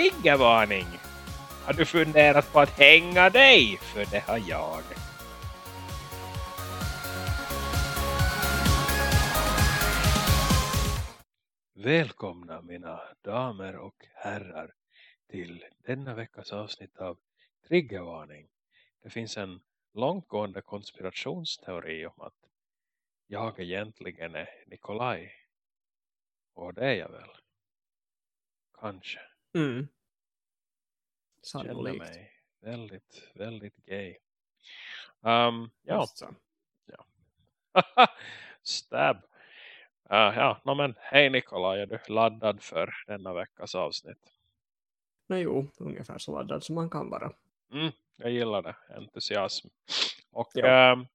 triggervarning! Har du funderat på att hänga dig? För det har jag. Välkomna mina damer och herrar till denna veckas avsnitt av Triggervarning. Det finns en långtgående konspirationsteori om att jag egentligen är Nikolaj. Och det är jag väl. Kanske. Mm. Känner Sannolikt. mig väldigt, väldigt gay. Um, ja. Så. Stab. Uh, ja, no, men hej Nikolaj, är du laddad för denna veckas avsnitt? No, jo, ungefär så laddad som man kan vara. Mm, jag gillar det, entusiasm. Och Ja. ehm,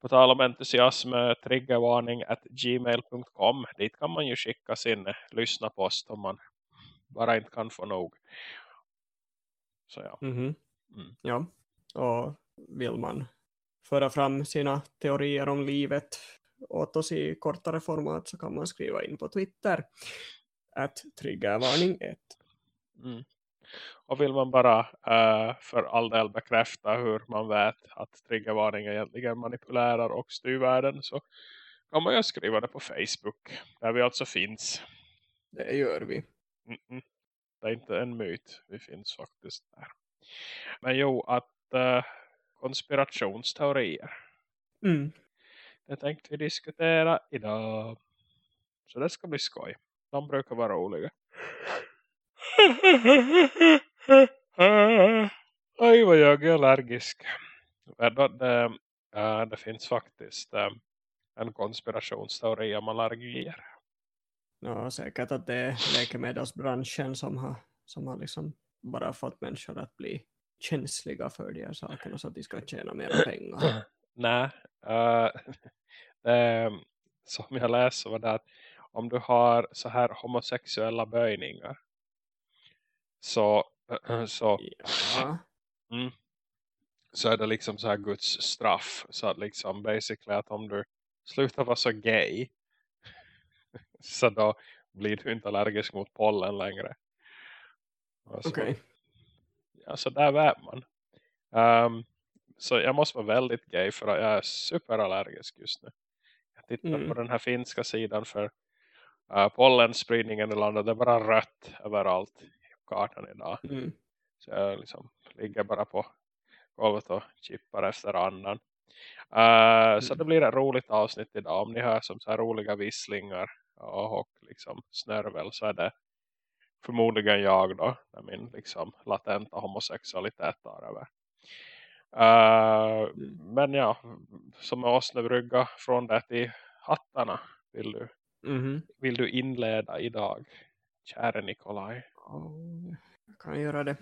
på tal om entusiasm, eh, triggervarning at gmail.com. Dit kan man ju skicka sin eh, lyssna-post om man bara inte kan få nog. Så ja. Mhm. Mm. Ja, och vill man föra fram sina teorier om livet åt oss i kortare format så kan man skriva in på Twitter att triggervarning 1. Mm. Och vill man bara eh, för all del bekräfta hur man vet att triggervarning egentligen manipulerar och styr världen så kan man ju skriva det på Facebook. Där vi alltså finns. Det gör vi. Mm-mm. Det är inte en myt. Vi finns faktiskt där. Men jo, att eh, konspirationsteorier. Mm. Det tänkte vi diskutera idag. Så det ska bli skoj. De brukar vara roliga. Oj vad jag är allergisk. Det, eh, det finns faktiskt eh, en konspirationsteori om allergier. Ja, säkert att det är läkemedelsbranschen som har, som har liksom bara fått människor att bli känsliga för de här sakerna så att de ska tjäna mer pengar. Nej, eh, det, som jag läser var det att om du har så här homosexuella böjningar så, så, Ja, så är det liksom så här Guds straff. Så att liksom basically att om du slutar vara så gay så då blir du inte allergisk mot pollen längre. Så- okej. Ja, så där är man. Ehm, så jag måste vara väldigt gay för jag är superallergisk just nu. Jag tittar Mm. på den här finska sidan för uh, pollenspridningen i landet. Det är bara rött överallt i kartan idag. Mm. Så jag liksom ligger bara på golvet och chippar efter andan. Uh, Så Mm. det blir ett roligt avsnitt idag. Om ni hör som så här roliga visslingar och, liksom snörvel så är det förmodligen jag då. När min liksom latenta homosexualitet tar över. Uh, Mm. Men ja, som med oss brygga från det till hattarna. Vill du, Mhm. vill du inleda idag? Kära Nikolaj. Ja, jag kan göra det.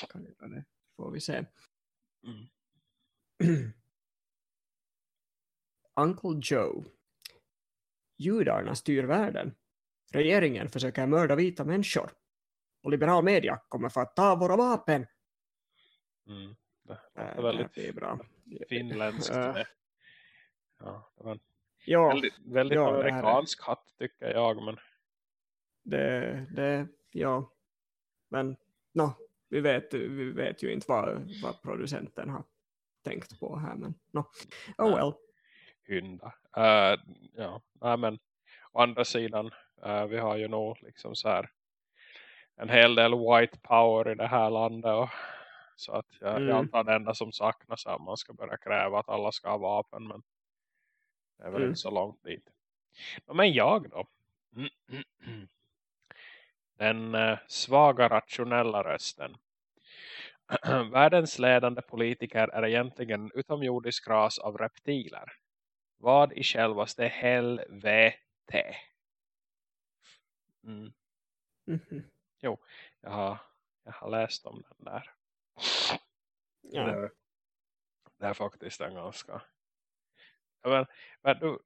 Jag kan göra det. Får vi se. Mm. Uncle Joe. Judarna styr världen. Regeringen försöker mörda vita människor. Och liberal media kommer för att ta våra vapen. Mm. Det Äh, låter det väldigt blir bra. finländskt. Ja, det var en Ja, väldigt, väldigt ja, här är- amerikansk hatt tycker jag. Men det, det, ja. Men no, vi, vet, vi vet ju inte vad, vad producenten har tänkt på här. Men no. oh well. Hynda. Uh, ja, nej, men å andra sidan, eh, vi har ju nog liksom så här en hel del white power i det här landet. Och, så att jag, jag Mm. antar det enda som saknas är att man ska börja kräva att alla ska ha vapen. Men det är väl Mm. inte så långt dit. Men jag då? Den eh, svaga rationella rösten. Världens ledande politiker är egentligen en utomjordisk ras av reptiler. Vad i självaste helvete? Mm. Mhm. Jag har, jag har läst om den där. Ja. Det, det är faktiskt en ganska... Men, men du,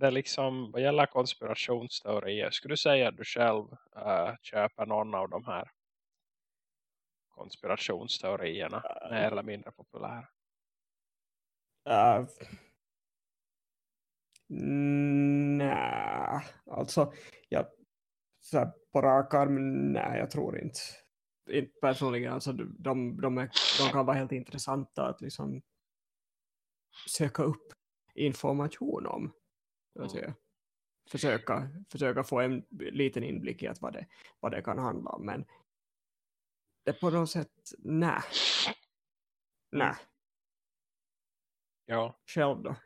det är liksom, vad gäller konspirationsteorier, skulle du säga att du själv äh, köper någon av de här konspirationsteorierna mer eller mindre populära? Uh, nej, alltså jag, så här, på rak arm, nej, jag tror inte. inte personligen, alltså de, de, är, de kan vara helt intressanta att liksom söka upp information om. Mm. Försöka, försöka få en liten inblick i att vad, det, vad det kan handla om. Men det på något sätt, nej. Nej. Ja. Själv då?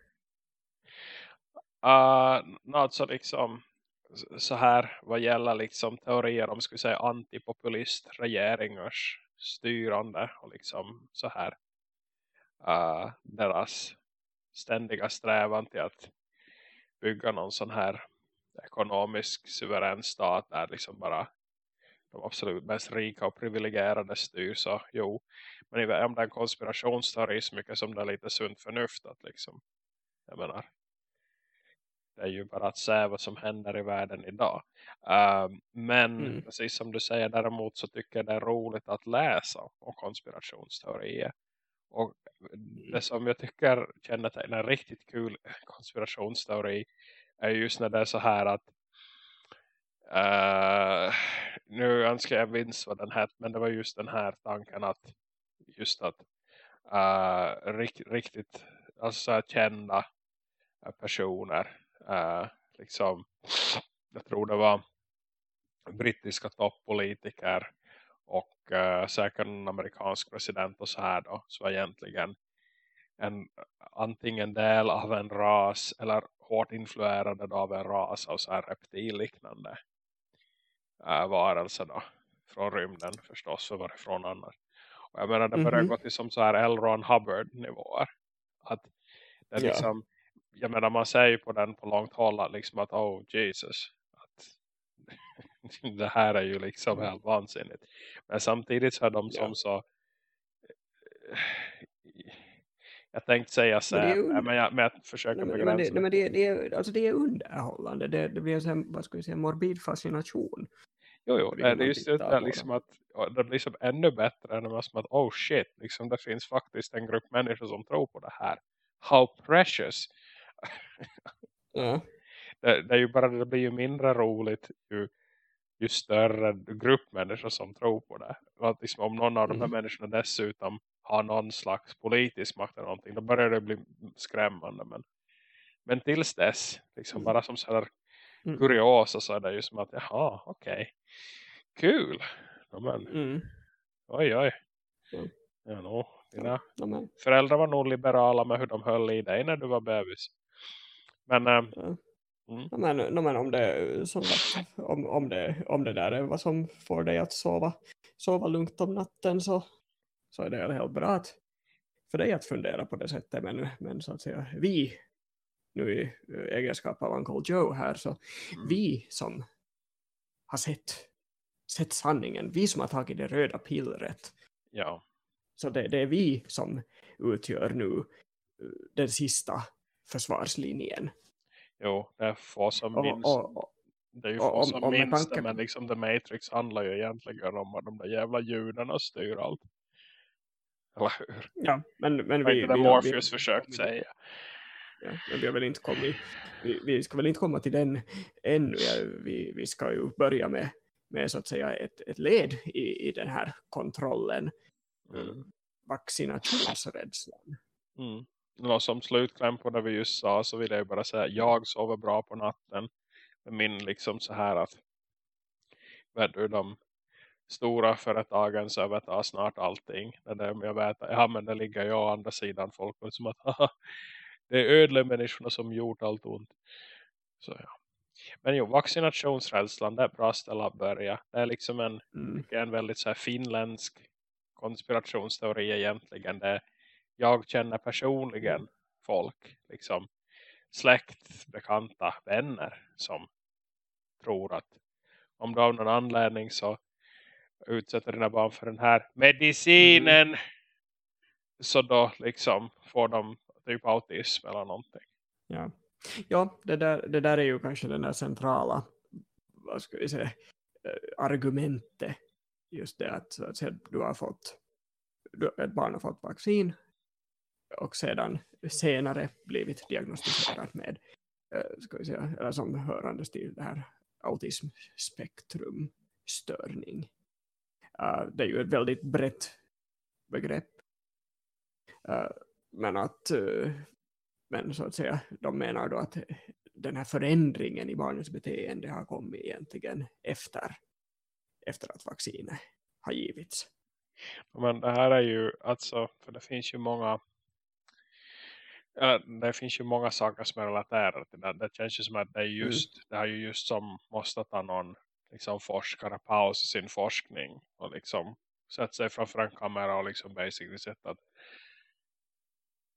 Uh, så liksom så här vad gäller liksom teorier om skulle säga antipopulist regeringars styrande och liksom så här. Uh, deras ständiga strävan till att bygga någon sån här ekonomisk suverän stat där liksom bara de absolut mest rika och privilegierade styr så jo, men om det är en konspirationsteori så mycket som det är lite sunt förnuft att liksom, jag menar det är ju bara att se vad som händer i världen idag. Uh, men mm. precis som du säger däremot så tycker jag det är roligt att läsa om konspirationsteorier. Och det mm. som jag tycker kännetecknar en riktigt kul konspirationsteori är just när det är så här att uh, nu önskar jag minns vad den hette men det var just den här tanken att just att uh, rikt, riktigt alltså kända personer uh, liksom jag tror det var brittiska toppolitiker och uh, säkert en amerikansk president och så här då så egentligen en antingen del av en ras eller hårt influerade av en ras av så här reptilliknande äh, varelser då från rymden förstås för varifrån annars. Och jag menar det börjar mm -hmm. gå till som så här L. Ron Hubbard nivåer. Att det är liksom, ja. Jag menar man säger på den på långt håll liksom att oh Jesus. Att det här är ju liksom mm. helt vansinnigt. Men samtidigt så är de som ja. så jag tänkte säga så här, men, men, jag, men jag försöker nej, begränsa. Men, det, det, det, är, alltså det är underhållande. Det, det blir en vad ska vi säga, morbid fascination. Jo, jo. Det, är just det liksom att det blir som ännu bättre än att, att oh shit, liksom det finns faktiskt en grupp människor som tror på det här. How precious. det, det, är ju bara, det blir ju mindre roligt ju, ju större grupp människor som tror på det. att liksom, om någon av de här mm. människorna dessutom har någon slags politisk makt eller någonting. Då börjar det bli skrämmande. Men, men tills dess, liksom mm. bara som sådär mm. kuriosa så är det ju som att, jaha, okej. Okay. Kul! Ja, men, mm. Oj, oj. Mm. Ja, no, dina ja, föräldrar var nog liberala med hur de höll i dig när du var bebis. Men, ja. Mm. Men, men om, det, som sagt, om, om, det, om det där är vad som får dig att sova, sova lugnt om natten så så är det helt bra att för dig att fundera på det sättet men, men så att säga vi nu i egenskap av Uncle Joe här så mm. vi som har sett sett sanningen, vi som har tagit det röda pillret ja. så det, det är vi som utgör nu eh, den sista försvarslinjen jo, det är få som och, minns och, och, det är ju få som om, minns det, men liksom The Matrix handlar ju egentligen om att de där jävla judarna styr allt eller hur? Ja, men, men vi... Det Morpheus vi, försökt säga. Ja, men vi har väl inte kommit... Vi, vi ska väl inte komma till den ännu. Vi, vi ska ju börja med, med så att säga ett, ett led i, i den här kontrollen. Mm. Vaccinationsrädslan. Mm. Nå, som slutkläm på det vi just sa så vill jag bara säga jag sover bra på natten. Min liksom så här att vet du, de stora företagen så övertar snart allting. Det där jag vet, ja men det ligger jag å andra sidan folk och som att det är ödle människorna som gjort allt ont. Så ja. Men jo, vaccinationsrädslan det är bra ställe att börja. Det är liksom en, mm. en väldigt så här finländsk konspirationsteori egentligen. Det jag känner personligen folk, liksom släkt, bekanta, vänner som tror att om du av någon anledning så utsätter dina barn för den här medicinen mm. så då liksom får de typ autism eller någonting. Ja, ja det, där, det där är ju kanske den där centrala vad ska vi säga, eh, argumentet just det att, att du har fått du, ett barn har fått vaccin och sedan senare blivit diagnostiserad med eh, ska vi säga, eller som hörandes till det här autismspektrumstörning eh, det är ju ett väldigt brett begrepp. Eh, men att men så att säga, de menar då att den här förändringen i barnens beteende har kommit egentligen efter, efter att vaccinet har givits. Men det här är ju, alltså, för det finns ju många det finns ju många saker som är relaterade till det. Det känns ju som att det är mm. just, mm. det är ju just som måste ta någon liksom forskare paus i sin forskning och liksom sätta sig framför en kamera och liksom basically sätta att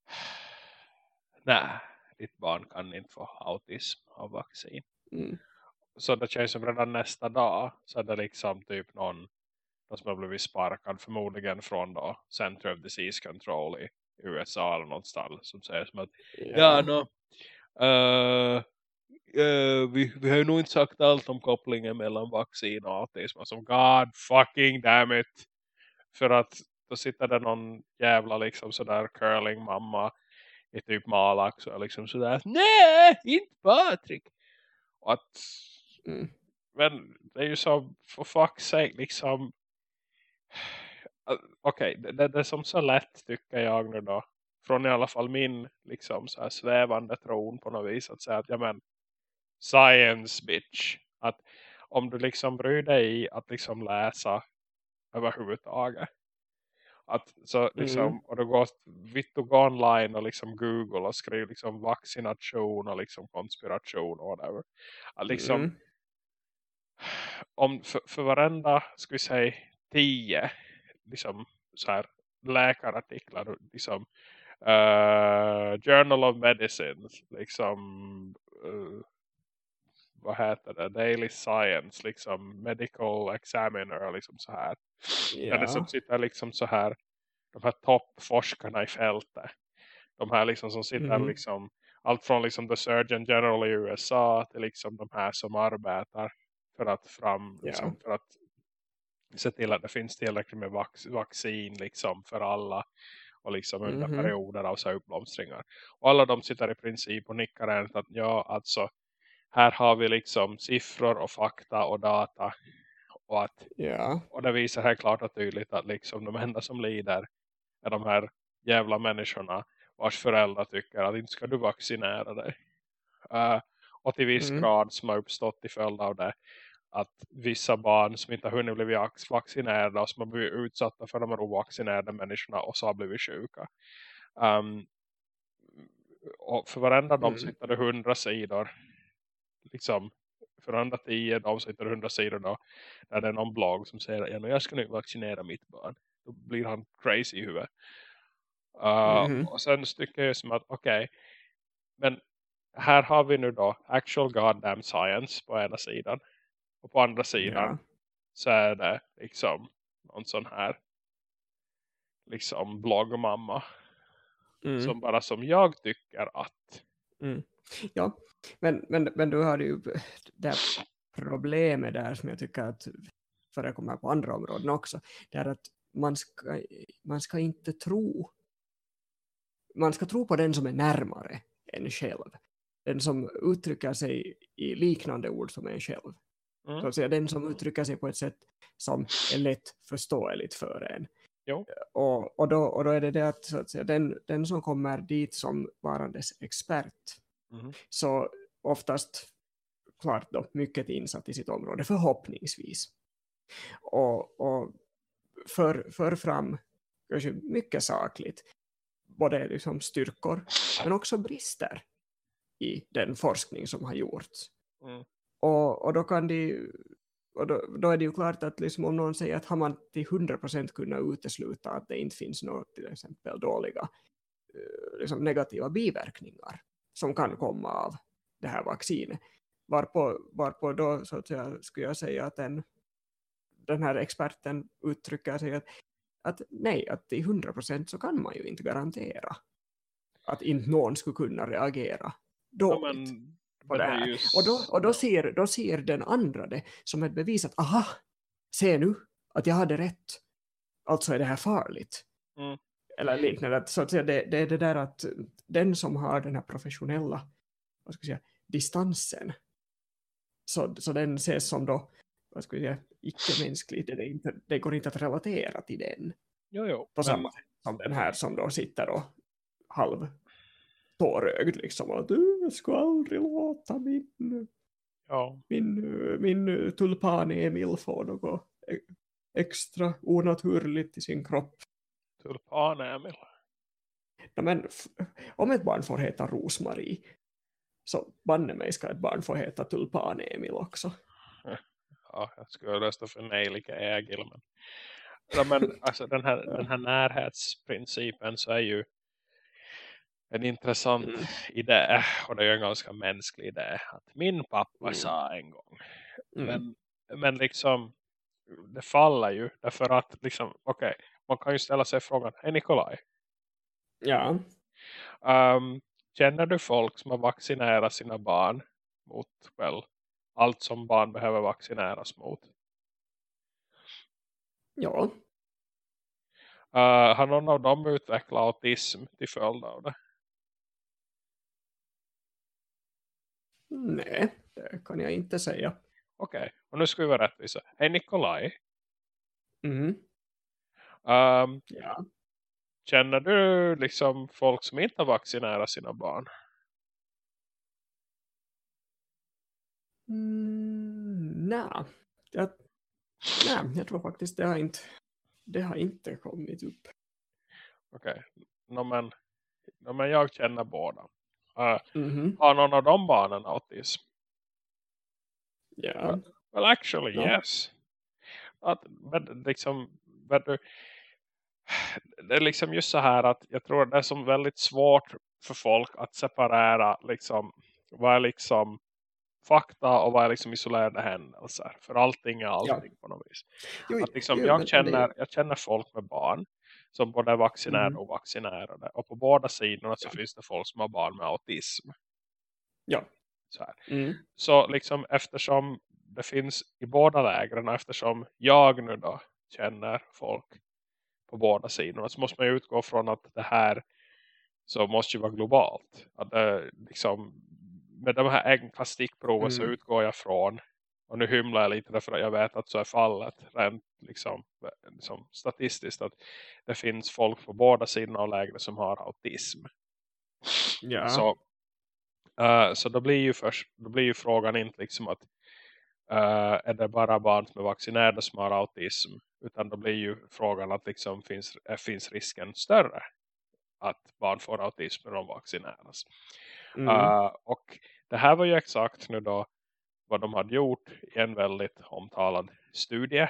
nej, ditt barn kan inte få autism av vaccin. Mm. Så det känns som redan nästa dag så är det liksom typ någon som har blivit sparkad förmodligen från då Center of Disease Control i USA eller någonstans som säger som att ja, ja no, uh, uh, vi, vi har ju nog inte sagt allt om kopplingen mellan vaccin och autism. Alltså, God fucking damn it. För att då sitter det någon jävla liksom sådär curling mamma i typ Malax och liksom sådär. Nej, inte Patrik. Och att, mm. Men det är ju så, för fuck's sake, liksom. Okej, okay, det, det är som så lätt tycker jag nu då. Från i alla fall min liksom så här svävande tron på något vis. Att säga att ja men, science bitch. Att om du liksom bryr dig i att liksom läsa överhuvudtaget att så liksom, mm. och då går vitt och gå online och liksom Google och skriver liksom vaccination och liksom konspiration och whatever. Att liksom mm. om för, för varenda ska vi säga tio liksom så här läkarartiklar liksom uh, Journal of Medicine liksom uh, vad heter det, Daily Science, liksom Medical Examiner, liksom så här. Ja. Där som sitter liksom så här, de här toppforskarna i fältet. De här liksom som sitter mm. liksom, allt från liksom The Surgeon General i USA till liksom de här som arbetar för att fram, liksom, ja. för att se till att det finns tillräckligt med vac vaccin liksom för alla och liksom under mm -hmm. perioder av så uppblomstringar. Och alla de sitter i princip och nickar enligt att ja, alltså här har vi liksom siffror och fakta och data och, att, ja. och det visar här klart och tydligt att liksom de enda som lider är de här jävla människorna vars föräldrar tycker att inte ska du vaccinera dig. Uh, och till viss mm. grad som har uppstått i följd av det att vissa barn som inte har hunnit bli vaccinerade och som har blivit utsatta för de här ovaccinerade människorna och så har blivit sjuka. Um, och för varenda mm. de sitter det hundra sidor liksom för andra tio de sitter hundra sidor då där det är någon blogg som säger ja, jag ska nu vaccinera mitt barn då blir han crazy i huvudet uh, mm och sen tycker jag som att okej okay, men här har vi nu då actual goddamn science på ena sidan och på andra sidan ja. så är det liksom någon sån här liksom bloggmamma mm. som bara som jag tycker att mm. ja men, men, men du har ju det problemet där som jag tycker att förekommer på andra områden också. Det är att man ska, man ska inte tro man ska tro på den som är närmare än själv. Den som uttrycker sig i liknande ord som en själv. Mm. Så att säga, den som uttrycker sig på ett sätt som är lätt förståeligt för en. Jo. Och, och, då, och då är det det att, så att säga, den, den som kommer dit som varandes expert Mm. Så oftast klart då mycket insatt i sitt område förhoppningsvis. Och, och för, för fram kanske mycket sakligt både liksom styrkor men också brister i den forskning som har gjorts. Mm. Och, och då kan de och då, då, är det ju klart att liksom om någon säger att har man till 100% kunnat utesluta att det inte finns något till exempel dåliga eh, liksom negativa biverkningar som kan komma av det här vaccinet. Varpå, varpå då så att säga, skulle jag säga att den, den här experten uttrycker sig att, att nej, att i 100% så kan man ju inte garantera att inte någon skulle kunna reagera dåligt ja, på det här. Och, då, och då, ser, då ser den andra det som ett bevis att aha, se nu att jag hade rätt. Alltså är det här farligt. Mm eller liknande. Så att säga, det, det är det där att den som har den här professionella vad ska jag säga, distansen så, så den ses som då vad ska jag säga, icke-mänsklig. Det, inte, det går inte att relatera till den. Jo, jo. På samma sätt som den här som då sitter och halv tårögd liksom. Att du ska aldrig låta min, Ja, min, min tulpan Emil få något e- extra onaturligt i sin kropp. tulpan Emil. Ja, men om ett barn får heta Rosmarie så banne mig ska ett barn få heta tulpan Emil också. Ja, jag skulle rösta för nej lika ägil. Men, ja, men alltså, den, här, den här närhetsprincipen så är ju en intressant Mm. idé. Och det är en ganska mänsklig idé. Att min pappa Mm. sa en gång. Mm. Men, men liksom det faller ju. Därför att liksom, okej. man kan ju ställa sig frågan. Hej Nikolaj. Ja, ehm, känner du folk som har vaccinerat sina barn mot väl allt som barn behöver vaccineras mot? ja. Uh, har någon av dem utvecklat autism till följd av det? Nej, det kan jag inte säga. Okej, och nu ska vi vara rättvisa. Hej Nikolaj, Mm. ehm, Ja. känner du liksom folk som inte har vaccinerat sina barn? Mm, nej. Jag, nej, jag tror faktiskt det har inte, det har inte kommit upp. Okej, no, men, no, men jag känner båda. Uh, Mhm. har någon av de barnen autism? Ja. Well actually Ja. yes. Att, men liksom, men du, det är liksom just så här att jag tror det är som väldigt svårt för folk att separera liksom, vad är liksom fakta och vad är liksom isolerade händelser. För allting är allting på något vis. Jo, Att liksom, jo, jag, känner, jag känner folk med barn som både är vaccinerade Mm. och vaccinerade. Och på båda sidorna så Ja. finns det folk som har barn med autism. Ja. Så här. Mm. Så liksom eftersom det finns i båda lägren eftersom jag nu då känner folk på båda sidorna så måste man ju utgå från att det här så måste ju vara globalt. Att det, liksom, med de här enkla stickproven så Mm. utgår jag från och nu hymlar jag lite därför att jag vet att så är fallet rent liksom, liksom statistiskt att det finns folk på båda sidorna av lägret som har autism. Ja. Så, eh, så då blir ju först, då blir ju frågan inte liksom att eh, är det bara barn som är vaccinerade som har autism utan då blir ju frågan att liksom finns, eh, finns risken större att barn får autism när de vaccineras. Mm. Eh, och det här var ju exakt nu då vad de hade gjort i en väldigt omtalad studie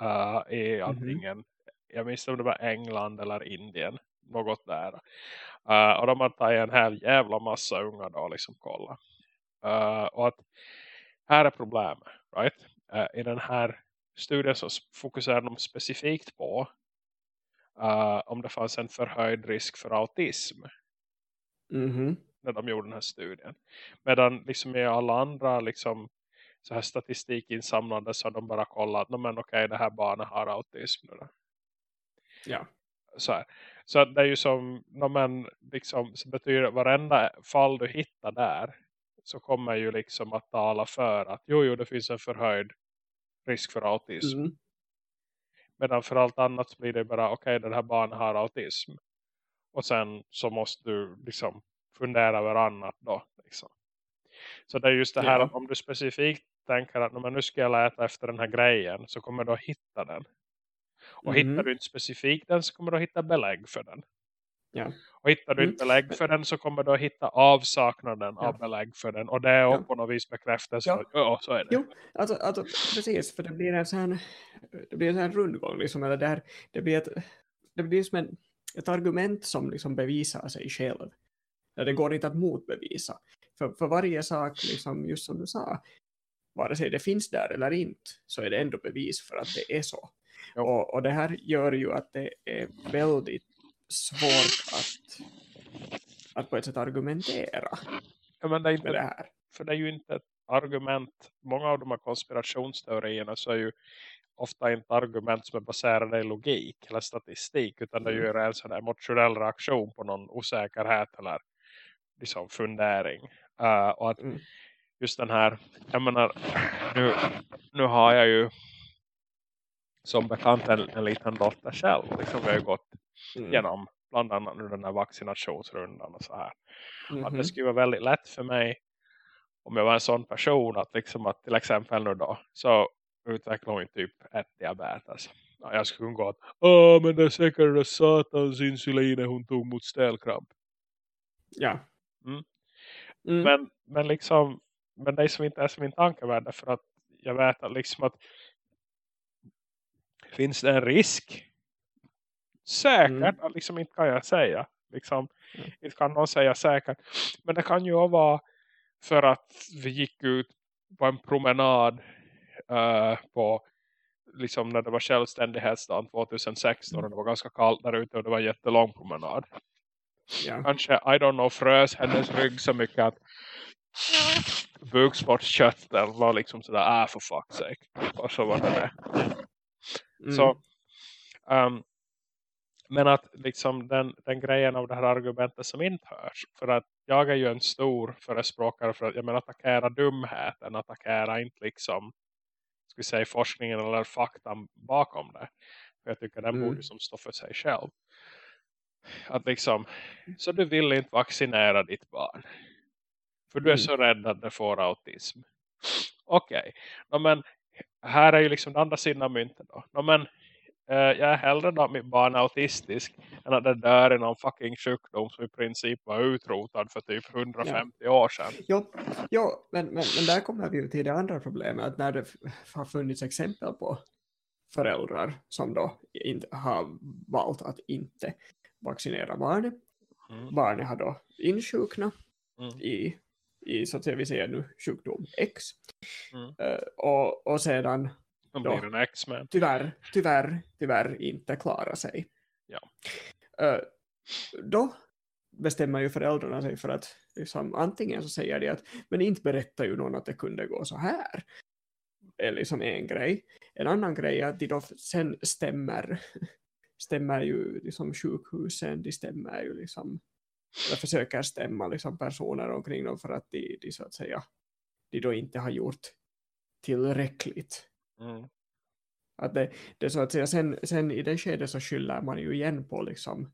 eh, i antingen, jag minns om det var England eller Indien, något där. Eh, och de har tagit en hel jävla massa unga då liksom kolla. Eh, och att här är problemet, right? I den här studien så fokuserar de specifikt på om det fanns en förhöjd risk för autism Mhm. När de gjorde den här studien. Medan liksom i alla andra liksom, så här statistikinsamlade så har de bara kollat att men okej det här barnet har autism nu då. Ja. Så, här. så det är ju som men, liksom, så betyder det varenda fall du hittar där så kommer ju liksom att tala för att jo, jo det finns en förhöjd risk för autism. Mm. Medan för allt annat blir det bara okej det här barnet har autism. Och sen så måste du liksom fundera över annat då. Liksom. Så det är just det här Ja. att om du specifikt tänker att "Nej, men nu ska jag leta efter den här grejen så kommer du att hitta den. Och Mhm. hittar du inte specifikt den så kommer du att hitta belägg för den. Ja. Och hittar du Mm. inte belägg för den så kommer du att hitta avsaknaden Ja. av belägg för den. Och det är Ja. på något vis bekräftelse. Ja. Ja. så är det. Jo, alltså, alltså, precis, för det blir en sån, det blir en sån rundgång, liksom, eller där, det blir, ett, det blir som en, ett argument som liksom bevisar sig själv. Där det går inte att motbevisa. För, för varje sak, liksom, just som du sa, vare sig det finns där eller inte, så är det ändå bevis för att det är så. Och, och det här gör ju att det är väldigt svårt att, att på ett sätt argumentera Ja, men det är med det inte, här. för det är ju inte ett argument. Många av de här konspirationsteorierna så är ju ofta inte argument som är baserade i logik eller statistik. Utan det är ju Mm. en sån emotionell reaktion på någon osäkerhet eller liksom fundering. Uh, och att Mm. just den här, jag menar, nu, nu har jag ju som bekant en, en liten dotter själv. Liksom vi har ju gått Mm. genom bland annat nu den här vaccinationsrundan och så här. Att Mhm. det skulle vara väldigt lätt för mig om jag var en sån person att liksom att till exempel nu då så utvecklar hon typ ett diabetes. Ja, jag skulle gå att Åh, men det är säkert det satans insulin hon tog mot stelkramp. Ja. Mm. Mm. Men, men liksom men det är som inte är min tankevärld för att jag vet att liksom att finns det en risk säkert Mm. att liksom inte kan jag säga liksom Mm. inte kan någon säga säkert men det kan ju vara för att vi gick ut på en promenad eh, på liksom när det var självständighetsdagen 2016 och det var ganska kallt där ute och det var en jättelång promenad ja. kanske, I don't know, frös hennes rygg så mycket att bukspottkörteln var liksom sådär, ah for fuck's sake. Och så var det det. Mm. Så, ehm, men att liksom den, den grejen av det här argumentet som inte hörs. För att jag är ju en stor förespråkare för att jag menar attackera dumheten. Attackera inte liksom ska vi säga forskningen eller faktan bakom det. För jag tycker den Mm. borde som stå för sig själv. Att liksom, så du vill inte vaccinera ditt barn. För du är Mm. så rädd att det får autism. Okej, okay. men här är ju liksom den andra sidan av myntet då. No, men eh, jag är hellre då att mitt barn är autistisk än att det dör i någon fucking sjukdom som i princip var utrotad för typ 150 år sedan. Jo, jo men, men, men där kommer vi ju till det andra problemet, att när det har funnits exempel på föräldrar som då inte har valt att inte vaccinera barnet. Mm. Barnet har då insjuknat Mm. i, i så att säga, vi säger nu sjukdom X. Mm. Eh, och, och sedan De Ja. blir en X-Men. tyvärr, tyvärr, tyvärr inte klara sig. Ja. Eh, då bestämmer ju föräldrarna sig för att liksom, antingen så säger de att men inte berättar ju någon att det kunde gå så här. är liksom en grej. En annan grej är att de då sen stämmer stämmer ju liksom sjukhusen, de stämmer ju liksom eller försöker stämma liksom personer omkring dem för att de, de så att säga de då inte har gjort tillräckligt. Mm. Att det, det så att säga, sen, sen i det skedet så skyller man ju igen på liksom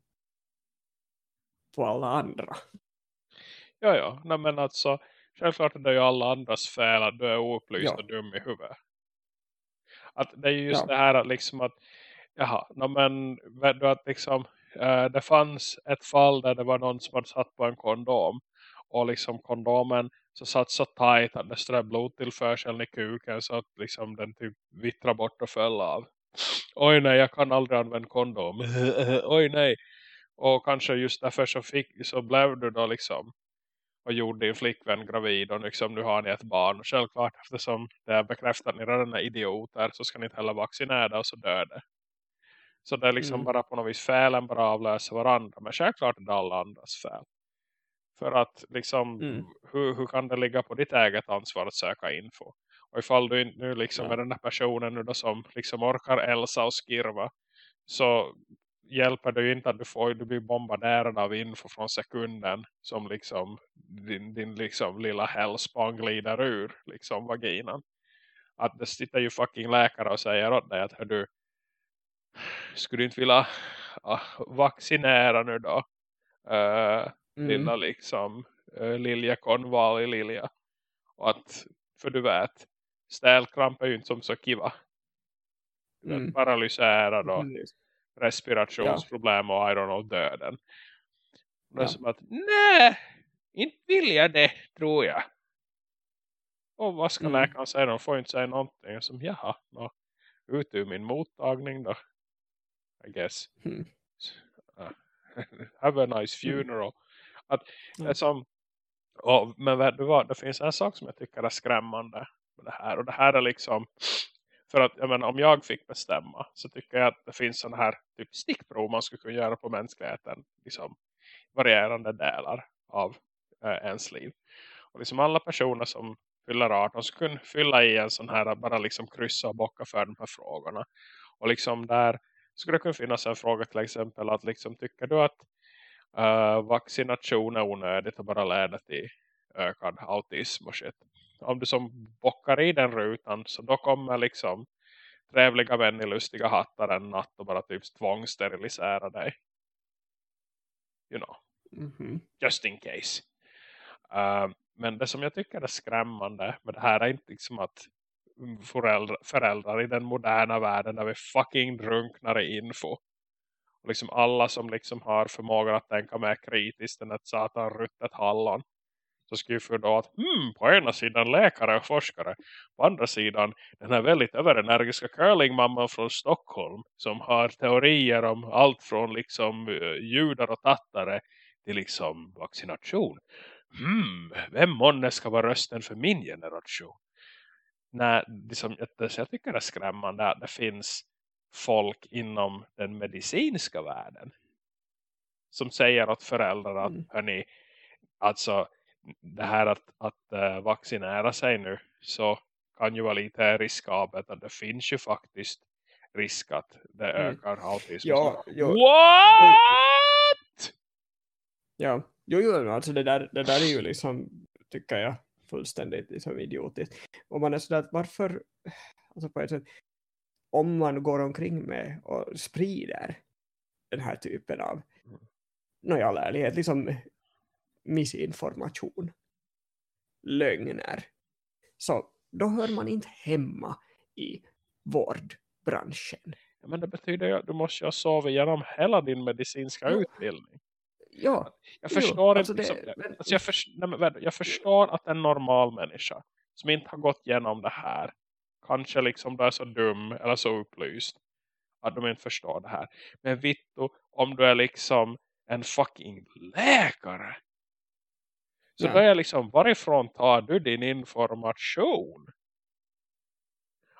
på alla andra. Ja, ja. Nej, men alltså, självklart är det ju alla andras fel att du är oupplyst Ja. och dum i huvudet. Att det är ju just Ja. det här att liksom att, jaha, no, men vet du att liksom, eh, det fanns ett fall där det var någon som hade satt på en kondom och liksom kondomen så satt så tajt att det ströp blodtillförseln i kuken så att liksom den typ vittra bort och föll av. Oj nej, jag kan aldrig använda kondom. Oj nej. Och kanske just därför så, fick, så blev du då liksom och gjorde din flickvän gravid och liksom nu har ni ett barn. Och självklart eftersom det är bekräftat att ni redan är idioter så ska ni inte heller vaccinera och så dör det. Så det är liksom Mm. bara på något vis felen bara avlöser varandra. Men självklart är det alla andras fel. För att liksom Mm. hur, hur kan det ligga på ditt eget ansvar att söka info? Och ifall du nu liksom Ja. är den där personen nu då som liksom orkar Elsa och Skirva så hjälper det ju inte att du får du blir bombarderad av info från sekunden som liksom din, din liksom lilla hälspan glider ur liksom vaginan. Att det sitter ju fucking läkare och säger åt dig att du skulle du inte vilja ah, vaccinera nu då uh, Mm. lilla liksom uh, Lilja konvalj Lilja och att för du vet ställkramp är ju inte som så kiva du vet, Mm. paralyserad och Mm. respirationsproblem och I don't know döden. Det är Ja. som att nej, inte vill jag det tror jag. Och vad ska Mm. läkaren säga? De får inte säga någonting. Som jaha, no, ut ur min mottagning då. I guess. Mm. Uh, have a nice funeral. Att är Ja. som, och, men vet du vad, det finns en sak som jag tycker är skrämmande med det här. Och det här är liksom, för att jag menar, om jag fick bestämma så tycker jag att det finns sådana här typ stickprov man skulle kunna göra på mänskligheten. Liksom varierande delar av eh, ens liv. Och liksom alla personer som fyller 18 skulle kunna fylla i en sån här bara liksom kryssa och bocka för de här frågorna. Och liksom där skulle det kunna finnas en fråga till exempel att liksom tycker du att uh, vaccination är onödigt och bara leder till ökad autism och shit. Om du som bockar i den rutan så då kommer liksom trevliga män i lustiga hattar en natt och bara typ tvångsterilisera dig. You know. Mm -hmm. Just in case. Uh, men det som jag tycker är skrämmande med det här är inte liksom att föräldrar, föräldrar i den moderna världen där vi fucking drunknar i info. Och liksom alla som liksom har förmågan att tänka mer kritiskt än ett satan ruttet hallon. Så skulle för då att hmm, på ena sidan läkare och forskare. På andra sidan den här väldigt överenergiska curlingmamman från Stockholm. Som har teorier om allt från liksom eh, judar och tattare till liksom vaccination. Hmm, vem månne ska vara rösten för min generation? När liksom, jag tycker det är skrämmande att det finns folk inom den medicinska världen som säger åt föräldrar att mm. hörni, alltså det här att, att uh, vaccinera sig nu så kan ju vara lite riskabelt att det finns ju faktiskt risk att det mm. ökar autism. Ja, ja. What? Ja, jo, jo, alltså det där, det där är ju liksom, tycker jag, fullständigt liksom idiotiskt. Och man är sådär att varför, alltså på ett sätt, om man går omkring med och sprider den här typen av mm. no, all ärlighet, liksom missinformation, lögner, så då hör man inte hemma i vårdbranschen. Ja, men det betyder ju att du måste ha sovit igenom hela din medicinska utbildning ja. Jag förstår, jo, alltså men... alltså jag, nej, jag att en normal människa som inte har gått igenom det här kanske liksom är så dum eller så upplyst att de inte förstår det här. Men Vitto, om du är liksom en fucking läkare så ja. då är liksom, varifrån tar du din information?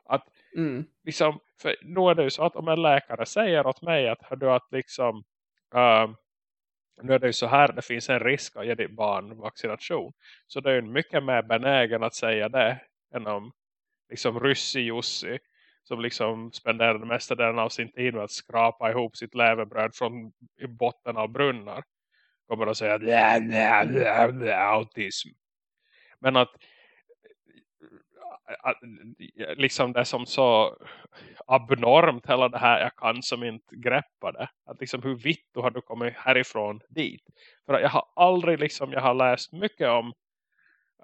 Att mm. liksom, för nu är det ju så att om en läkare säger åt mig att, du att liksom uh, nu är det ju så här, det finns en risk att ge ditt barn vaccination. Så det är ju mycket mer benägen att säga det än om liksom Ryssi Jussi som liksom spenderar den mesta delen av sin tid med att skrapa ihop sitt levebröd från i botten av brunnar. Kommer att säga att autism. Men att liksom det som så abnormt hela det här jag kan som inte greppa det. Att liksom hur vitt du har du kommit härifrån dit. För jag har aldrig liksom, jag har läst mycket om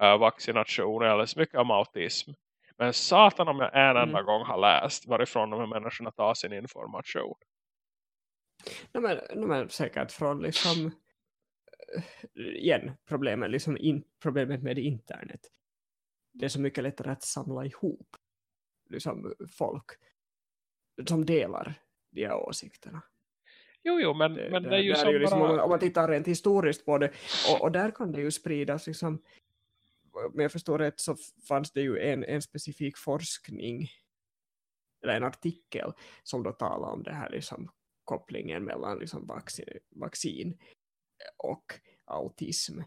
uh, vaccinationer eller så mycket om autism. Men satan om jag en enda mm. gång har läst varifrån de här människorna tar sin information. Nej men, nej men säkert från liksom igen problemet, liksom in, problemet med internet det är så mycket lättare att samla ihop liksom, folk som delar de här åsikterna. Jo, jo, men det, men det, är ju som är ju liksom, bara... Om man tittar rent historiskt på det, och, och där kan det ju spridas liksom, om jag förstår rätt så fanns det ju en, en specifik forskning eller en artikel som då talar om det här liksom, kopplingen mellan liksom, vaccin, vaccin och autism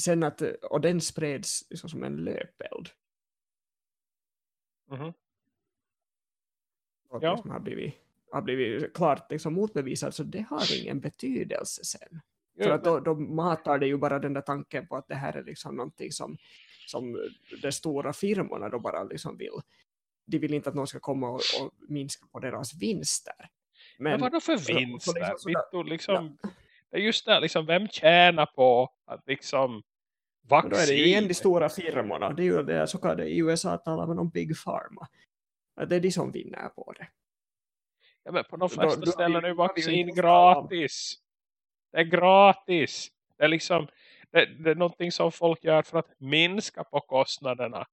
sen att, och den spreds liksom som en löpeld. Mm -hmm. Och ja. liksom har, blivit, har blivit klart liksom motbevisat så det har ingen betydelse sen. För att då, då matar det ju bara den där tanken på att det här är liksom någonting som, som de stora firmorna då bara liksom vill. De vill inte att någon ska komma och, och minska på deras vinster. Men, Men vadå för vinster? Liksom, sådär, liksom, ja just det, liksom, vem tjänar på att liksom vaccin? Då är det ju igen de stora firmorna. Det är ju det så kallade i USA talar man om Big Pharma. Det är de som vinner på det. Ja, men på de flesta då, ställen är ju vaccin gratis. Det är gratis. Det är liksom det, det, är någonting som folk gör för att minska på kostnaderna.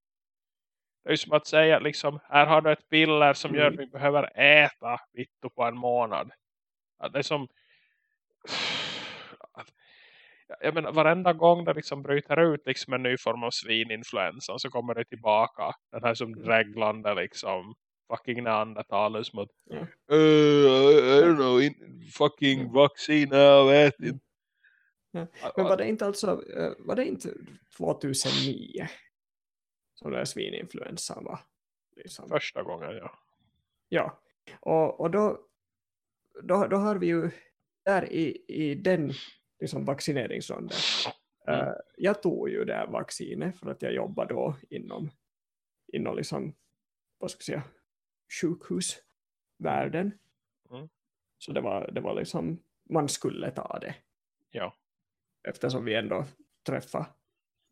Det är som att säga liksom, här har du ett piller som gör att mm. vi behöver äta vittu på en månad. Det är som jag menar, varenda gång det liksom bryter ut liksom en ny form av svininfluensa så kommer det tillbaka. Den här som mm. dreglande liksom fucking neandertalare som att mm. uh, I don't know, in, fucking vaccin, jag vet inte. Men var det inte alltså, eh, var det inte 2009 som den här svininfluensan var? Liksom. Första gången, ja. Ja, och, och då, då, då har vi ju där i, i den liksom vaccineringsronden. Mm. Uh, jag tog ju det här vaccinet för att jag jobbar då inom, inom liksom, vad ska jag säga, sjukhusvärlden. Mm. Så det var, det var liksom, man skulle ta det. Ja. Eftersom vi ändå träffar,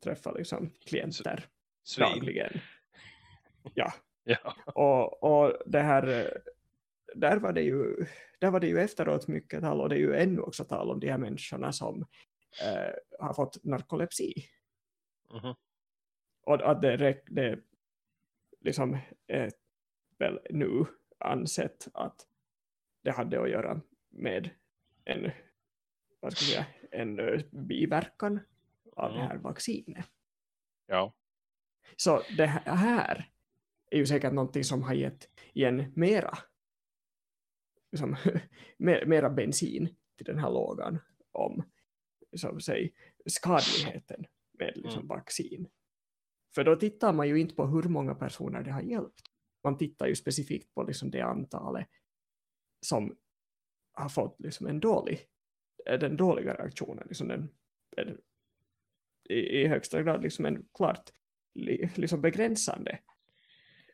träffar liksom klienter Svin. dagligen. Ja, Ja. och, och det här, eh, där var det ju, där var det ju efteråt mycket tal och det är ju ännu också tal om de här människorna som eh, har fått narkolepsi. Mhm. Och att det, det liksom är väl nu ansett att det hade att göra med en, vad ska jag säga, en eh, biverkan av det Mm. här vaccinet. ja. Så det här är ju säkert någonting som har gett igen mera, liksom, mer, mera bensin till den här lågan om som säg, skadligheten med liksom, Mm. vaccin. För då tittar man ju inte på hur många personer det har hjälpt. Man tittar ju specifikt på liksom, det antalet som har fått liksom, en dålig, eh, den dåliga reaktionen. Liksom, den, en, i, I högsta grad liksom, en klart li, liksom begränsande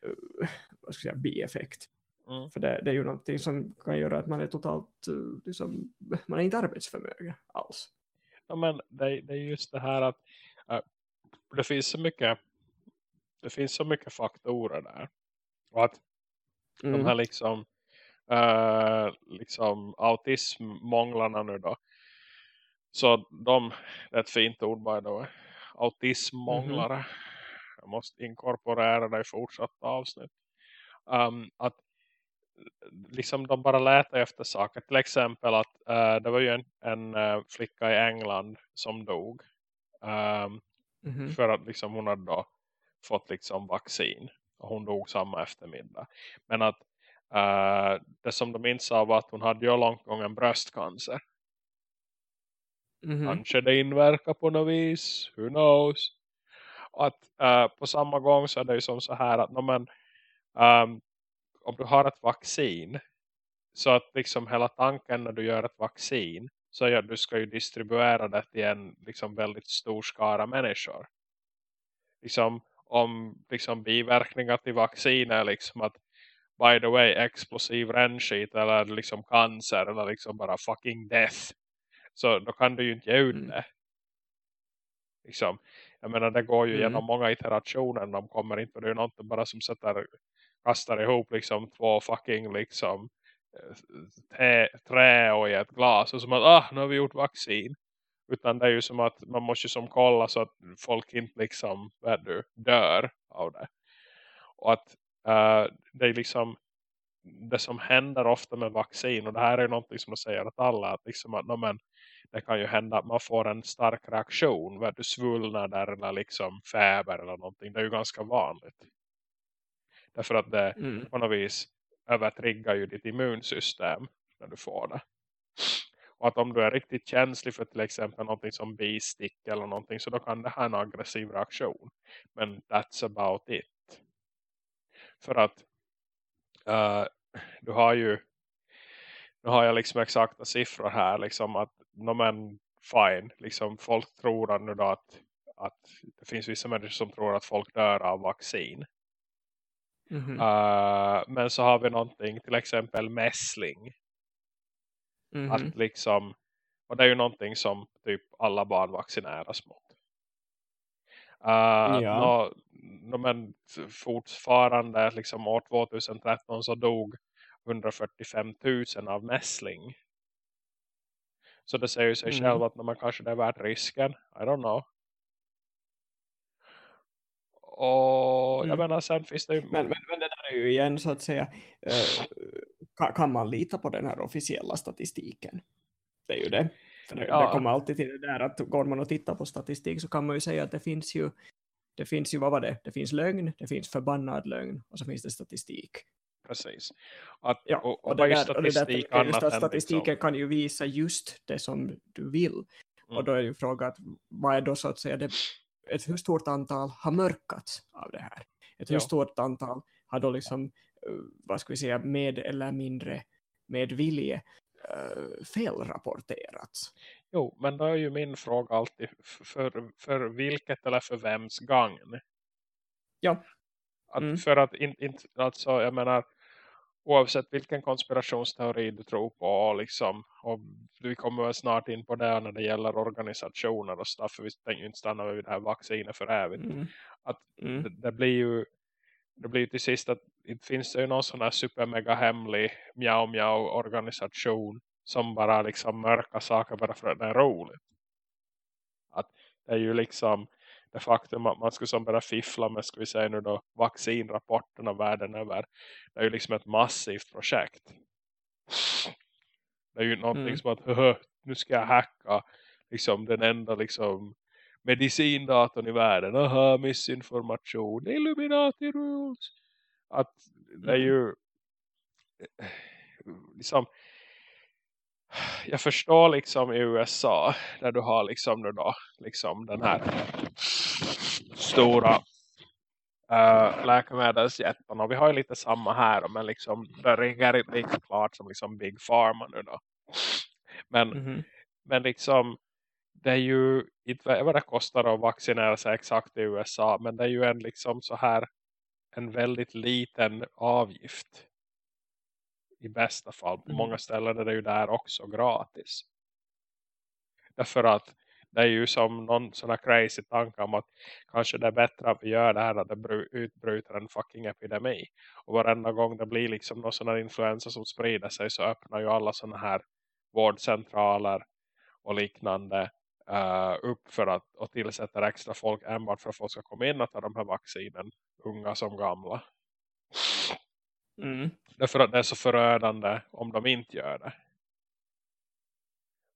eh, vad ska jag säga, bieffekt. Mm. För det, det är ju någonting som kan göra att man är totalt, eh, liksom, man är inte arbetsförmögen alls. ja men det, det är just det här att äh, det finns så mycket det finns så mycket faktorer där. Och att de Mm. här liksom äh, liksom autismmånglarna nu då. Så de, det är ett fint ord by the way. Autismmånglare. Jag måste inkorporera det i fortsatta avsnitt. Um, att liksom de bara letar efter saker. Till exempel att äh, det var ju en, en äh, flicka i England som dog. Um, Mhm. för att liksom hon hade då fått liksom vaccin. Och hon dog samma eftermiddag. Men att äh, det som de inte sa var att hon hade ju långt gången bröstcancer. Mhm. Kanske det inverkar på något vis. Who knows? Och att på samma gång så är det ju som så här att no, men, ehm, om du har ett vaccin så att liksom hela tanken när du gör ett vaccin så är att du ska ju distribuera det till en liksom väldigt stor skara människor. Liksom om liksom biverkningar till vaccin är liksom att by the way explosiv rännskit eller liksom cancer eller liksom bara fucking death så då kan du ju inte ge ut Mm. det. Liksom. Jag menar det går ju Mm. genom många iterationer. De kommer inte. Det är ju något bara som sätter, kastar ihop liksom två fucking liksom eh, trä och i ett glas. Och som att ah, nu har vi gjort vaccin. Utan det är ju som att man måste som kolla så att folk inte liksom du, dör av det. Och att uh, det är liksom det som händer ofta med vaccin. Och det här är ju någonting som man säger att alla. Att liksom att, no, men, det kan ju hända att man får en stark reaktion. Vad du svullnader eller liksom feber eller någonting. Det är ju ganska vanligt. Därför att det Mm. på något vis övertriggar ju ditt immunsystem när du får det. Och att om du är riktigt känslig för till exempel någonting som bistick eller någonting så då kan det ha en aggressiv reaktion. Men that's about it. För att eh, du har ju nu har jag liksom exakta siffror här liksom att no, men fine, liksom folk tror nu då att, att det finns vissa människor som tror att folk dör av vaccin. Mhm. Eh, men så har vi någonting, till exempel mässling. Mhm. Att liksom, och det är ju någonting som typ alla barn vaccineras mot. Uh, Ja. nå, men fortfarande liksom år 2013 så dog 145 000 av mässling. Så det säger ju sig Mm. själv att men kanske det är värt risken. I don't know. Och jag Mm. menar sen finns det ju... Men, men, men det där är ju igen så att säga, eh, kan, man lita på den här officiella statistiken? Det är ju det. För det, Ja. det kommer alltid till det där att går man och tittar på statistik så kan man ju säga att det finns ju, det finns ju, vad var det? Det finns lögn, det finns förbannad lögn och så finns det statistik. Precis. Att, Ja, och, och, och, det är där, och det där, statistik än statistiken liksom, kan ju visa just det som du vill. Mm. Och då är ju frågan vad är då så att säga det, ett hur stort antal har mörkats av det här? Ett hur stort antal har då liksom, eh, vad ska vi säga, med eller mindre med vilje uh, felrapporterats? Jo, men då är ju min fråga alltid för, för vilket eller för vems gagn? Ja. Att, Mm. För att in, in, alltså, jag menar oavsett vilken konspirationsteori du tror på liksom, och vi kommer väl snart in på det när det gäller organisationer och stuff för vi tänker ju inte stanna vid det här vaccinet för evigt Mm. att Mm. det, det blir ju det blir ju till sist att det finns ju någon sån här supermega hemlig mjau mjau organisation som bara liksom mörka saker bara för att det är roligt. Att det är ju liksom det faktum att man skulle som börja fiffla med ska vi säga nu då vaccinrapporterna världen över. Det är ju liksom ett massivt projekt. Det är ju någonting Mm. som att "Höhö, nu ska jag hacka liksom den enda liksom medicindatorn i världen. Aha, missinformation. Illuminati rules. Att det är Mm. ju liksom jag förstår liksom i USA där du har liksom nu då liksom den här stora uh, läkemedelsjättarna och vi har ju lite samma här men liksom det ringer inte lika klart som liksom Big Pharma nu då men, Mhm. men liksom det är ju inte vad det kostar att vaccinera sig exakt i USA men det är ju en liksom så här en väldigt liten avgift i bästa fall. På Mm. många ställen är det ju där också gratis. Därför att det är ju som någon sån här crazy tanke om att kanske det är bättre att vi gör det här när det bry- utbryter en fucking epidemi. Och varenda gång det blir liksom någon sån här influensa som sprider sig så öppnar ju alla såna här vårdcentraler och liknande eh, upp för att och tillsätter extra folk enbart för att folk ska komma in och ta de här vaccinen, unga som gamla. Mm. Därför att det är så förödande om de inte gör det.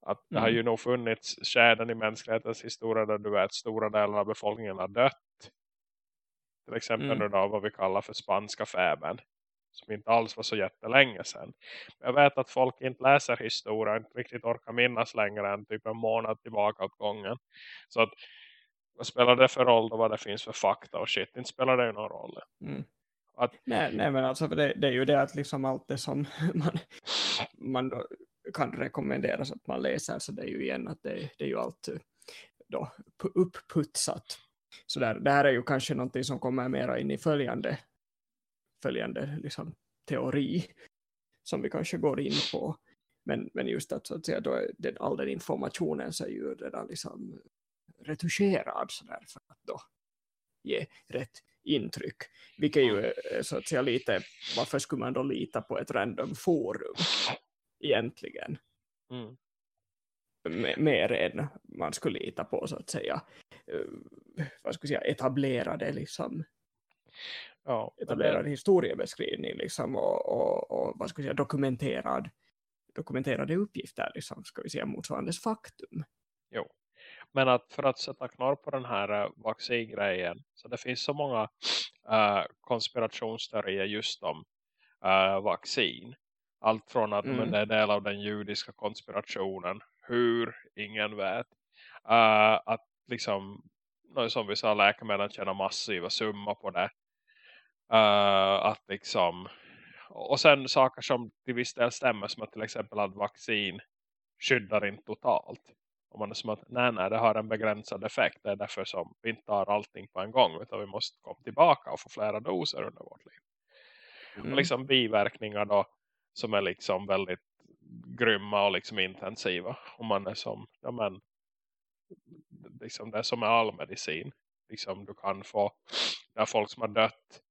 Att det har Mm. ju nog funnits skärden i mänsklighetens historia där du vet stora delar av befolkningen har dött. Till exempel Mm. då vad vi kallar för spanska fäben. Som inte alls var så jättelänge sedan. Jag vet att folk inte läser historia. Inte riktigt orkar minnas längre än typ en månad tillbaka åt gången. Så att vad spelar det för roll då vad det finns för fakta och shit. Inte spelar det ju någon roll. Mm. Att- Nej, nej, men alltså det, det är ju det att liksom allt det som man, man då kan rekommenderas att man läser så det är ju igen att det, det är ju allt eh, då uppputsat. Så där, det här är ju kanske någonting som kommer mera in i följande, följande liksom, teori som vi kanske går in på. Men, men just att, så att säga, då är den, all den informationen så är ju redan liksom retuscherad så där för att då ge rätt intryck. Vilket ju är så att säga lite, varför skulle man då lita på ett random forum egentligen? Mm. Mer än man skulle lita på så att säga eh, vad ska jag säga, etablerade liksom Ja, men det- etablerad historiebeskrivning liksom och, och, och vad ska jag säga, dokumenterad dokumenterade uppgifter liksom, ska vi säga motsvarandes faktum. Men att för att sätta knorr på den här uh, vaccingrejen. Så det finns så många uh, konspirationsteorier just om uh, vaccin. Allt från att Mm. det är del av den judiska konspirationen. Hur? Ingen vet. Uh, att liksom, som vi sa, läkemedel tjänar massiva summor på det. Uh, att liksom, och sen saker som till viss del stämmer som att till exempel att vaccin skyddar inte totalt. Och man är som att nej, nej, det har en begränsad effekt. Det är därför som vi inte har allting på en gång. Utan vi måste komma tillbaka och få flera doser under vårt liv. Mm. Och liksom biverkningar då. Som är liksom väldigt grymma och liksom intensiva. Och man är som, ja men. Liksom det är som med all medicin. Liksom du kan få. Det är folk som har dött.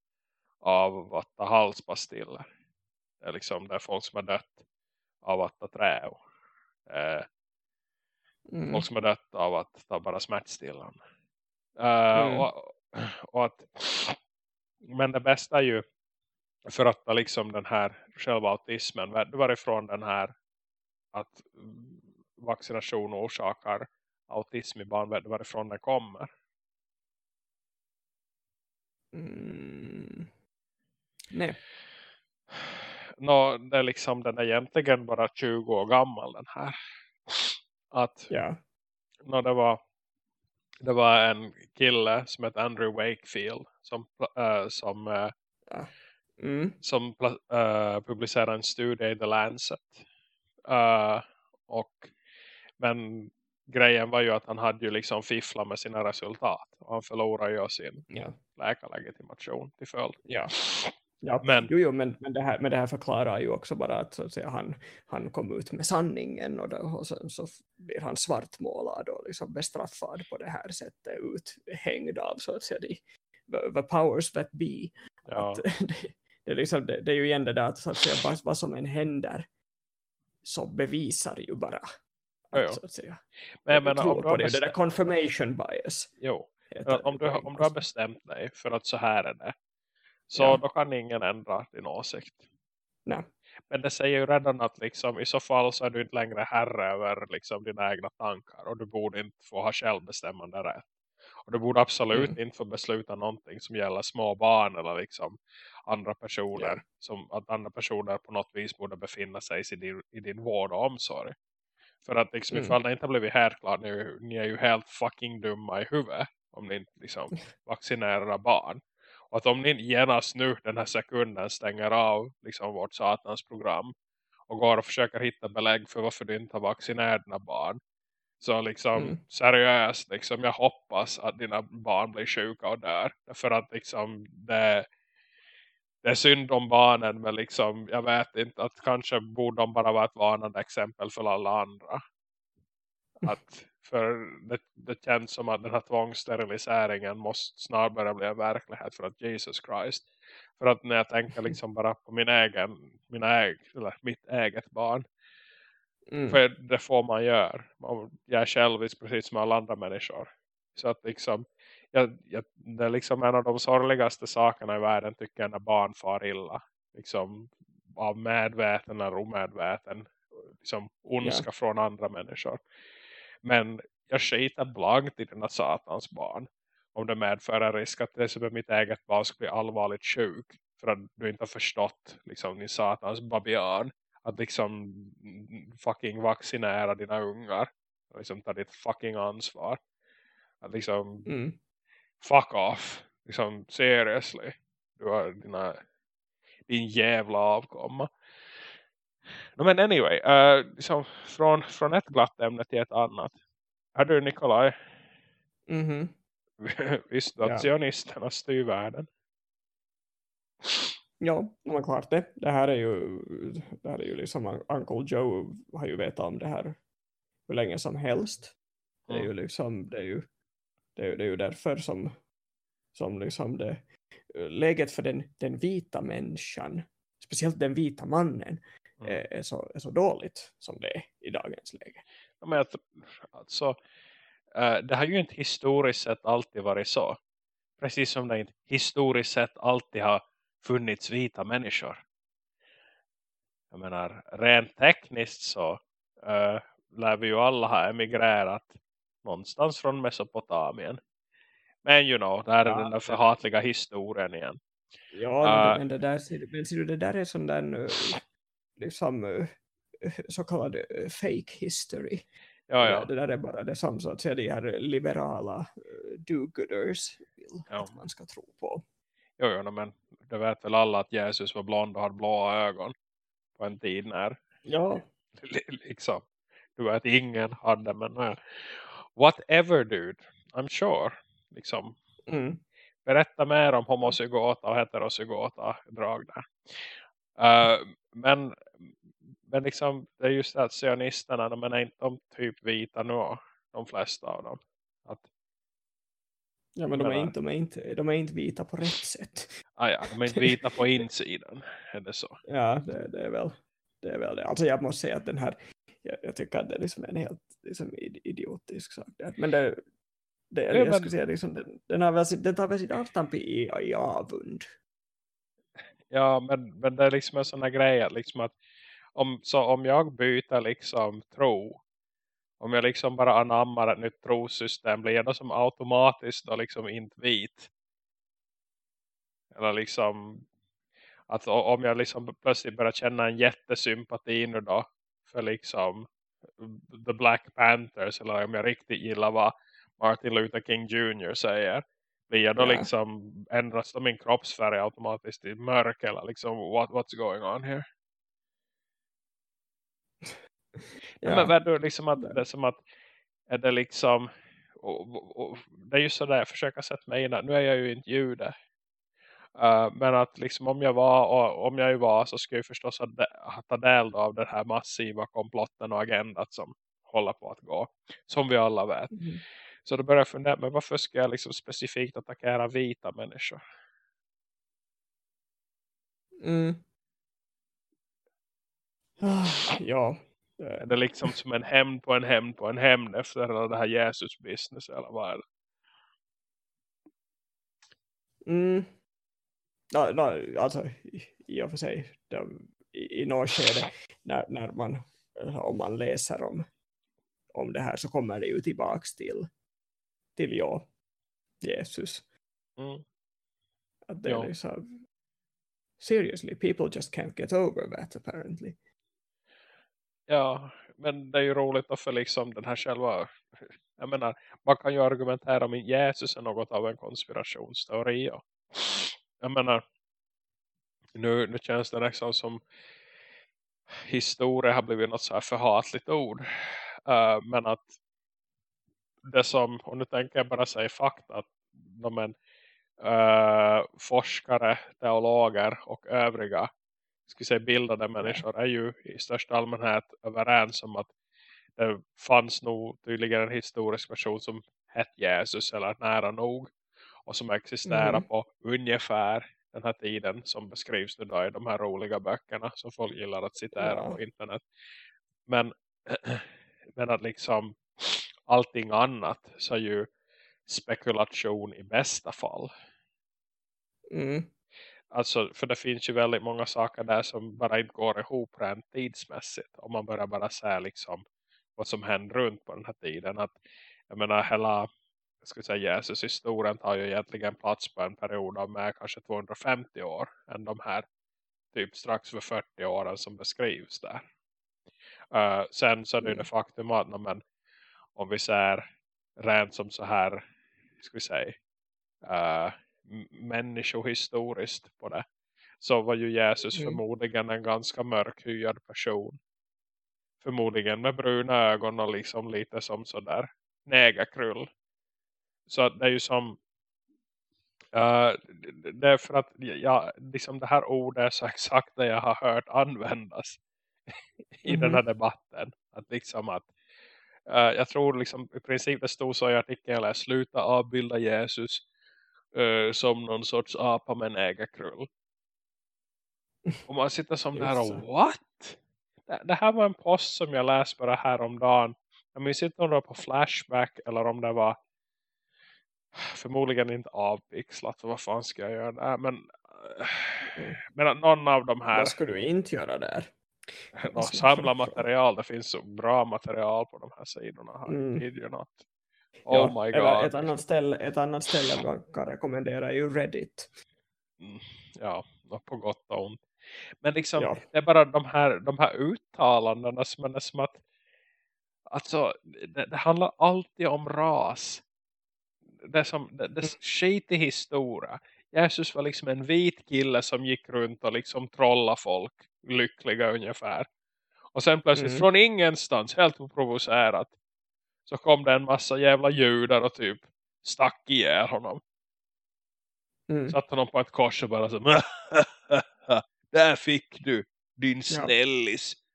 Av att ta halspastiller. Det är liksom det är folk som har dött. Av att ta trä. Eh, Mm. folk som har dött av att ta bara smärtstillande. Uh, Mm. och, och att, men det bästa är ju för att liksom den här själva autismen, varifrån den här att vaccination orsakar autism i barn, varifrån den kommer? Mm. Nej. Nå, det är liksom, den är egentligen bara 20 år gammal den här. Att Ja. nå, det var det var en kille som hette Andrew Wakefield som, äh, som äh, Mm. som uh, publicerade en studie i The Lancet. Uh, och, men grejen var ju att han hade ju liksom fifflat med sina resultat. Och han förlorade ju sin Ja. läkarlegitimation till följd. Ja. Ja, Men- jo, jo, men, men, det här, men det här förklarar ju också bara att, så att säga, han, han kom ut med sanningen och, då, och sen så blir han svartmålad och liksom bestraffad på det här sättet, uthängd av så att säga, the- the powers that be. Ja. Att, det, det, är liksom, det, det är ju igen det där att, så att säga, vad, vad som än händer så bevisar ju bara. Att, Ja, ja. Så att säga. Men jag menar, tror om på det, det där confirmation bias. jo, heter om, du, om du har bestämt dig för att så här är det. Så Ja. då kan ingen ändra din åsikt. Nej. Men det säger ju redan att liksom, i så fall så är du inte längre herre över liksom, dina egna tankar. Och du borde inte få ha självbestämmande rätt. Och du borde absolut Mm. inte få besluta någonting som gäller små barn eller liksom andra personer. Ja. Som att andra personer på något vis borde befinna sig i din, i din vård och omsorg. För att liksom, Mm. ifall det inte har blivit helt klart, ni, är ju- helt fucking dumma i huvudet. Om ni inte liksom vaccinerar barn. Och att om ni inte genast nu den här sekunden stänger av liksom vårt satans program. Och går och försöker hitta belägg för varför du inte har vaccinerat dina barn. Så liksom Mm. seriöst, liksom, jag hoppas att dina barn blir sjuka och dör. För att liksom det, det är synd om barnen men liksom, jag vet inte att kanske borde de bara vara ett varnande exempel för alla andra. Att för det, det känns som att den här tvångssteriliseringen måste börja bli en verklighet för att Jesus Christ. För att när jag tänker liksom bara på min egen, min äg, eller mitt eget barn. Mm. För det får man gör. Man- Jag är självisk precis som alla andra människor. Så att liksom, jag, jag, det är liksom en av de sorgligaste sakerna i världen tycker jag när barn far illa. Liksom av medveten eller omedveten. Liksom ondska från andra människor. Men jag skiter blankt i dina satans barn. Om det medför en risk att det som är mitt eget barn ska bli allvarligt sjuk. För att du inte har förstått liksom din satans babian. Att liksom fucking vaccinera dina ungar. Och liksom ta ditt fucking ansvar. Att liksom Mm. Fuck off. Liksom seriously. Du har dina, din jävla avkomma. No, men anyway. Uh, liksom från, från ett glatt ämne till ett annat. Är du Nikolaj? Mhm. Visst du att Ja. sionisterna styr världen? Ja, men klart det. Det här är ju, det här är ju liksom Uncle Joe har ju vetat om det här hur länge som helst. Det är Mm. ju liksom, det är ju, det är, ju- det är ju därför som, som liksom det, läget för den, den vita människan, speciellt den vita mannen, Mm. är, är, så, är så dåligt som det är i dagens läge. Ja, Men tr- alltså, eh, det har ju inte historiskt sett alltid varit så. Precis som det inte historiskt sett alltid har funnits vita människor. Jag menar, rent tekniskt så uh, lär vi ju alla ha emigrerat någonstans från Mesopotamien. Men you know, där är Ja, den där förhatliga historien igen. Ja, Ah. men, det där, men ser du, det där är sån där eh, liksom eh, så kallad fake history. Ja, Det, ja. det där är bara det som så att säga de här liberala uh, do-gooders vill Ja. att man ska tro på. Jo, jo, men det vet väl alla att Jesus var blond och hade blåa ögon på en tid när Ja, liksom. Du vet, ingen hade, men uh, whatever dude, I'm sure. Liksom, mm, berätta mer om homozygota och heterozygota drag där. Uh, men, men liksom, det är just det att sionisterna, de är inte de typ vita nu, de flesta av dem. Att, ja men de är, inte, de, är inte, de är inte vita på rätt sätt. ah, ja, de är inte vita på insidan, är det så? Ja, det, det, är väl, det är väl det. Alltså jag måste säga att den här, jag, jag tycker att det är liksom en helt liksom, id- idiotisk sak. Där. Men det, det Ja, jag men- skulle säga, liksom, den, den, har väl, sitt- den tar väl sitt avstamp i, i avund. Ja, men, men det är liksom en sån här grej att, liksom att om, så om jag byter liksom tro, om jag liksom bara anammar ett nytt trosystem, blir jag då som automatiskt då liksom inte vit? Eller liksom att om jag liksom plötsligt börjar känna en jättesympati nu då för liksom The Black Panthers eller om jag riktigt gillar vad Martin Luther King Jr. säger blir jag då Ja. liksom ändras då min kroppsfärg automatiskt till mörk eller liksom what, what's going on here? Ja. Men vad det liksom att det är som att är det liksom och, och, och, det är ju sådär jag försöker sätta mig in nu är jag ju inte jude Uh, men att liksom om jag var om jag ju var så skulle jag förstås ha, ha ta del av den här massiva komplotten och agendat som håller på att gå. Som vi alla vet. Mm. Så då börjar jag fundera, men varför ska jag liksom specifikt attackera vita människor? Mm. ja. Är det liksom som en hämnd på en hämnd på en hämnd efter det här Jesus-business eller vad är det? Mm. No, no, alltså i och för sig de, i, i något skede när, när man om man läser om, om det här så kommer det ju tillbaks till till ja, Jesus. Mm. Att det är liksom seriously, people just can't get over that apparently. Ja, men det är ju roligt för liksom den här själva jag menar, man kan ju argumentera om Jesus är något av en konspirationsteori. Och, jag menar, nu, nu känns det liksom som historia har blivit något så här förhatligt ord. Uh, men att det som, och nu tänker jag bara säga fakta, att de en, uh, forskare, teologer och övriga ska säga bildade människor är ju i största allmänhet överens om att det fanns nog tydligen en historisk person som hette Jesus eller nära nog och som existerar mm. på ungefär den här tiden som beskrivs nu då i de här roliga böckerna som folk gillar att citera ja. på internet. Men, men att liksom allting annat så är ju spekulation i bästa fall. Mm. Alltså, för det finns ju väldigt många saker där som bara inte går ihop rent tidsmässigt. Om man börjar bara säga liksom vad som hände runt på den här tiden. Att, jag menar, hela skulle säga Jesus historien tar ju egentligen plats på en period av med kanske 250 år än de här typ strax för 40 åren som beskrivs där. Uh, sen så är det mm. det faktum att men, om vi ser rent som så här ska vi säga uh, människohistoriskt på det så var ju Jesus mm. förmodligen en ganska mörkhyad person. Förmodligen med bruna ögon och liksom lite som sådär negerkrull. Så det är ju som uh, det är för att ja, liksom det här ordet är så exakt det jag har hört användas i mm. den här debatten. Att liksom att uh, jag tror liksom i princip det stod så i artikeln att sluta avbilda Jesus uh, som någon sorts apa med en ägarkrull. Och man sitter som där och what? Det, det, här var en post som jag läste bara häromdagen. Jag minns inte om det var på Flashback eller om det var förmodligen inte avpixlat. Vad fan ska jag göra där? Men, mm. men någon av de här... Vad ska du inte göra där? De samla material. Det finns så bra material på de här sidorna. Här. Mm. Oh ja, my god. Ett annat, ställe, ett annat ställe jag kan rekommendera är ju Reddit. Mm, ja, på gott och ont. Men liksom, ja. det är bara de här, de här uttalandena som är som att alltså, det, det handlar alltid om ras. Det som, det, det mm. skit i historia. Jesus var liksom en vit kille som gick runt och liksom trolla folk lyckliga ungefär. Och sen plötsligt mm. från ingenstans, helt oprovocerat, så kom det en massa jävla judar och typ stack ihjäl honom. Mm. Satt honom på ett kors och bara så där fick du din snällis. Ja,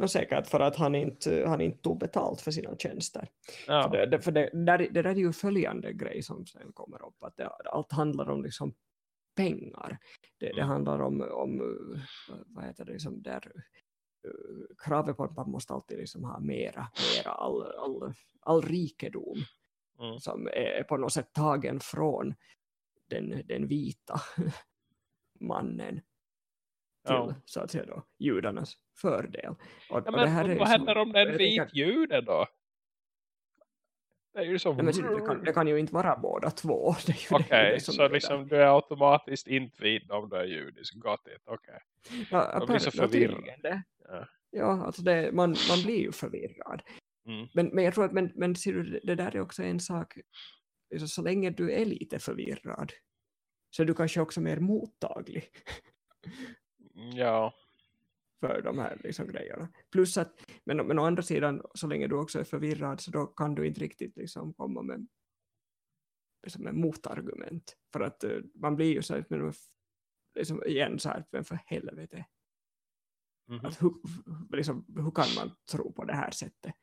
och säkert för att han inte, han inte tog betalt för sina tjänster. Ja. För, det, för det, där, det där är ju följande grej som sen kommer upp. Att det, allt handlar om liksom pengar. Det, det mm. handlar om, om vad heter det, liksom där, kravet på att man måste alltid liksom ha mera, mera all, all, all rikedom mm. som är på något sätt tagen från den, den vita mannen till ja. så att säga då, judarnas fördel. Och, ja, men, är vad händer om det är en vit tänker, jude då? Det är ju som... Ja, men, det, kan, det kan ju inte vara båda två. Okej, okay, så liksom du är automatiskt inte vit om du är judisk. Got it, okej. Okay. Ja, blir så förvirrad. Ja, ja alltså det, man, man blir ju förvirrad. Mm. Men, men jag tror att men, men ser du, det där är också en sak så, så länge du är lite förvirrad så är du kanske också mer mottaglig. Ja. För de här liksom grejerna. Plus att, men, men å andra sidan, så länge du också är förvirrad så då kan du inte riktigt liksom komma med liksom en motargument. För att uh, man blir ju så här, men, liksom, igen så här, men för helvete. Mm -hmm. att hur, liksom, hur kan man tro på det här sättet?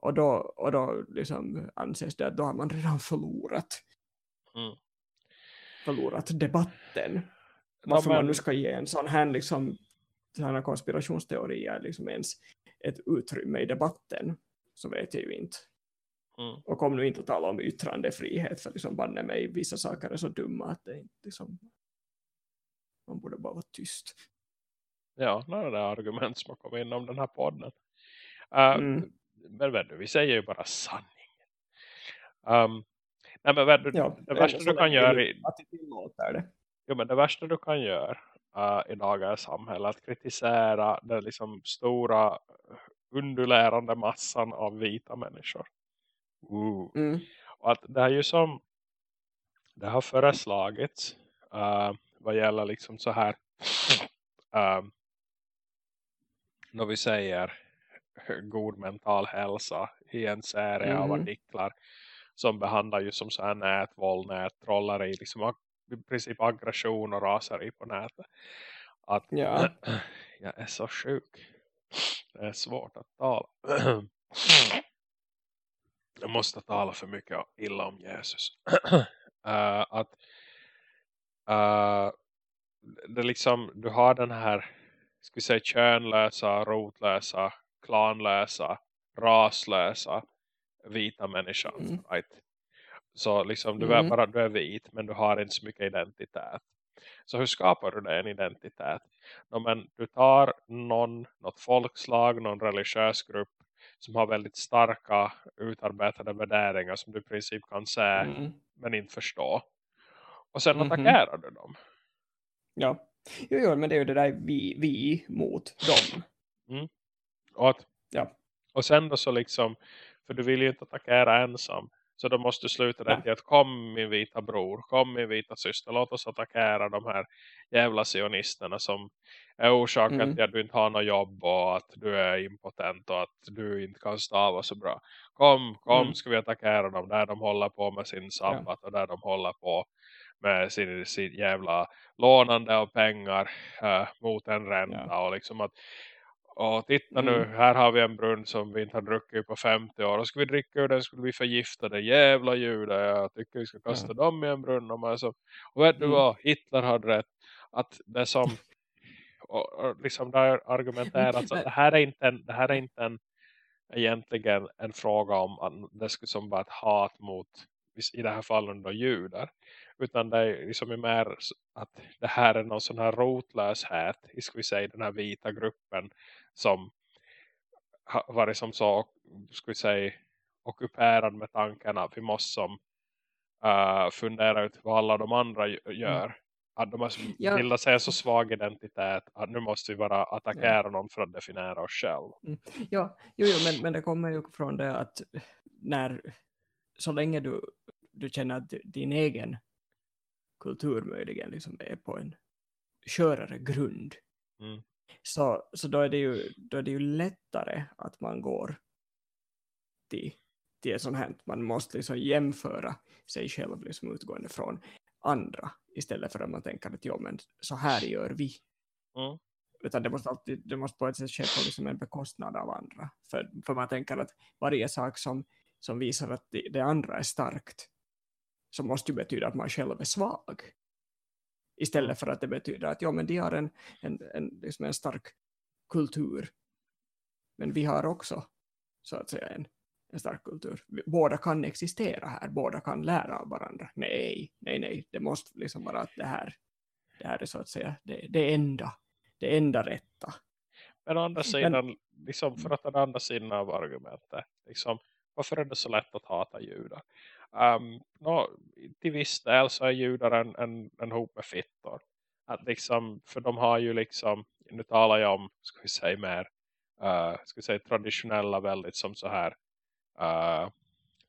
Och då, och då liksom anses det att då har man redan förlorat. Mm. Förlorat debatten. Varför man nu ska ge en sån här liksom, sådana konspirationsteorier liksom ens ett utrymme i debatten så vet jag ju inte. Mm. Och kom nu inte att tala om yttrandefrihet för liksom banne mig vissa saker är så dumma att det inte liksom man borde bara vara tyst. Ja, det är det argument som har kommit in om den här podden. Uh, mm. Men vet du, vi säger ju bara sanning. Um, nej men vet du, ja, det, det värsta du kan göra i, det. Jo, men det värsta du kan göra uh, i dagens samhälle att kritisera den liksom stora undulärande massan av vita människor. Uh. Mm. Och att det är ju som det har föreslagits uh, vad gäller liksom så här uh, när vi säger god mental hälsa i en serie mm. av artiklar som behandlar ju som så här nätvåld, nättrolleri, liksom i princip aggression och raseri på nätet. Att ja. jag är så sjuk. Det är svårt att tala. jag måste tala för mycket illa om Jesus. uh, att uh, det liksom, du har den här ska vi säga könlösa, rotlösa, klanlösa, raslösa vita människan. Mm. Right? Så liksom du mm. är bara du är vit men du har inte så mycket identitet. Så hur skapar du dig en identitet? No, men du tar någon, något folkslag, någon religiös grupp som har väldigt starka utarbetade värderingar som du i princip kan se mm. men inte förstå. Och sen mm -hmm. attackerar du dem. Ja, jo, jo, men det är ju det där vi, vi mot dem. Mm. Och, att, ja. och sen då så liksom, för du vill ju inte attackera ensam. Så då måste du sluta det till att kom min vita bror, kom min vita syster, låt oss attackera de här jävla sionisterna som är orsaken mm. till att du inte har något jobb och att du är impotent och att du inte kan stava så bra. Kom, kom mm. ska vi attackera dem där de håller på med sin sabbat ja. och där de håller på med sin, sin jävla lånande av pengar äh, mot en ränta ja. och liksom att och titta mm. nu, här har vi en brunn som vi inte har druckit på 50 år. Och ska vi dricka ur den skulle vi förgifta det. Jävla judar, jag tycker vi ska kasta ja. dem i en brunn. Och, man så, och vet mm. du vad, Hitler hade rätt. Att det som, och, och liksom där argumenterat att det här är inte en, det här är inte en egentligen en fråga om att det skulle som vara ett hat mot i det här fallet då judar. Utan det är liksom mer att det här är någon sån här rotlöshet i ska vi säga den här vita gruppen som har varit som så ska vi säga ockuperad med tanken att vi måste som uh, fundera ut vad alla de andra gör. Mm. Att de måste ja. bilda sig en så svag identitet att nu måste vi bara attackera ja. någon för att definiera oss själv. Mm. Ja, jo, jo, men, men det kommer ju från det att när så länge du, du känner att din egen kultur möjligen liksom är på en skörare grund mm. Så, så då, är det ju, då är det ju lättare att man går till, till ett sånt här man måste liksom jämföra sig själv liksom utgående från andra istället för att man tänker att jo, men så här gör vi mm. utan det måste, alltid, det måste på ett sätt ske på liksom en bekostnad av andra för, för man tänker att varje sak som, som visar att det, det andra är starkt så måste ju betyda att man själv är svag. Istället för att det betyder att ja, men de har en, en, en, liksom en stark kultur. Men vi har också så att säga en, en stark kultur. Båda kan existera här, båda kan lära av varandra. Nej, nej, nej, det måste liksom vara att det här, det här är så att säga det, det enda, det enda rätta. Men å andra sidan, men, liksom för att den andra sidan av argumentet, liksom, varför är det så lätt att hata judar? Um, no, till viss del så är judar en, en, en hop med fittor. Att liksom, för de har ju liksom, nu talar jag om, ska vi säga mer, uh, ska vi säga traditionella väldigt som så här uh,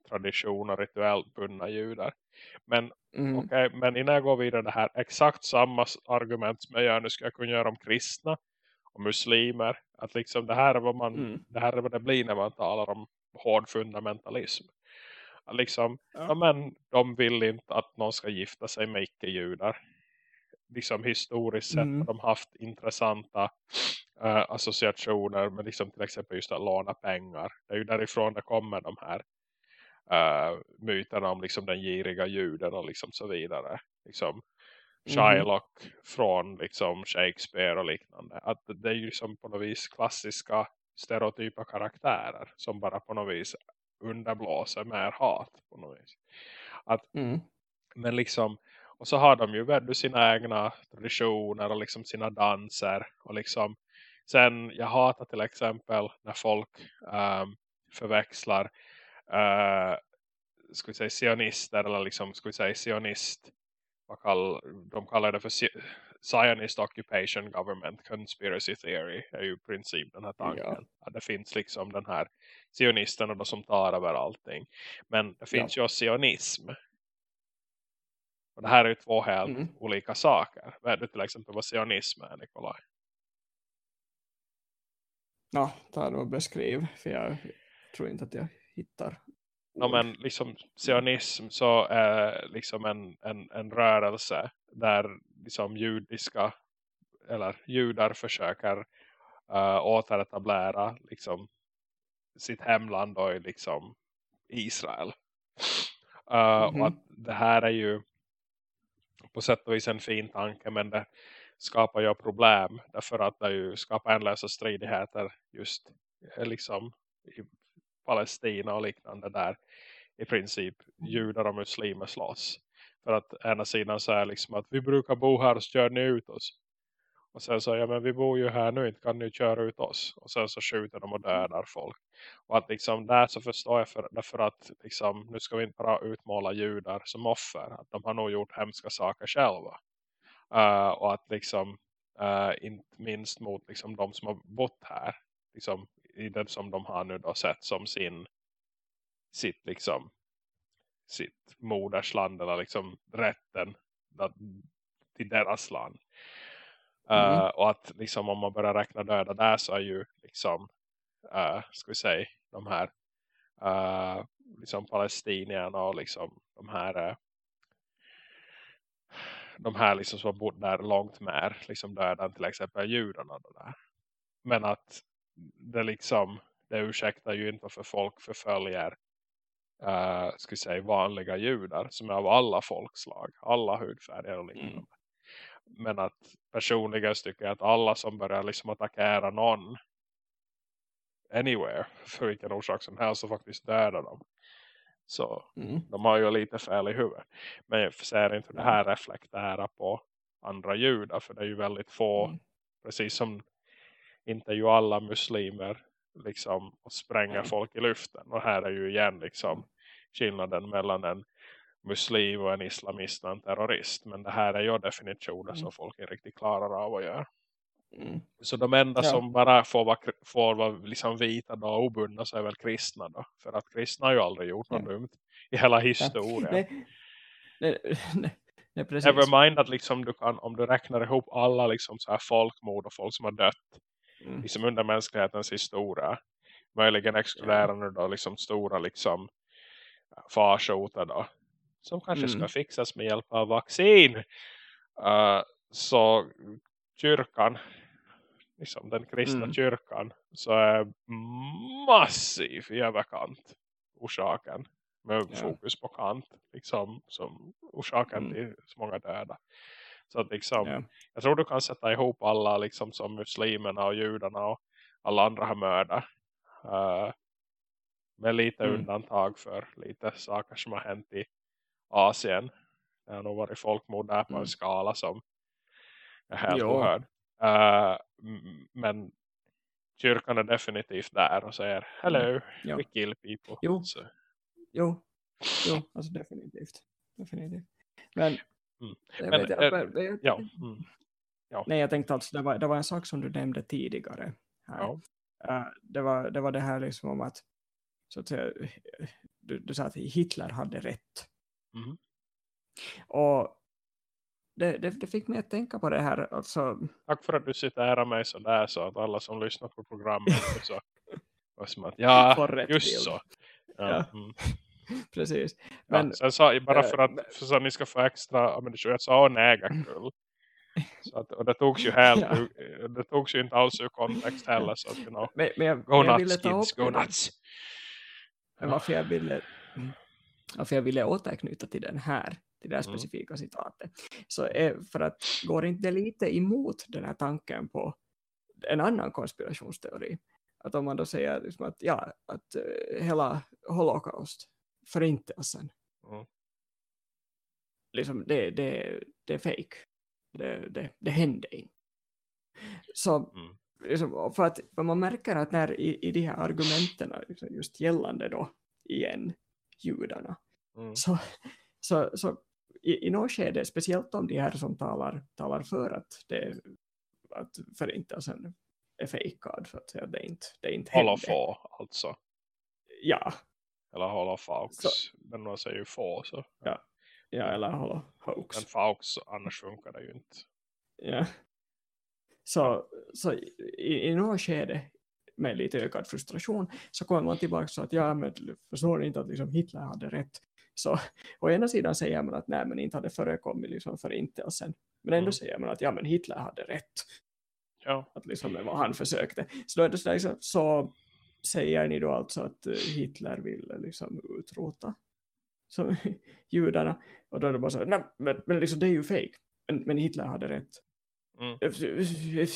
tradition och rituellt bundna judar. Men, mm. okay, men innan jag går vidare det här, exakt samma argument som jag gör nu ska jag kunna göra om kristna och muslimer. Att liksom det här är vad man, mm. det här är vad det blir när man talar om hård fundamentalism Liksom, Ja. ja. men de vill inte att någon ska gifta sig med icke-judar. Liksom historiskt sett Mm. har de haft intressanta eh, associationer med liksom till exempel just att låna pengar. Det är ju därifrån det kommer de här uh, myterna om liksom den giriga juden och liksom så vidare. Liksom Shylock från liksom Shakespeare och liknande. Att det är ju liksom på något vis klassiska stereotypa karaktärer som bara på något vis underblåser mer hat på något vis. Att, Mm. men liksom, och så har de ju väldigt sina egna traditioner och liksom sina danser och liksom sen, jag hatar till exempel när folk ehm, förväxlar uh, ska vi säga sionister eller liksom ska vi säga sionist vad kall, de kallar det för Zionist Occupation Government Conspiracy Theory är ju i princip den här tanken. Ja. Att det finns liksom den här sionisterna då som tar över allting. Men det finns ju sionism. Och det här är ju två helt Mm. olika saker. Vet du till exempel vad sionism är, Nikolaj? Ja, ta då beskriv. För jag tror inte att jag hittar. Ja, men liksom sionism så är liksom en, en, en rörelse där liksom judiska eller judar försöker uh, återetablera liksom sitt hemland och liksom Israel. Uh, Mhm. Och att det här är ju på sätt och vis en fin tanke men det skapar ju problem därför att det ju skapar ändlösa stridigheter just eh, liksom i Palestina och liknande där i princip judar och muslimer slåss. För att ena sidan så är liksom att vi brukar bo här så kör ni ut oss. Och sen så, ja men vi bor ju här nu, inte kan ni köra ut oss. Och sen så skjuter de och dödar folk. Och att liksom där så förstår jag för, därför att liksom, nu ska vi inte bara utmåla judar som offer. Att de har nog gjort hemska saker själva. Uh, och att liksom, uh, inte minst mot liksom de som har bott här. Liksom i det som de har nu då sett som sin sitt liksom sitt modersland eller liksom rätten att, till deras land. Mm. Uh, och att liksom om man börjar räkna döda där så är ju liksom uh, ska vi säga de här uh, liksom palestinierna och liksom de här uh, de här liksom som har bott där långt mer liksom döda än till exempel judarna där. Men att det liksom det ursäktar ju inte för folk förföljer uh, ska vi säga vanliga judar som är av alla folkslag, alla hudfärger och liknande. Mm. Men att personligen tycker jag att alla som börjar liksom attackera någon anywhere för vilken orsak som helst och faktiskt döda dem. Så Mm. de har ju lite fel i huvudet. Men jag ser inte hur det här reflekterar på andra judar. För det är ju väldigt få, Mm. precis som inte ju alla muslimer liksom och spränger Nej. folk i luften. Och här är ju igen liksom skillnaden mellan en muslim och en islamist och en terrorist. Men det här är ju definitioner Mm. som folk är riktigt klarar av att göra. Mm. Så de enda Ja. som bara får vara, får vara liksom vita då, och obundna så är väl kristna då. För att kristna har ju aldrig gjort något Ja. dumt i hela historien. Nej, nej, nej, nej. Never mind att liksom du kan, om du räknar ihop alla liksom så här folkmord och folk som har dött Mm. liksom under mänsklighetens historia. Möjligen exkluderande då liksom stora liksom farsoter då. Som kanske Mm. ska fixas med hjälp av vaccin. Uh, så kyrkan, liksom den kristna Mm. kyrkan, så är massiv i överkant orsaken. Med Ja. fokus på kant. Liksom som orsaken Mm. till så många döda. Så att liksom, Ja. jag tror du kan sätta ihop alla liksom som muslimerna och judarna och alla andra har mördat. Uh, med lite Mm. undantag för lite saker som har hänt i Asien. Det har nog varit folkmord där på Mm. en skala som är helt Jo. ohörd. Uh, men kyrkan är definitivt där och säger hello, Ja. we kill people. Jo. Så, Jo, jo alltså definitivt. definitivt. Men, Mm. Men, eh, jag, jag, jag, ja, mm, Nej, jag tänkte alltså, det var, det var en sak som du nämnde tidigare. Här. ja. Eh, det, var, det var det här liksom om att, så att säga, du, du sa att Hitler hade rätt. Mhm. Och det, det, det fick mig att tänka på det här. Alltså, Tack för att du citerar mig så där så att alla som lyssnar på programmet så var som att, ja, just bild. så. Ja, Ja. Mm. Precis. Men, ja, sen sa, bara för att, för så att ni ska få extra ammunition, jag sa nägarkull. Så att, och det togs ju helt ja. det togs ju inte alls ur kontext heller så att, you know, men, men jag, go men nuts kids, go nuts. Men varför jag ville varför jag ville återknyta till den här till det här mm. specifika mm. citatet så är för att går inte lite emot den här tanken på en annan konspirationsteori att om man då säger liksom att, ja, att uh, hela holocaust förintelsen mm. liksom det, det, det är fake det, det, det hände inte så mm. liksom, för att man märker att när i, i de här argumenten liksom just gällande då igen judarna mm. så, så, så i, i något skede, speciellt om de här som talar, talar för att, det, att förintelsen är fejkad så att säga, det är inte, det är inte Hålla få, alltså. Ja. Eller hålla faux. Men man säger ju få så. Ja, ja eller hålla hoax. Men faux, annars funkar det ju inte. Ja. Så, så i, i något skede med lite ökad frustration så kommer man tillbaka så att ja, men förstår inte att liksom Hitler hade rätt. Så å ena sidan säger man att nej men inte hade förekommit liksom förintelsen. Men ändå mm. säger man att ja men Hitler hade rätt. Ja. Att liksom det var han försökte. Så då är det så, liksom, så säger ni då alltså att eh, Hitler ville liksom utrota så, judarna. Och då är det bara så nej men, men liksom, det är ju fake. Men, men Hitler hade rätt. Mm.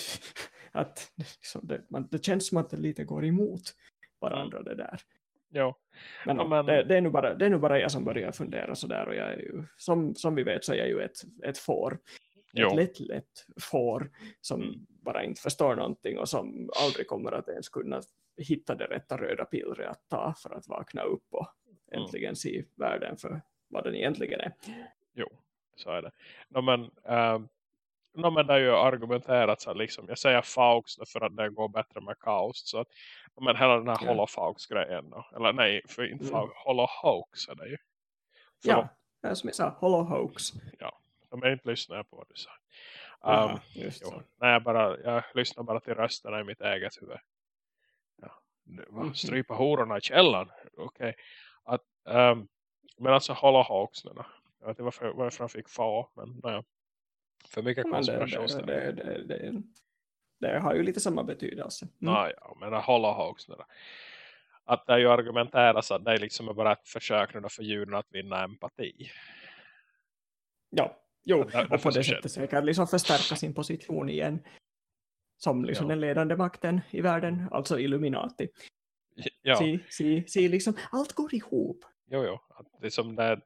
Att liksom det, man, det känns som att det lite går emot varandra det där. Ja. Men, ja, men... Det, det, är nu bara, det är nu bara jag som börjar fundera sådär och jag är ju, som, som vi vet så är jag ju ett, ett får. Jo. Ett lätt, lätt får som mm. bara inte förstår någonting och som aldrig kommer att ens kunna hitta det rätta röda pillret att ta för att vakna upp och mm. äntligen se världen för vad den egentligen är. Jo, så är det. No, men, äh, no, men det är ju argumenterat så liksom, jag säger Faux för att det går bättre med kaos så att men hela den här ja. Holofaux-grejen då. Eller nej, för inte mm. Holohoax är det ju. För ja, de, som jag sa, Holohoax. Ja, de är inte lyssnare på vad du sa. Um, just jo, nej, jag, bara, jag lyssnar bara till rösterna i mitt eget huvud. Strypa hororna i källan. Okej. Okay. Um, men alltså nu då. Jag vet inte varför, varför han fick få, men nej. För mycket konspirations. Det, det, det, det har ju lite samma betydelse. Mm. Ah, ja, men nu då. Att det är ju argumenteras att det är liksom bara ett försök nu för djuren att vinna empati. Ja, jo, och på det sättet säkert liksom förstärka sin position igen som liksom ja. den ledande makten i världen, alltså Illuminati. Ja. Se, se, se liksom, allt går ihop. Jo, jo. Att liksom det är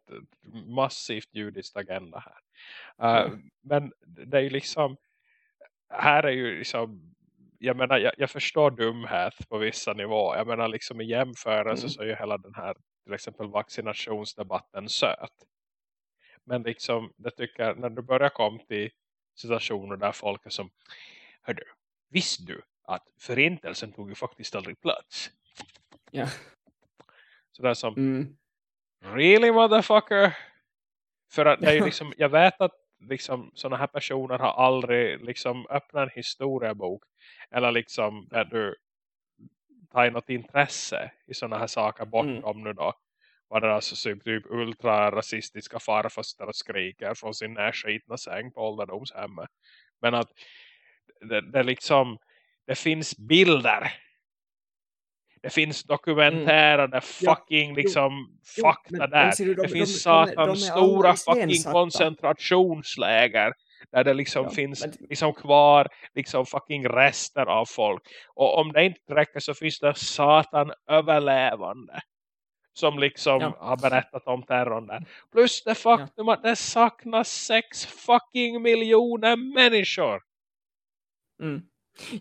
massivt judiskt agenda här. Uh, ja. Men det är ju liksom här är ju liksom jag menar, jag, jag, förstår dumhet på vissa nivåer. Jag menar liksom i jämförelse mm. så är ju hela den här till exempel vaccinationsdebatten söt. Men liksom, det tycker när du börjar komma till situationer där folk är som, hördu, visste du att förintelsen tog ju faktiskt aldrig plats? Ja. Så det är som, mm. really motherfucker? För att det är ju liksom, jag vet att liksom sådana här personer har aldrig liksom öppnat en historiebok eller liksom där du tar något intresse i sådana här saker bortom mm. nu då vad det alltså typ, typ ultrarasistiska och skriker från sin närskitna säng på ålderdomshemmet. Men att det, det liksom det finns bilder det finns dokumenterade mm. fucking ja, liksom jo, fakta men, där. Men, du, de, det finns de, satan de, stora fucking koncentrationsläger där det liksom ja, finns men... liksom kvar liksom fucking rester av folk. Och om det inte räcker så finns det satan överlevande som liksom ja. har berättat om terrorn där. Plus det faktum att det saknas sex fucking miljoner människor. Mm.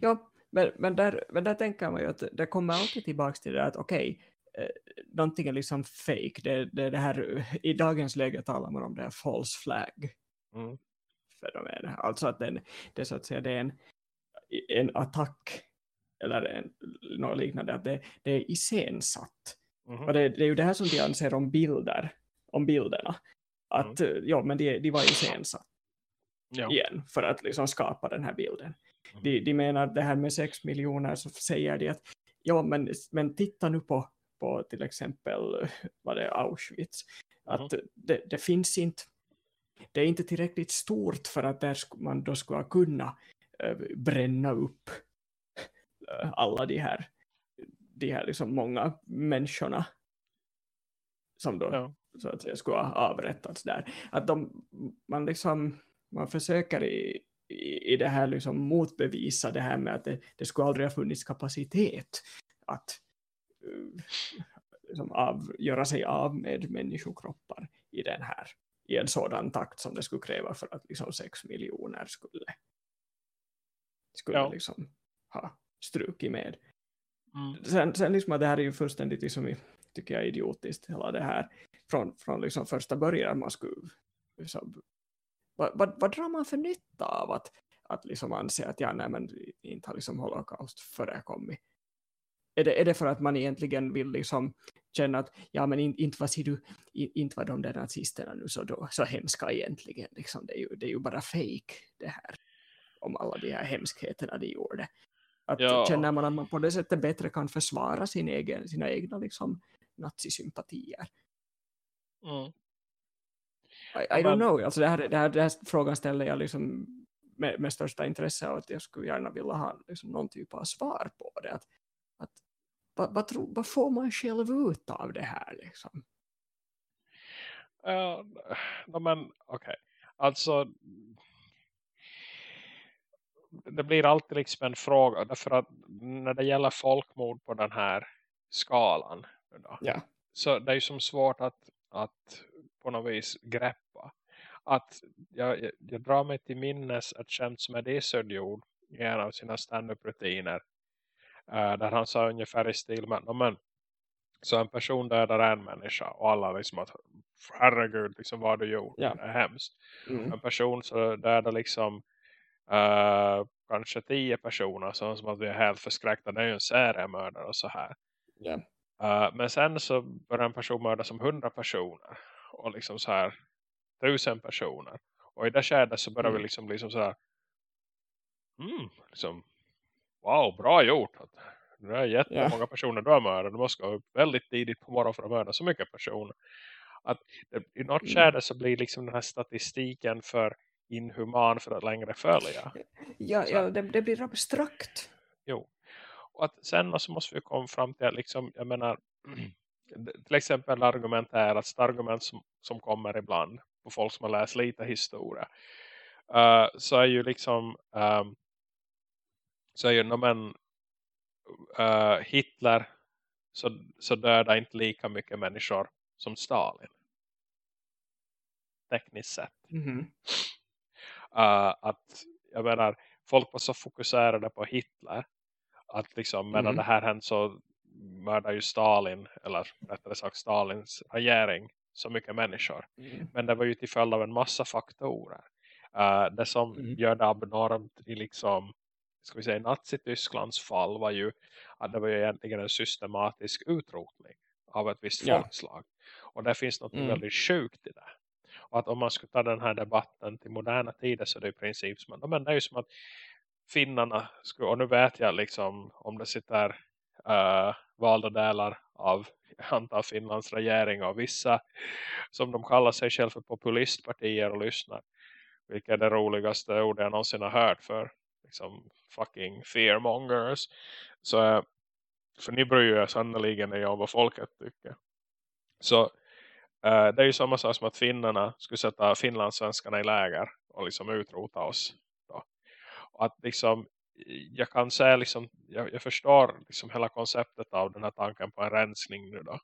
Ja, men, men, där, men där tänker man ju att det kommer alltid tillbaka till det att okej, okay, eh, någonting är liksom fake. Det, det, det här, I dagens läge talar man om det här false flag. Mm. Fenomen. Alltså att den, det, så att säga, det är en, en attack eller en, något liknande. Att det, det är iscensatt. Mm. Och det, det, är ju det här som de anser om bilder, om bilderna. Att mm. ja, men de, de var iscensatt ja. igen för att liksom skapa den här bilden de, de menar det här med 6 miljoner så säger de att ja men, men titta nu på, på till exempel vad det är, Auschwitz. Att det, det finns inte det är inte tillräckligt stort för att där man då ska kunna eh, bränna upp eh, alla de här, de här liksom många människorna som då Ja. så att säga skulle ha avrättats där. Att de, man liksom man försöker i, i, i det här liksom motbevisa det här med att det, det skulle aldrig ha funnits kapacitet att eh, liksom av, göra sig av med människokroppar i den här i en sådan takt som det skulle kräva för att liksom sex miljoner skulle skulle Ja. liksom ha strukit med. Mm. Sen, sen liksom att det här är ju fullständigt liksom, tycker jag idiotiskt hela det här från, från liksom första början man skulle liksom, vad, vad, vad drar man för nytta av att, att liksom anse att ja, nej, men inte har liksom holocaust förekommit? Är det, är det för att man egentligen vill liksom känna att ja men in, inte vad ser du in, inte var de där nazisterna nu så, då, så hemska egentligen liksom, det, är ju, det är ju bara fake det här om alla de här hemskheterna de gjorde. Att Ja. känner man att man på det sättet bättre kan försvara sin egen, sina egna liksom, nazisympatier. Mm. I, I don't know, alltså det här, det här, det här frågan ställer jag liksom med, med största intresse och att jag skulle gärna vilja ha liksom någon typ av svar på det. Att, att, vad, vad, tror, vad får man själv ut av det här liksom? Ja, no, men okej. Alltså det blir alltid liksom en fråga därför att när det gäller folkmord på den här skalan då, Ja. så det är ju som svårt att, att på något vis greppa. Att jag, jag, jag drar mig till minnes ett skämt som Eddie Izzard gjorde i en av sina stand-up-rutiner. eh, där han sa ungefär i stil med "Nå, men, så en person dödar en människa och alla liksom att herregud liksom vad du gjort, Ja. det är hemskt. Mm. En person så dödar liksom eh, kanske tio personer så som att vi är helt förskräckta, det är ju en seriemördare och så här. Ja. Uh, men sen så börjar en person mörda som hundra personer. Och liksom så här tusen personer. Och i det skedet så börjar Mm. vi liksom, liksom så här. Mm, liksom, wow, bra gjort. Det är jättemånga personer du har mördat. Du måste gå upp väldigt tidigt på morgonen för att mörda så mycket personer. Att det, i något Mm. skede så blir liksom den här statistiken för inhuman för att längre följa. Ja, ja det, det blir abstrakt. Jo. Och att sen så måste vi komma fram till att liksom, jag menar, till exempel argumenterat, argument som, som kommer ibland på folk som har läst lite historia. Uh, så är ju liksom um, så är ju no, men, uh, Hitler så, så dödar inte lika mycket människor som Stalin. Tekniskt sett. Mhm. Uh, att jag menar, folk var så fokuserade på Hitler att liksom medan Mhm. det här hände så mördar ju Stalin eller rättare sagt Stalins regering så mycket människor. Mm. Men det var ju till följd av en massa faktorer. Uh, det som Mm. gör det abnormt i liksom ska vi säga Nazi-Tysklands fall var ju att det var ju egentligen en systematisk utrotning av ett visst Ja. folkslag. Och det finns något Mm. väldigt sjukt i det. Och att om man skulle ta den här debatten till moderna tider så är det i princip som att, men det är ju som att finnarna skulle, och nu vet jag liksom om det sitter uh, valda delar av antar Finlands regering och vissa som de kallar sig själva för populistpartier och lyssnar. Vilket är det roligaste ordet jag någonsin har hört för liksom fucking fearmongers. Så eh, för ni bryr er sannoliken om vad folket tycker. Så eh, det är ju samma sak som att finnarna skulle sätta finlandssvenskarna i läger och liksom utrota oss. Då. Och att liksom jag kan säga liksom, jag, jag förstår liksom hela konceptet av den här tanken på en rensning nu då.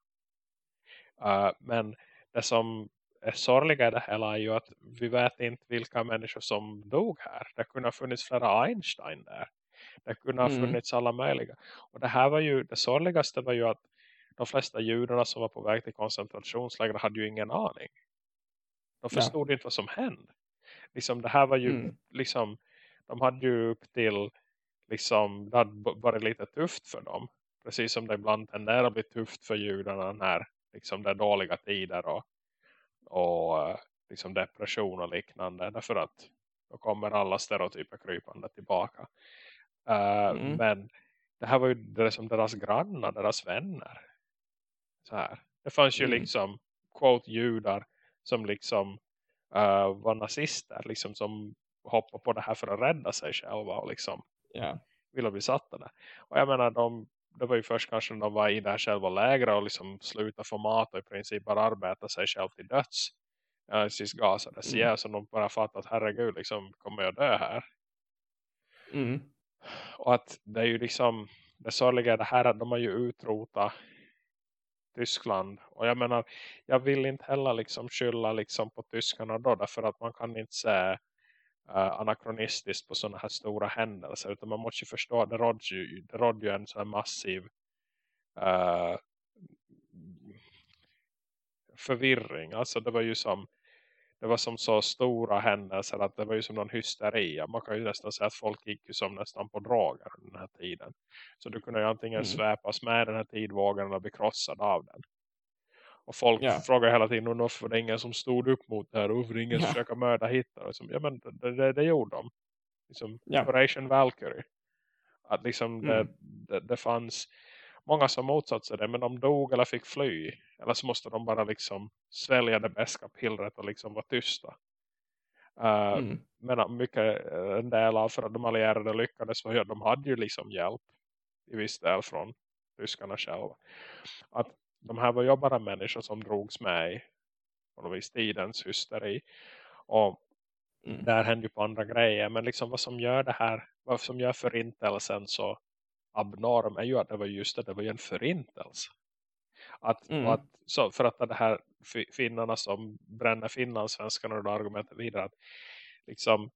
Eh, men det som är sorgliga i det hela är ju att vi vet inte vilka människor som dog här. Det kunde ha funnits flera Einstein där. Det kunde ha Mm. funnits alla möjliga. Och det här var ju, det sorgligaste var ju att de flesta judarna som var på väg till koncentrationsläger hade ju ingen aning. De Ja. förstod inte vad som hände. Liksom det här var ju Mm. liksom, de hade ju upp till liksom, det hade varit lite tufft för dem. Precis som det ibland tenderar att bli tufft för judarna när liksom det är dåliga tider och, och liksom depression och liknande. Därför att då kommer alla stereotyper krypande tillbaka. Eh, Mm. Men det här var ju det som deras grannar, deras vänner. så här. Det fanns ju Mm. liksom quote judar som liksom uh, var nazister liksom som hoppade på det här för att rädda sig själva och liksom Ja. ville bli satta där. Och jag menar, de, det var ju först kanske när de var i det här själva lägret och liksom slutade få mat och i princip bara arbeta sig själv till döds. Uh, sist gasades Mm. ihjäl så de bara fattat att herregud, liksom, kommer jag dö här? Mm. Och att det är ju liksom, det sorgliga är det här att de har ju utrotat Tyskland. Och jag menar, jag vill inte heller liksom skylla liksom på tyskarna då. Därför att man kan inte uh, anakronistiskt på sådana här stora händelser. Utan man måste ju förstå att det rådde ju, det rådde ju en sån här massiv uh, förvirring. Alltså det var ju som det var som så stora händelser att det var ju som någon hysteria. Man kan ju nästan säga att folk gick ju som nästan på under den här tiden. Så du kunde ju antingen Mm. sväpas med den här tidvågen eller bli krossad av den. Och folk Ja. frågar hela tiden "Och varför det ingen som stod upp mot det här. Och varför det ingen Ja. försöker mörda Hitler. Och som, ja men det, det, det gjorde de. Liksom, Ja. Operation Valkyrie. Att liksom det, Mm. det, det fanns många som motsatte sig det. Men de dog eller fick fly. Eller så måste de bara liksom svälja det bästa pillret och liksom vara tysta. Uh, Mm. men mycket eh, en del av för att de allierade lyckades var att de hade ju liksom hjälp i viss del från tyskarna själva. Att de här var ju bara människor som drogs med i på något vis tidens hysteri. Och Mm. där hände ju på andra grejer. Men liksom vad som gör det här, vad som gör förintelsen så abnorm är ju att det var just det, det var ju en förintelse. Att, Mm. att, så för att det här fi- finnarna som bränner finlandssvenskarna och argumentet vidare att liksom,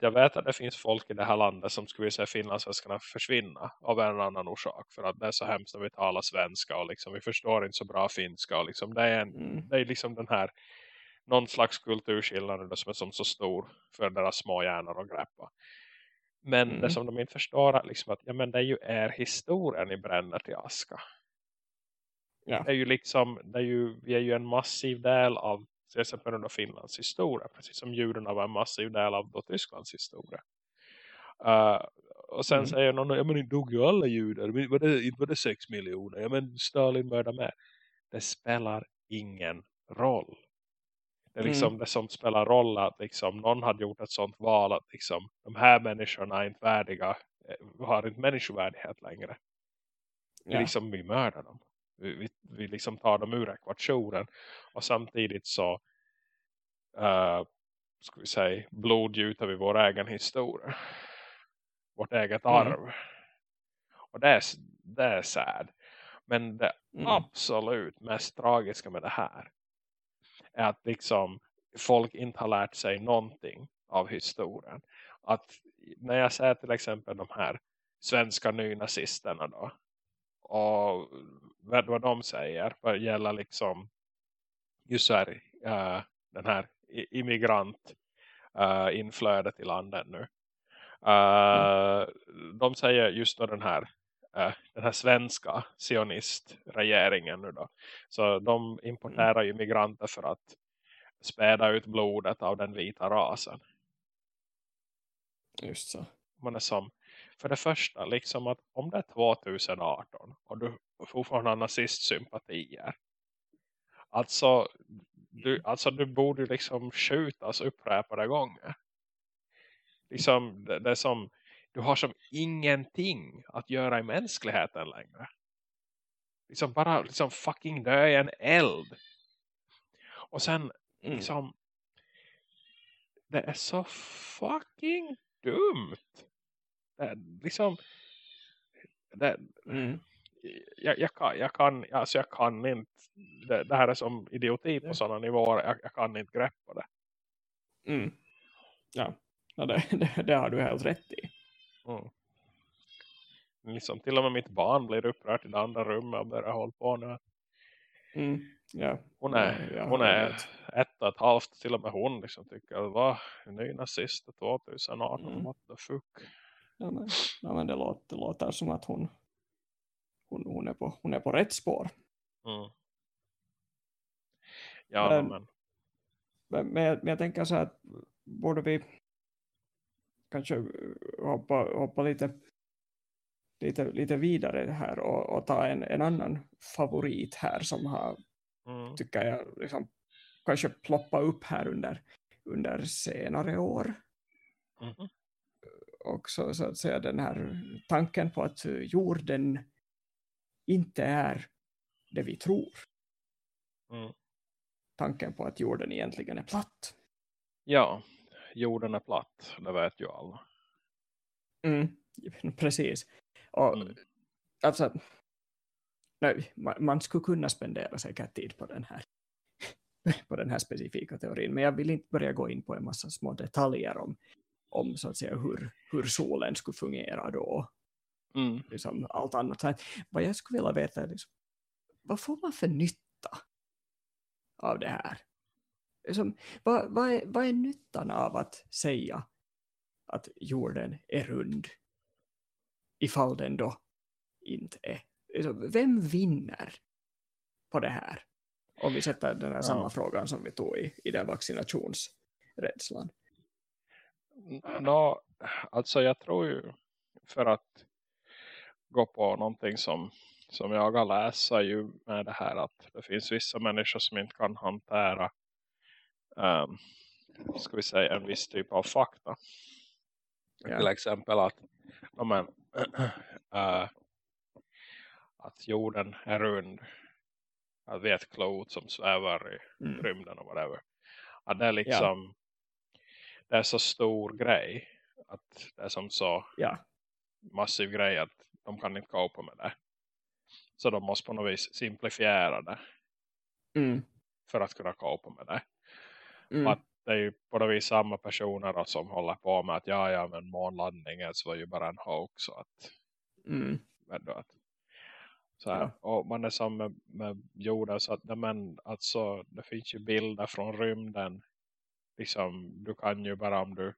jag vet att det finns folk i det här landet som skulle se finlandssvenskarna försvinna av en annan orsak för att det är så hemskt när vi talar svenska och liksom, vi förstår inte så bra finska och liksom, det är en, Mm. det är liksom den här någon slags kulturskillnad som är som så stor för deras små hjärnor att greppa. Men Mm. det som de inte förstår är liksom att ja, men det är ju er historia ni bränner till aska. Ja. Det är ju liksom, det är ju, vi är ju en massiv del av till exempel då Finlands historia. Precis som judarna var en massiv del av då Tysklands historia. Uh, och sen Mm. säger någon, ja men inte dog ju alla judar. Var det, var det sex miljoner. Ja men Stalin mördade med. Det spelar ingen roll. Det är Mm. liksom det som spelar roll att liksom någon hade gjort ett sånt val att liksom de här människorna är inte värdiga, eh, har inte människovärdighet längre. Ja. liksom, vi mördar dem. Vi, vi, vi liksom tar dem ur ekvationen. Och samtidigt så uh, ska vi säga blodgjuter vi vår egen historia. Vårt eget Mm. arv. Och det är, det är sad. Men det Mm. absolut mest tragiska med det här är att liksom folk inte har lärt sig någonting av historien. Att när jag säger till exempel de här svenska nynazisterna då och vad, vad de säger vad gäller liksom just här, uh, den här immigrant uh, inflödet i landet nu. Uh, De säger just då den här den här svenska sionistregeringen nu då. Så de importerar ju migranter för att späda ut blodet av den vita rasen. Just så. Man är som, för det första, liksom att om det är 2018 och du fortfarande har nazistsympatier. Alltså du, alltså du borde liksom skjutas upprepade gånger. Liksom, det, det som, du har som ingenting att göra i mänskligheten längre. Liksom bara liksom fucking dö i en eld. Och sen Mm. liksom det är så fucking dumt. Det är liksom det, Mm. Jag, jag, kan, jag, kan, alltså jag kan inte det, det här är som idioti på sådana nivåer jag, jag kan inte greppa det Mm. Ja, ja det, det, det har du helt rätt i. mm. liksom, till och med mitt barn blir upprört i det andra rummet och börjar hålla på nu Mm. Ja. hon är, Ja, hon är ett och ett halvt till och med hon liksom tycker vad ny nazist 2018 Mm. what the fuck Ja, men, ja, men det, låter, det låter som att hon, hon, hon, är, på, hon är på rätt spår. mm. ja Men- men Men, men, jag, men jag tänker så här att borde vi kanske hoppa, hoppa lite lite, lite vidare här och, och ta en, en annan favorit här som har, Mm. tycker jag, liksom, kanske ploppa upp här under, under senare år. Mhm. också så att säga den här tanken på att jorden inte är det vi tror. Mm. Tanken på att jorden egentligen är platt. Ja, jorden är platt. Det vet ju alla. Mm, precis. Och Mm. alltså, nej, man, skulle kunna spendera säkert tid på den här på den här specifika teorin, men jag vill inte börja gå in på en massa små detaljer om, om så att säga hur, hur solen skulle fungera då Mm. liksom allt annat. Så vad jag skulle vilja veta är liksom, vad får man för nytta av det här? Liksom, vad, vad, är, vad är nyttan av att säga att jorden är rund ifall den då inte är? Liksom, vem vinner på det här? Om vi sätter den här samma Ja. frågan som vi tog i, i den vaccinationsrädslan. Nå, alltså jag tror ju för att gå på någonting som, som jag har läst är ju med det här att det finns vissa människor som inte kan hantera um, ska vi säga en viss typ av fakta. Ja. Till exempel att men, äh, att jorden är rund. Att vi är ett klot som svävar i Mm. rymden och whatever. Att det är liksom det är så stor grej att det är som så Ja, massiv grej att de kan inte copa med det. Så de måste på något vis simplifiera det mm. för att kunna copa med det. Mm. Att det är ju på något vis samma personer då som håller på med att ja, ja men månlandningen så var ju bara en hoax så att, Mm. du, att så här, Ja. och man är som med, med jorden så att nej, men, alltså, det finns ju bilder från rymden liksom, du kan ju bara om du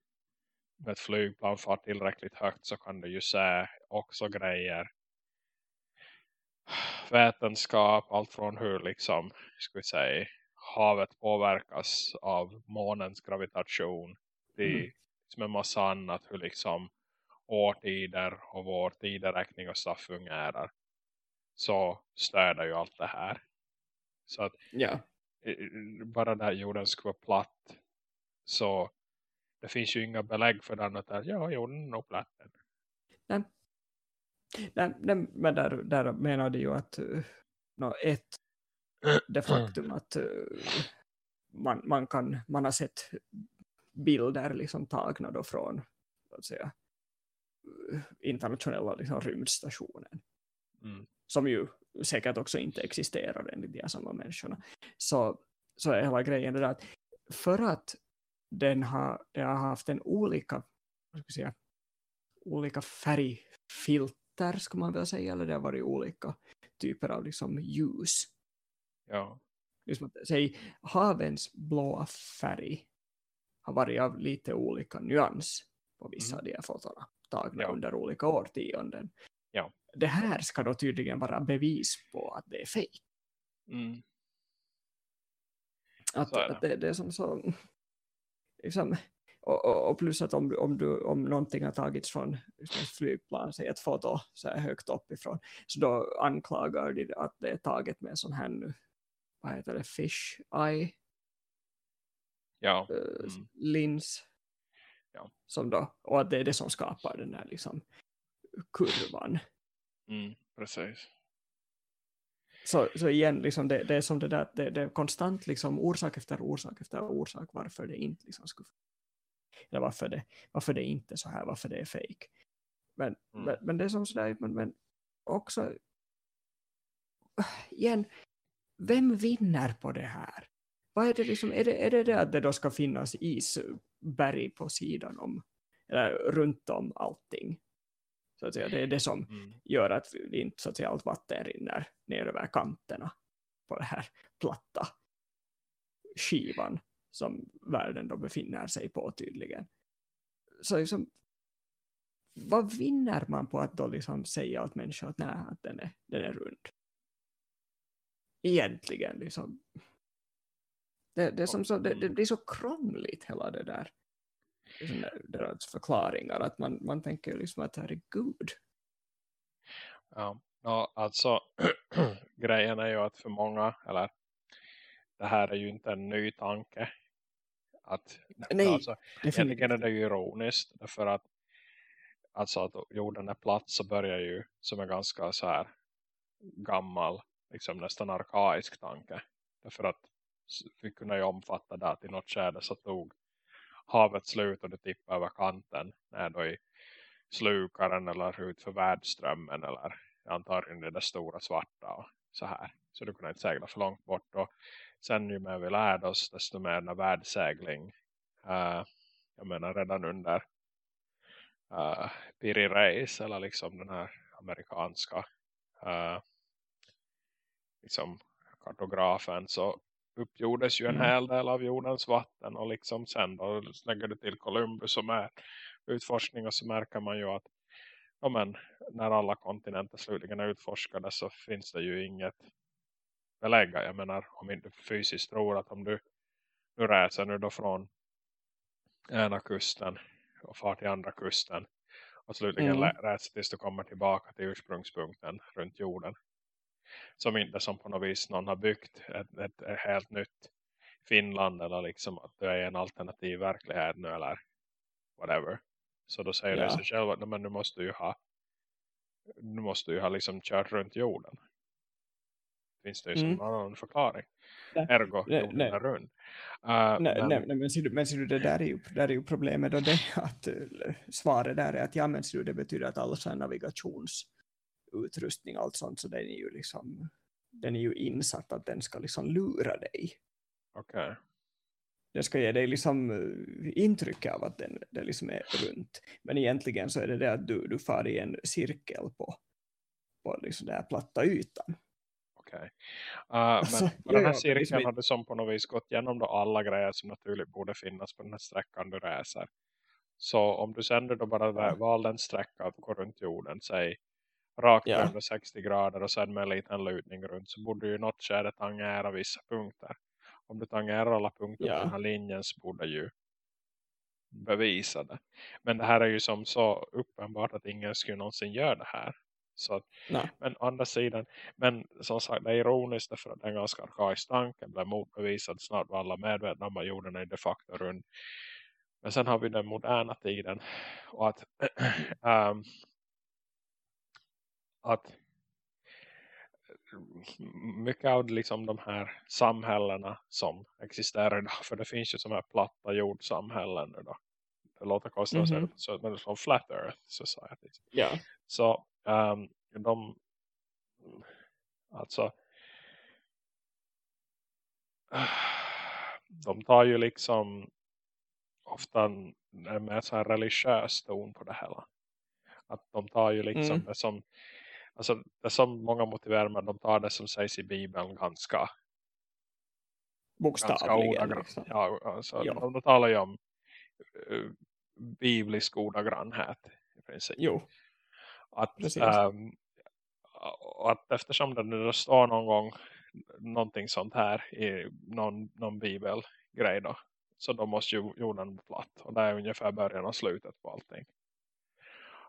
ett flygplan far tillräckligt högt så kan du ju se också grejer. Vetenskap, allt från hur liksom, ska vi säga havet påverkas av månens gravitation till Mm. som en massa annat hur liksom årtider och vår tideräkning och stuff fungerar. Så stöder ju allt det här. Så att eh, bara där jorden skulle vara platt så det finns ju inga belägg för den att ja, jorden är nog platt. Nej, nej, nej, men där, där menade ju att no, ett, det faktum att uh, man, man, kan, man har sett bilder liksom tagna då från att säga, internationella liksom, rymdstationen Mm. som ju säkert också inte existerar enligt de här samma människorna så, så är hela grejen det där att för att den har, den har haft en olika ska säga, olika färgfilter ska man väl säga eller det har varit olika typer av liksom ljus Ja. liksom att, säg havens blåa färg har varit av lite olika nyans på vissa Mhm. av de här fotona tagna Ja. under olika årtionden. Ja. Det här ska då tydligen vara bevis på att det är fake. Mm. Att, är det. att det, det är som så liksom, och, och, och plus att om, du- om, du, om någonting har tagits från ett flygplan, säg ett foto så här högt uppifrån, så då anklagar de att det är taget med en sån här nu, vad heter det, fish eye Ja. eh, Mm. lins. Ja. Som då, och att det är det som skapar den här liksom kurvan. Mm. Precis. Så, så igen, liksom det, det är som det där, det, det är konstant liksom orsak efter orsak efter orsak varför det inte liksom skulle eller varför det, varför det inte är så här, varför det är fake. Men, Mm. men, men det är som sådär, men, men också igen, vem vinner på det här? Vad är det liksom, är det, är det det att det då ska finnas isberg på sidan om, eller runt om allting? Så att säga, det är det som Mm. gör att inte så att säga, allt vatten rinner ner över kanterna på det här platta skivan som världen då befinner sig på tydligen. Så liksom, vad vinner man på att då liksom säga åt människor att, nej, att den, är, den är rund? Egentligen liksom. Det, det, är som så, det, det blir så krångligt hela det där. Deras förklaringar att man, man tänker liksom att herregud Ja, ja alltså grejen är ju att för många, eller det här är ju inte en ny tanke. Att, Nej, alltså, egentligen är det ju ironiskt. Därför att, alltså att jorden är platt så börjar ju som en ganska så här gammal, liksom nästan arkaisk tanke. Därför att vi kunde ju omfatta det att i något skärde så tog havet slut och du tippar över kanten. När då i slukaren eller ut för världströmmen eller antagligen det det stora svarta och så här. Så du kunde inte segla för långt bort och sen ju mer vi lärde oss desto mer när världssegling uh, eh, jag menar redan under uh, Piri Reis eller liksom den här amerikanska uh, liksom kartografen så uppgjordes ju en mm. hel del av jordens vatten och liksom sen då lägger du till Columbus som är utforskning och så märker man ju att ja men, när alla kontinenter slutligen är utforskade så finns det ju inget belägga. Jag menar om inte fysiskt tror att om du nu reser nu då från ena kusten och far till andra kusten och slutligen mm. tills du kommer tillbaka till ursprungspunkten runt jorden. Som inte som på något vis någon har byggt ett, ett, ett helt nytt Finland eller liksom att du är en alternativ verklighet nu eller whatever. Så då säger ja. det sig själv att men nu måste du ha nu måste du ha liksom kört runt jorden. Finns det ju mm. som annan förklaring. Nej. Ergo, nej, jorden nej. är rund. Uh, nej, men... Nej, men, ser du, men ser du, det där är ju, där är ju problemet då det att uh, svaret där är att ja men ser du, det betyder att all sån navigationsutrustning allt sånt så den är ju liksom den är ju insatt att den ska liksom lura dig. Okej. Okay det ska ge dig liksom eh, intryck av att den, den liksom är runt. Men egentligen så är det det att du, du far i en cirkel på, på liksom den här platta ytan. Okej. Okay. Uh, alltså, men på den här cirkeln liksom... har du som på något vis gått igenom då alla grejer som naturligt borde finnas på den här sträckan du reser. Så om du sänder då bara ja. val en sträcka att gå runt jorden, säg rakt ja. 160 grader och sen med en liten lutning runt så borde ju något skärde tangera vissa punkter om du tangerar alla punkter ja. på den här linjen så borde ju bevisa det. Men det här är ju som så uppenbart att ingen skulle någonsin göra det här. Så att, men andra sidan, men som sagt det är ironiskt för att den ganska arkaisk tanke blev motbevisad snart var alla medvetna om att jorden är de facto rund. Men sen har vi den moderna tiden och att, ähm, att mycket av liksom de här samhällena som existerar idag. För det finns ju som här platta jordsamhällen idag. Det låter konstigt mm -hmm. så, men som Flat Earth Societies. Yeah. Så um, de alltså de tar ju liksom ofta en, en mer så här religiös ton på det hela. Att de tar ju liksom mm. det som Alltså det som många motiverar med de tar det som sägs i Bibeln ganska bokstavligen. Ganska liksom. Ja, alltså, ja. De, de talar ju om uh, biblisk ordagrannhet i princip. Jo. Att, um, att eftersom det nu står någon gång någonting sånt här i någon, någon bibelgrej då. Så då måste ju jorden bli platt. Och det är ungefär början och slutet på allting.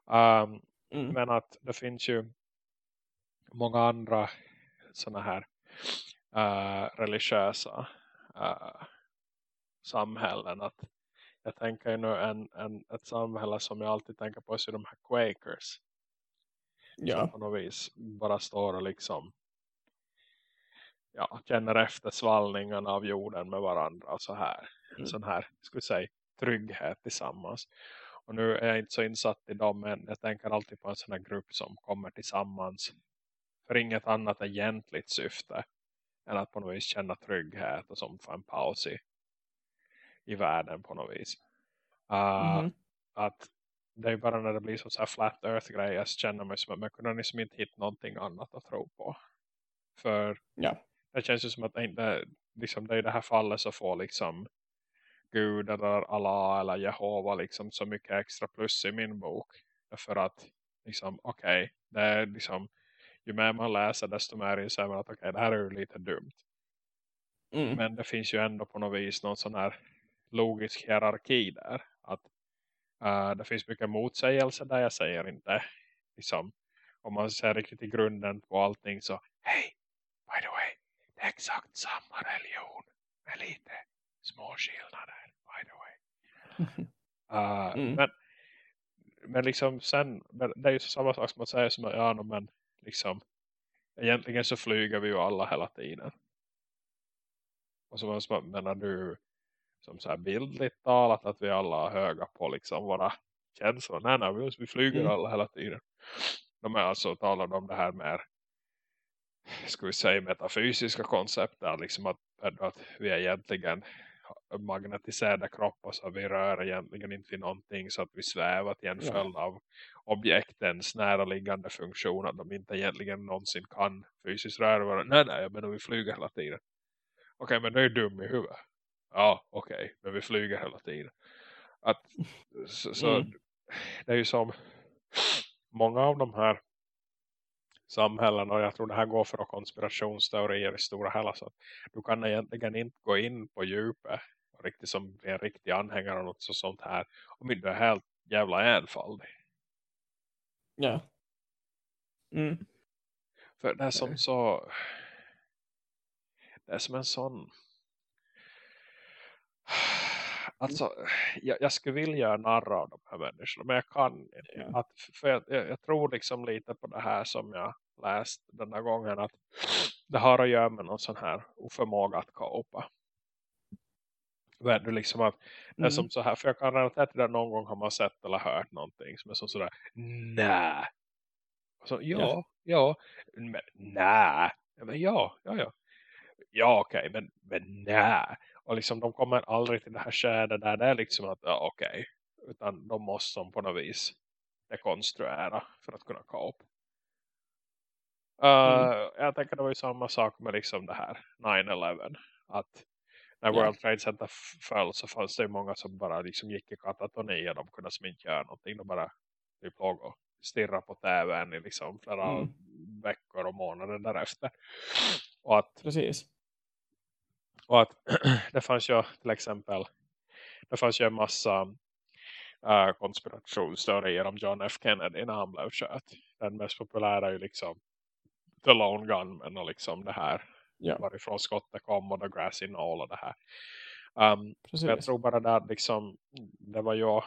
Um, mm. Men att det finns ju många andra sådana här uh, religiösa uh, samhällen att jag tänker nu en, en, ett samhälle som jag alltid tänker på är de här Quakers ja. som på något vis bara står och liksom ja, känner efter svallningarna av jorden med varandra och så här. Mm. Sån här, skulle säga, trygghet tillsammans. Och nu är jag inte så insatt i dem men jag tänker alltid på en sån här grupp som kommer tillsammans för inget annat egentligt syfte än att på något vis känna trygghet och som få en paus i, i världen på något vis. Uh, mm -hmm. Att det är bara när det blir så här flat earth grejer jag känner mig som att man kunde liksom inte hitta någonting annat att tro på. För ja. det känns ju som att det, inte, liksom, det i det här fallet så får liksom Gud eller Allah eller Jehova liksom så mycket extra plus i min bok. För att liksom okej, okay, det är liksom ju mer man läser desto mer inser man att okay, det här är ju lite dumt. Mm. Men det finns ju ändå på något vis någon sån här logisk hierarki där. Att uh, det finns mycket motsägelse där jag säger inte liksom om man ser riktigt i grunden på allting så hej, by the way, det är exakt samma religion med lite små skillnader, by the way. Uh, mm. men, men liksom sen, det är ju samma sak som att säga som att ja, men liksom egentligen så flyger vi ju alla hela tiden. Och så menar du som så här bildligt talat att vi alla har höga på liksom våra känslor. Nej, nej, vi flyger mm. alla hela tiden. De är alltså talade om det här med ska vi säga metafysiska koncept liksom att, att vi är egentligen magnetiserade kroppar så vi rör egentligen inte vid någonting så att vi svävar till en följd av objektens näraliggande funktion att de inte egentligen någonsin kan fysiskt röra varandra. Nej, nej, men vi flyger hela tiden. Okej, okay, men det är dum i huvudet. Ja, okej, okay, men vi flyger hela tiden. Att, så, så mm. det är ju som många av de här samhällen och jag tror det här går för konspirationsteorier i stora hela så att du kan egentligen inte gå in på djupet och riktigt som en riktig anhängare av något sånt här om inte är helt jävla enfaldig. Ja. Mm. För det är som så det är som en sån Alltså, jag, jag skulle vilja göra narra av de här människorna. Men jag kan inte. Ja. Att, för jag, jag, tror liksom lite på det här som jag läst den här gången. Att det har att göra med någon sån här oförmåga att kåpa. Du liksom att, det är mm. som så här, för jag kan relatera till det någon gång har man sett eller hört någonting som är som sådär, nej. Så, ja, ja, ja, men nej. Men ja, ja, ja. Ja, okej, okay, men, men nej. Och liksom de kommer aldrig till det här skedet där det är liksom att, ja okej. Okay. Utan de måste som på något vis dekonstruera för att kunna kapa. Uh, mm. Jag tänker det var ju samma sak med liksom det här 9-11. Att när World Trade Center föll så fanns det många som bara liksom gick i katatoni och de kunde som inte göra någonting. De bara typ låg och stirra på tvn i liksom flera mm. veckor och månader därefter. Och att, Precis. Och att det fanns ju till exempel det fanns ju en massa uh, konspirationsteorier om John F. Kennedy när han blev kört. Den mest populära är ju liksom The Lone Gunman och liksom det här ja. varifrån skottet kom och The Grassy Knoll och det här. Um, jag tror bara där liksom det var ju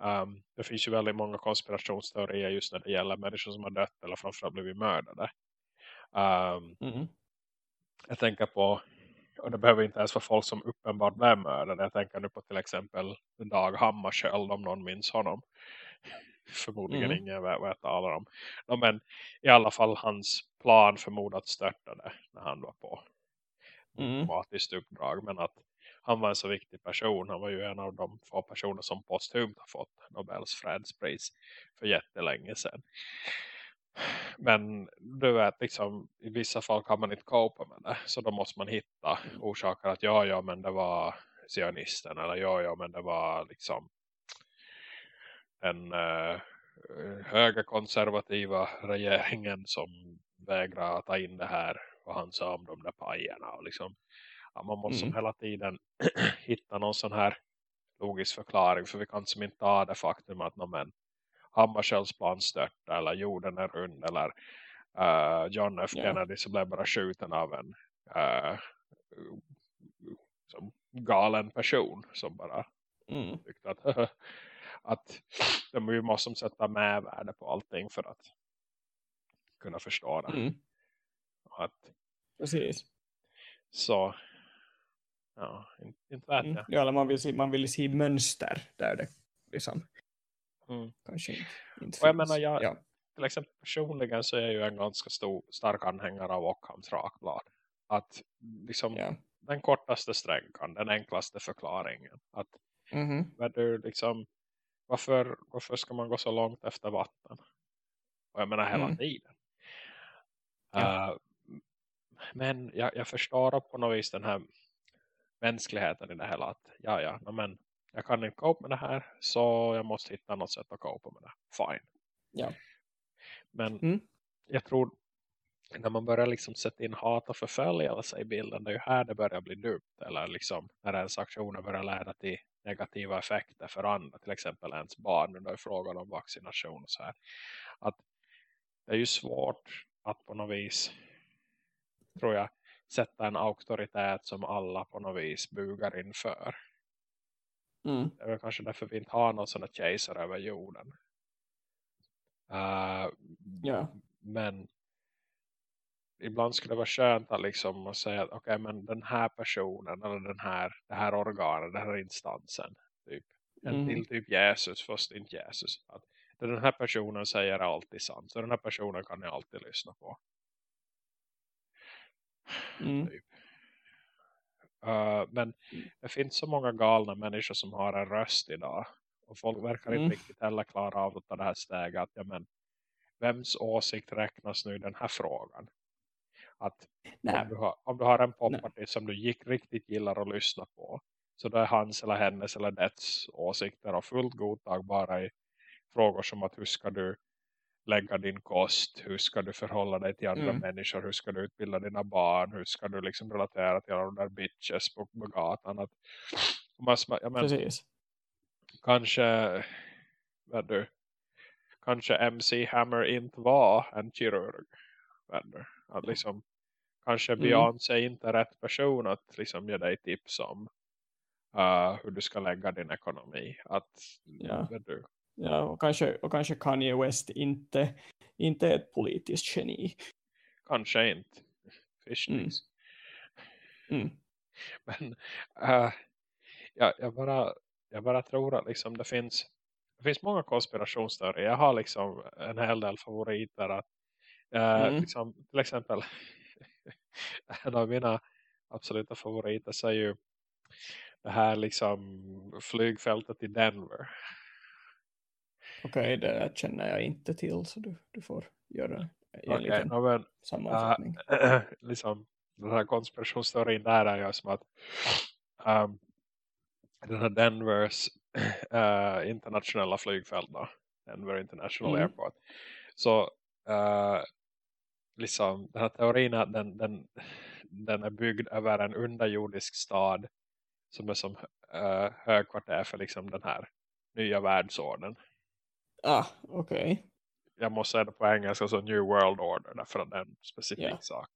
um, det finns ju väldigt många konspirationsteorier just när det gäller människor som har dött eller framförallt blivit mördade. Um, mm. Jag tänker på och det behöver inte ens vara folk som uppenbart blev mördade. Jag tänker nu på till exempel Dag Hammarskjöld om någon minns honom. Förmodligen mm. ingen vet vad jag talar om. No, men i alla fall hans plan förmodat störtade när han var på mm. diplomatiskt uppdrag. Men att han var en så viktig person. Han var ju en av de få personer som posthumt har fått Nobels fredspris för jättelänge sedan. Men du vet, liksom, i vissa fall kan man inte copa med det. Så då måste man hitta orsaker att ja, ja, men det var sionisten. Eller ja, ja, men det var liksom den uh, högerkonservativa regeringen som vägrar ta in det här. Och han sa om de där pajerna. Och liksom, ja, man måste mm. hela tiden hitta någon sån här logisk förklaring. För vi kan som inte ta det faktum att no, men, Hammarskjölds plan störta eller jorden är rund eller uh, John F. Kennedy så blev bara skjuten av en uh, galen person som bara mm. tyckte att, att de måste sätta med värde på allting för att kunna förstå det. Mm. Att, Precis. Så ja, inte, vet mm. jag. Ja, eller man vill, se, man vill se mönster där det liksom Mm. Kanske inte Och jag menar, jag, ja. till exempel personligen så är jag ju en ganska stor, stark anhängare av Ockhams rakblad. Att liksom ja. den kortaste strängan, den enklaste förklaringen. Att mm -hmm. du liksom, varför, varför ska man gå så långt efter vatten? Och jag menar hela mm. tiden. Ja. Uh, men jag, jag förstår på något vis den här mänskligheten i det hela. Att, ja, ja, men jag kan inte cope med det här så jag måste hitta något sätt att cope med det. Fine. Ja. Men mm. jag tror när man börjar liksom sätta in hat och förföljelse i bilden det är ju här det börjar bli dumt. Eller liksom när ens aktioner börjar leda till negativa effekter för andra. Till exempel ens barn. Nu är frågan om vaccination och så här. Att det är ju svårt att på något vis tror jag sätta en auktoritet som alla på något vis bugar inför. Mm. Det är väl kanske därför vi inte har någon sån här kejsare över jorden. Uh, Ja. Men ibland skulle det vara skönt att liksom säga att okay, men den här personen eller den här, det här organet, den här instansen typ. En Mm. till typ Jesus, fast inte Jesus. Att den här personen säger alltid sant. Så den här personen kan ni alltid lyssna på. Mm. Typ. Uh, men det finns så många galna människor som har en röst idag. Och folk verkar Mm. inte riktigt heller klara av att ta det här steget. Att, ja, men, vems åsikt räknas nu i den här frågan? Att om du, har, om du har en popartist som du gick, riktigt gillar att lyssna på. Så då är hans eller hennes eller dets åsikter och fullt godtagbara i frågor som att hur ska du lägga din kost, hur ska du förhålla dig till andra Mm. människor, hur ska du utbilda dina barn, hur ska du liksom relatera till alla de där bitches på, på gatan. Att, man, sma- ja, men, Precis. kanske vet du, kanske MC Hammer inte var en kirurg. Du, att liksom, kanske Mm. Beyoncé inte är rätt person att liksom ge dig tips om uh, hur du ska lägga din ekonomi. Att, Ja. du, Ja, och kanske, och kanske Kanye West inte, inte är ett politiskt geni. kanske inte. Fishnings. Mm. Men uh, jag, jag, bara, jag bara tror att liksom det finns det finns många konspirationsteorier. Jag har liksom en hel del favoriter. Att, eh, Mm. liksom, till exempel en av mina absoluta favoriter så är ju det här liksom flygfältet i Denver. Okej, det känner jag inte till så du, du får göra en Okej, liten no, men, sammanfattning. liksom, den här konspirationsteorin där är ju som att um, den här Denvers eh, internationella flygfält då, Denver International Mm. Airport så eh, liksom den här teorin är att den, den, den är byggd över en underjordisk stad som är som uh, högkvarter för liksom den här nya världsorden Ah, okej. jag måste säga det på engelska så New World Order därför att det är en specifik Ja. sak.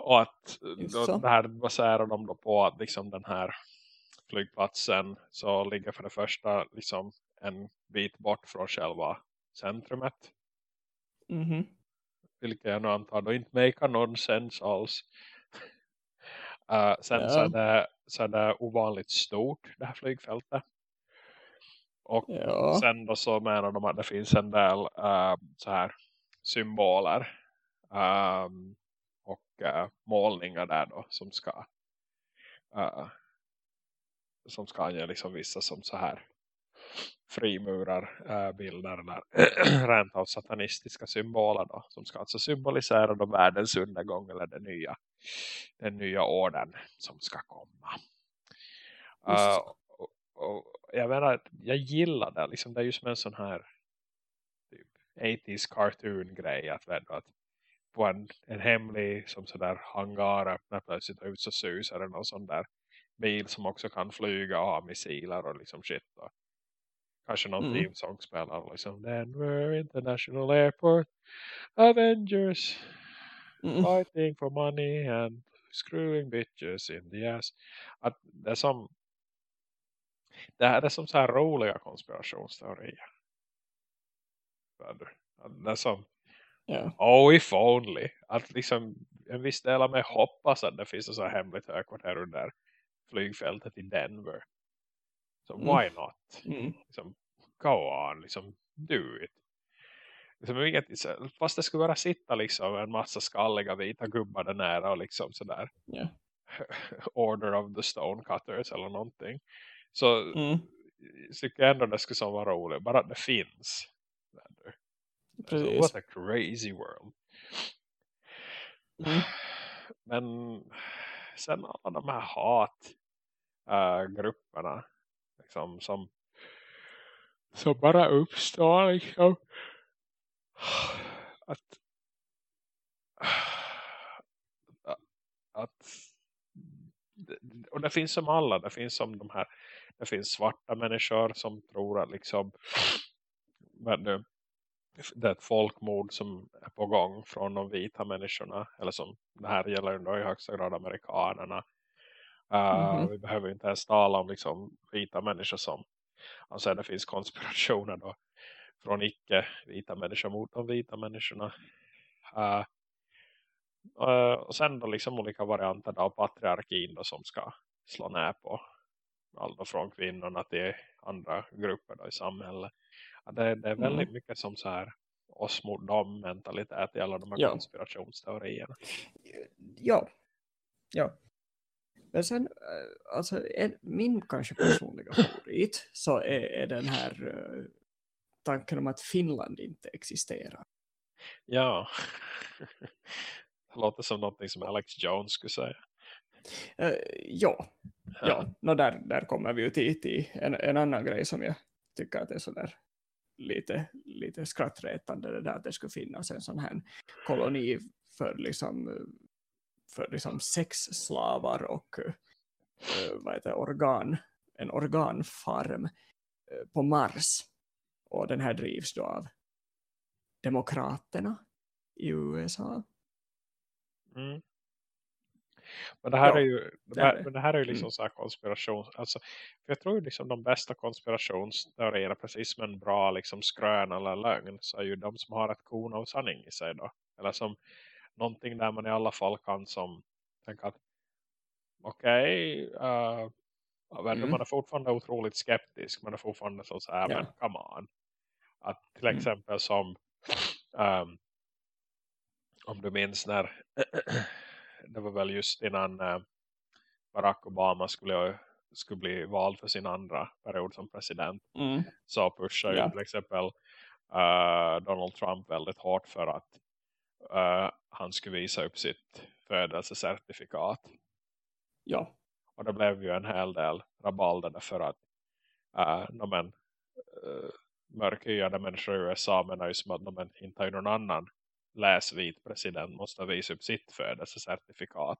Och att då, det här baserar de då på att liksom den här flygplatsen så ligger för det första liksom en bit bort från själva centrumet. Mhm. Vilket jag nu antar då inte make någon sens alls. Uh, sen Ja. så, är det, så är det ovanligt stort det här flygfältet. Och Ja. sen då så menar de att det finns en del uh, så här symboler um, och uh, målningar där då som ska uh, som ska ange liksom vissa som så här frimurar uh, bilder eller rent av satanistiska symboler då som ska alltså symbolisera då världens undergång eller den nya den nya orden som ska komma. Uh, och, och jag menar jag gillar det liksom det är ju som en sån här typ 80s cartoon grej att, att på en, en hemlig som sådär hangar öppnar plötsligt ut så susar det någon sån där bil som också kan flyga och ha missiler och liksom shit då. Kanske någon Mm. teamsång spelar liksom Denver International Airport Avengers Mm. fighting for money and screwing bitches in the ass. Att det är som det här är som så här roliga konspirationsteorier. Det är som Ja. oh if only. Att liksom en viss del av mig hoppas att det finns ett så här hemligt högkvarter under flygfältet i Denver. Så Mm. why not? Mm. Liksom, go on, liksom do it. Liksom, inget, fast det skulle vara sitta liksom en massa skalliga vita gubbar där nära och liksom sådär Ja. Order of the Stonecutters eller någonting. Så Mm. tycker jag ändå det skulle som vara roligt. Bara att det finns. Precis. what a crazy world. Mm. Men sen alla de här hatgrupperna liksom som som bara uppstår liksom att att och det finns som alla, det finns som de här det finns svarta människor som tror att liksom men nu, det är ett folkmord som är på gång från de vita människorna. Eller som det här gäller då i högsta grad amerikanerna. Uh, mm. Vi behöver inte ens tala om liksom vita människor som alltså det finns konspirationer då från icke-vita människor mot de vita människorna. Uh, uh, och sen då liksom olika varianter av patriarkin då som ska slå ner på allt från kvinnorna till andra grupper då i samhället. Det, det, är väldigt mm. mycket som så här oss mot dem mentalitet i alla de här ja. konspirationsteorierna. Ja. Ja. Men sen, eh, alltså en, min kanske personliga favorit så är, är den här uh, tanken om att Finland inte existerar. Ja. Det låter som något som Alex Jones skulle säga. Uh, ja, ja. No, där, där kommer vi ju till, till en, en annan grej som jag tycker att är sådär lite, lite skrattretande det där att det skulle finnas en sån här koloni för liksom, för liksom sexslavar och uh, vad heter, organ, en organfarm uh, på Mars. Och den här drivs då av demokraterna i USA. Mm. Men det här ja, är ju det här, men det här är ju liksom mm. så här konspiration. Alltså, för jag tror ju liksom de bästa konspirationsteorierna precis som en bra liksom skrön eller lögn så är ju de som har ett korn av sanning i sig då. Eller som någonting där man i alla fall kan som tänka att okej okay, uh, mm. man är fortfarande otroligt skeptisk man är fortfarande så, så här, ja. men come on. Att till mm. exempel som um, om du minns när det var väl just innan eh, Barack Obama skulle, skulle bli vald för sin andra period som president. Mm. Så pushar ja. ju till exempel uh, Donald Trump väldigt hårt för att uh, han skulle visa upp sitt födelsecertifikat. Ja. Och det blev ju en hel del rabalder för att uh, men, uh, mörkhyade människor i USA menar ju som att men, inte har någon annan läsvit president måste visa upp sitt födelsecertifikat.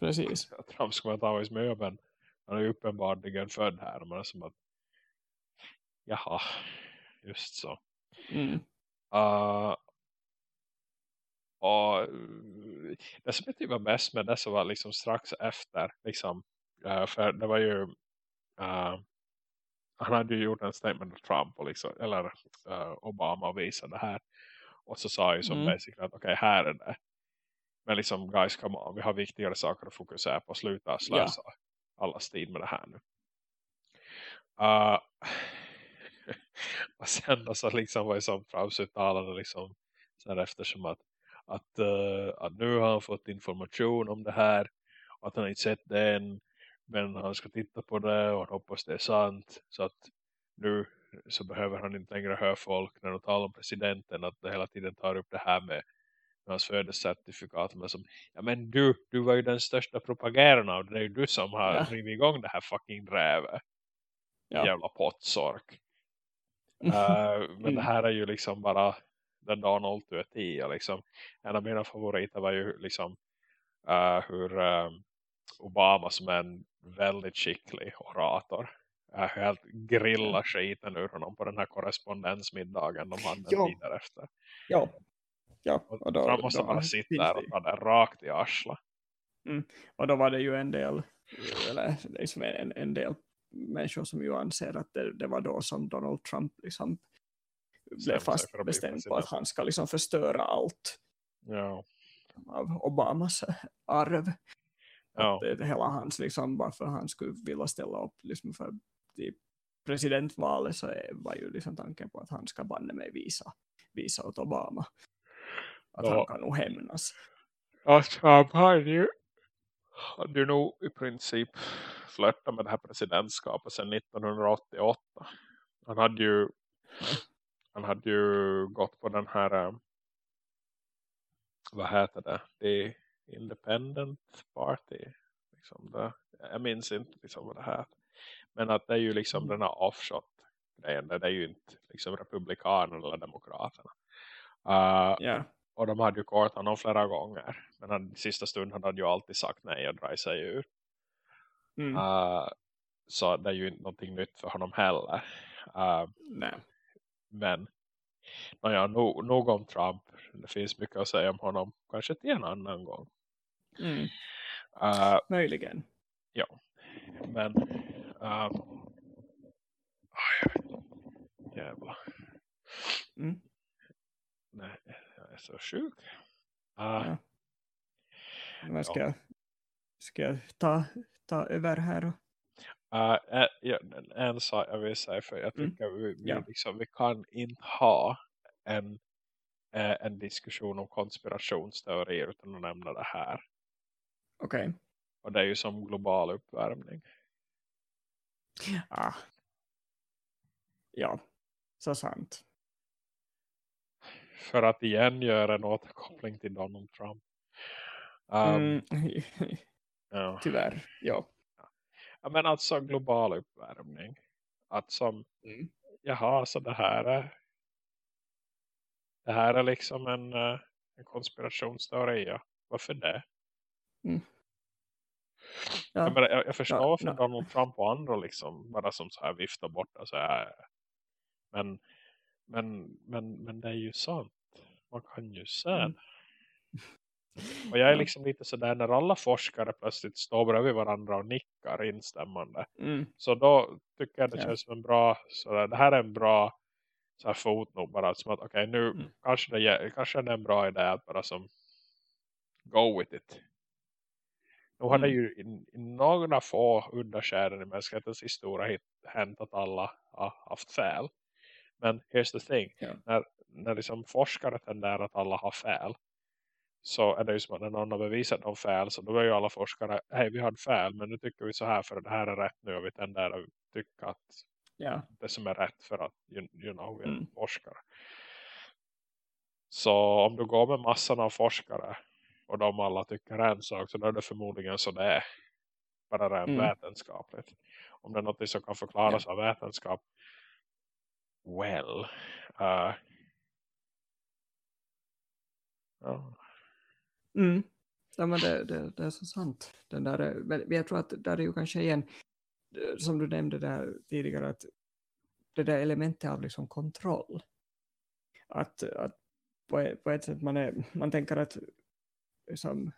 Precis. Trump ska ta med men han är uppenbarligen född här. Man är som att jaha, just så. Mm. Uh, och det som jag tyckte var bäst med det så var liksom strax efter liksom, uh, för det var ju uh, han hade ju gjort en statement av Trump och liksom, eller Obama visade det här och så sa ju som mm. basically att okej, okay, här är det. Men liksom, guys, come on. Vi har viktigare saker att fokusera på. Sluta slösa ja. allas tid med det här nu. Uh, och sen då så liksom var ju som Trumps uttalande liksom här eftersom att, att, uh, att nu har han fått information om det här och att han inte sett det än men han ska titta på det och hoppas det är sant så att nu så behöver han inte längre höra folk när de talar om presidenten att det hela tiden tar upp det här med, med hans födelsecertifikat men som, ja men du, du var ju den största propageraren av det, är ju du som har ja. drivit igång det här fucking drävet ja. jävla pottsork uh, men det här är ju liksom bara den Donald du är 10 liksom. en av mina favoriter var ju liksom uh, hur uh, Obama som är en väldigt skicklig orator är helt grilla skiten ur honom på den här korrespondensmiddagen de hade ja. tid därefter. Ja. ja. Och då, han måste då bara sitta där och ta det rakt i arsla. Mm. Och då var det ju en del eller liksom en, en del människor som ju anser att det, det var då som Donald Trump liksom blev fast bestämt på att han ska liksom förstöra allt ja. av Obamas arv. Ja. Att det, hela hans liksom, varför han skulle vilja ställa upp liksom för i presidentvalet så var ju liksom tanken på att han ska banne mig visa, visa åt Obama. Att ja. han kan nog hämnas. Att han har ju, hade ju nog i princip flörtat med det här presidentskapet sedan 1988. Han hade ju han hade ju gått på den här eh, vad heter det? The Independent Party. Liksom det, jag minns inte liksom vad det heter. Men att det är ju liksom mm. den här offshot-grejen. Det är ju inte liksom republikanerna eller demokraterna. Uh, yeah. Och de hade ju kortat honom flera gånger. Men i sista stund hade han ju alltid sagt nej och dragit sig ur. Mm. Uh, så det är ju inte någonting nytt för honom heller. Uh, nej. Men Nåja, no, nog om Trump. Det finns mycket att säga om honom. Kanske till en annan gång. Mm. Uh, Möjligen. Ja. Men... Uh, jävlar. Mm. Nej, jag är så sjuk. Uh, Ja. Ska, jag, ska jag ta, ta över här? Och, Uh, en, ja, en sak jag vill säga för jag Mm. tycker vi, vi, Ja. liksom, vi kan inte ha en, eh, en diskussion om konspirationsteorier utan att nämna det här. Okej. Och det är ju som global uppvärmning. Ah. Ja, så sant. För att igen göra en återkoppling till Donald Trump. Um, Mm. ja. Tyvärr, ja. ja. Men alltså global uppvärmning. Att som, Mm. jaha så det här är det här är liksom en, eh, en konspirationsteori. Ja. Varför det? Ja. Jag, menar, jag, jag förstår Ja, varför ja. Donald Trump och andra liksom bara som så här viftar bort och så här. Men, men, men, men det är ju sant. Man kan ju se Mm. Och jag är liksom lite sådär när alla forskare plötsligt står bredvid varandra och nickar instämmande. Mm. Så då tycker jag det känns som en bra, sådär, det här är en bra så här fotnot bara som att okej nu Mm. kanske, det, kanske det är en bra idé att bara som go with it. Nu har det Mm. ju i, i några få udda skärden i mänsklighetens historia hänt att alla har haft fel. Men here's the thing. Ja. När, när liksom forskare tenderar att alla har fel. Så är det ju som att när någon har bevisat de fel. Så då är ju alla forskare. Hej vi hade fel. Men nu tycker vi så här för att det här är rätt nu. Och vi tenderar att tycka att Ja. det som är rätt. För att you, you know, vi är Mm. forskare. Så om du går med massan av forskare. Och de alla tycker en sak. Så då är det förmodligen så det är. Bara rent Mm. vetenskapligt. Om det är något som kan förklaras av vetenskap. Well. Uh, ja. Mm. Ja, men det, det, det är så sant. Den där, jag tror att där är ju kanske igen, eh, som du nämnde där tidigare, att det där elementet av liksom kontroll. Att, att på, ett, på ett sätt man, är, man tänker att liksom,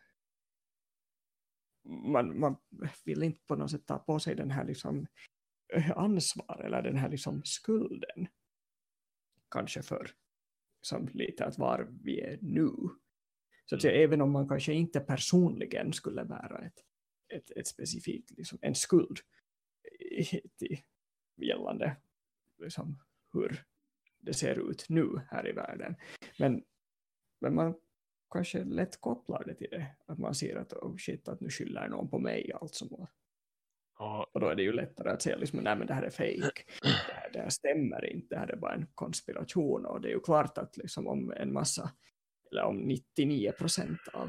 man, man vill inte på något sätt ta på sig den här liksom, eh, ansvar eller den här liksom skulden. Kanske för som lite att var vi är nu. Så att säga, även om man kanske inte personligen skulle bära ett, ett, ett specifikt, liksom, en skuld till gällande liksom, hur det ser ut nu här i världen. Men, men man kanske lätt kopplar det till det. Att man ser att oh shit, att nu skyller någon på mig allt som var. Ja, Och då är det ju lättare att säga liksom, nej men det här är fake. Det här, det här stämmer inte, det här är bara en konspiration. Och det är ju klart att liksom om en massa, eller om 99 procent av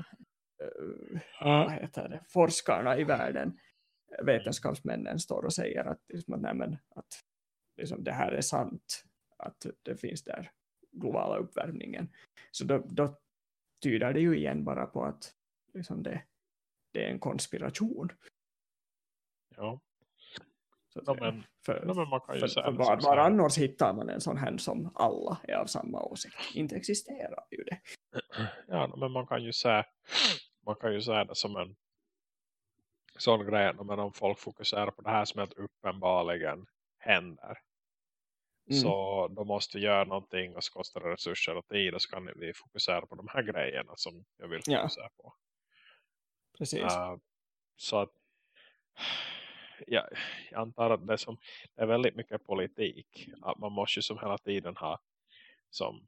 eh, vad heter det, forskarna i världen, vetenskapsmännen står och säger att, liksom, nej, men, att liksom, det här är sant, att det finns där globala uppvärmningen. Så då, då tyder det ju igen bara på att liksom, det, det är en konspiration. ja. Så att Ja, men, för, ja, man kan ju för, för var, var annars hittar man en sån här som alla är av samma åsikt? Inte existerar ju det. Ja, men man kan ju säga man kan ju säga det som en sån grej men om folk fokuserar på det här som att uppenbarligen händer Mm. så då måste vi göra någonting och så kostar det resurser och tid och så kan vi fokusera på de här grejerna som jag vill Ja. fokusera på. Precis. Uh, så att ja, jag antar att det, som, det är väldigt mycket politik. Att man måste ju som hela tiden ha som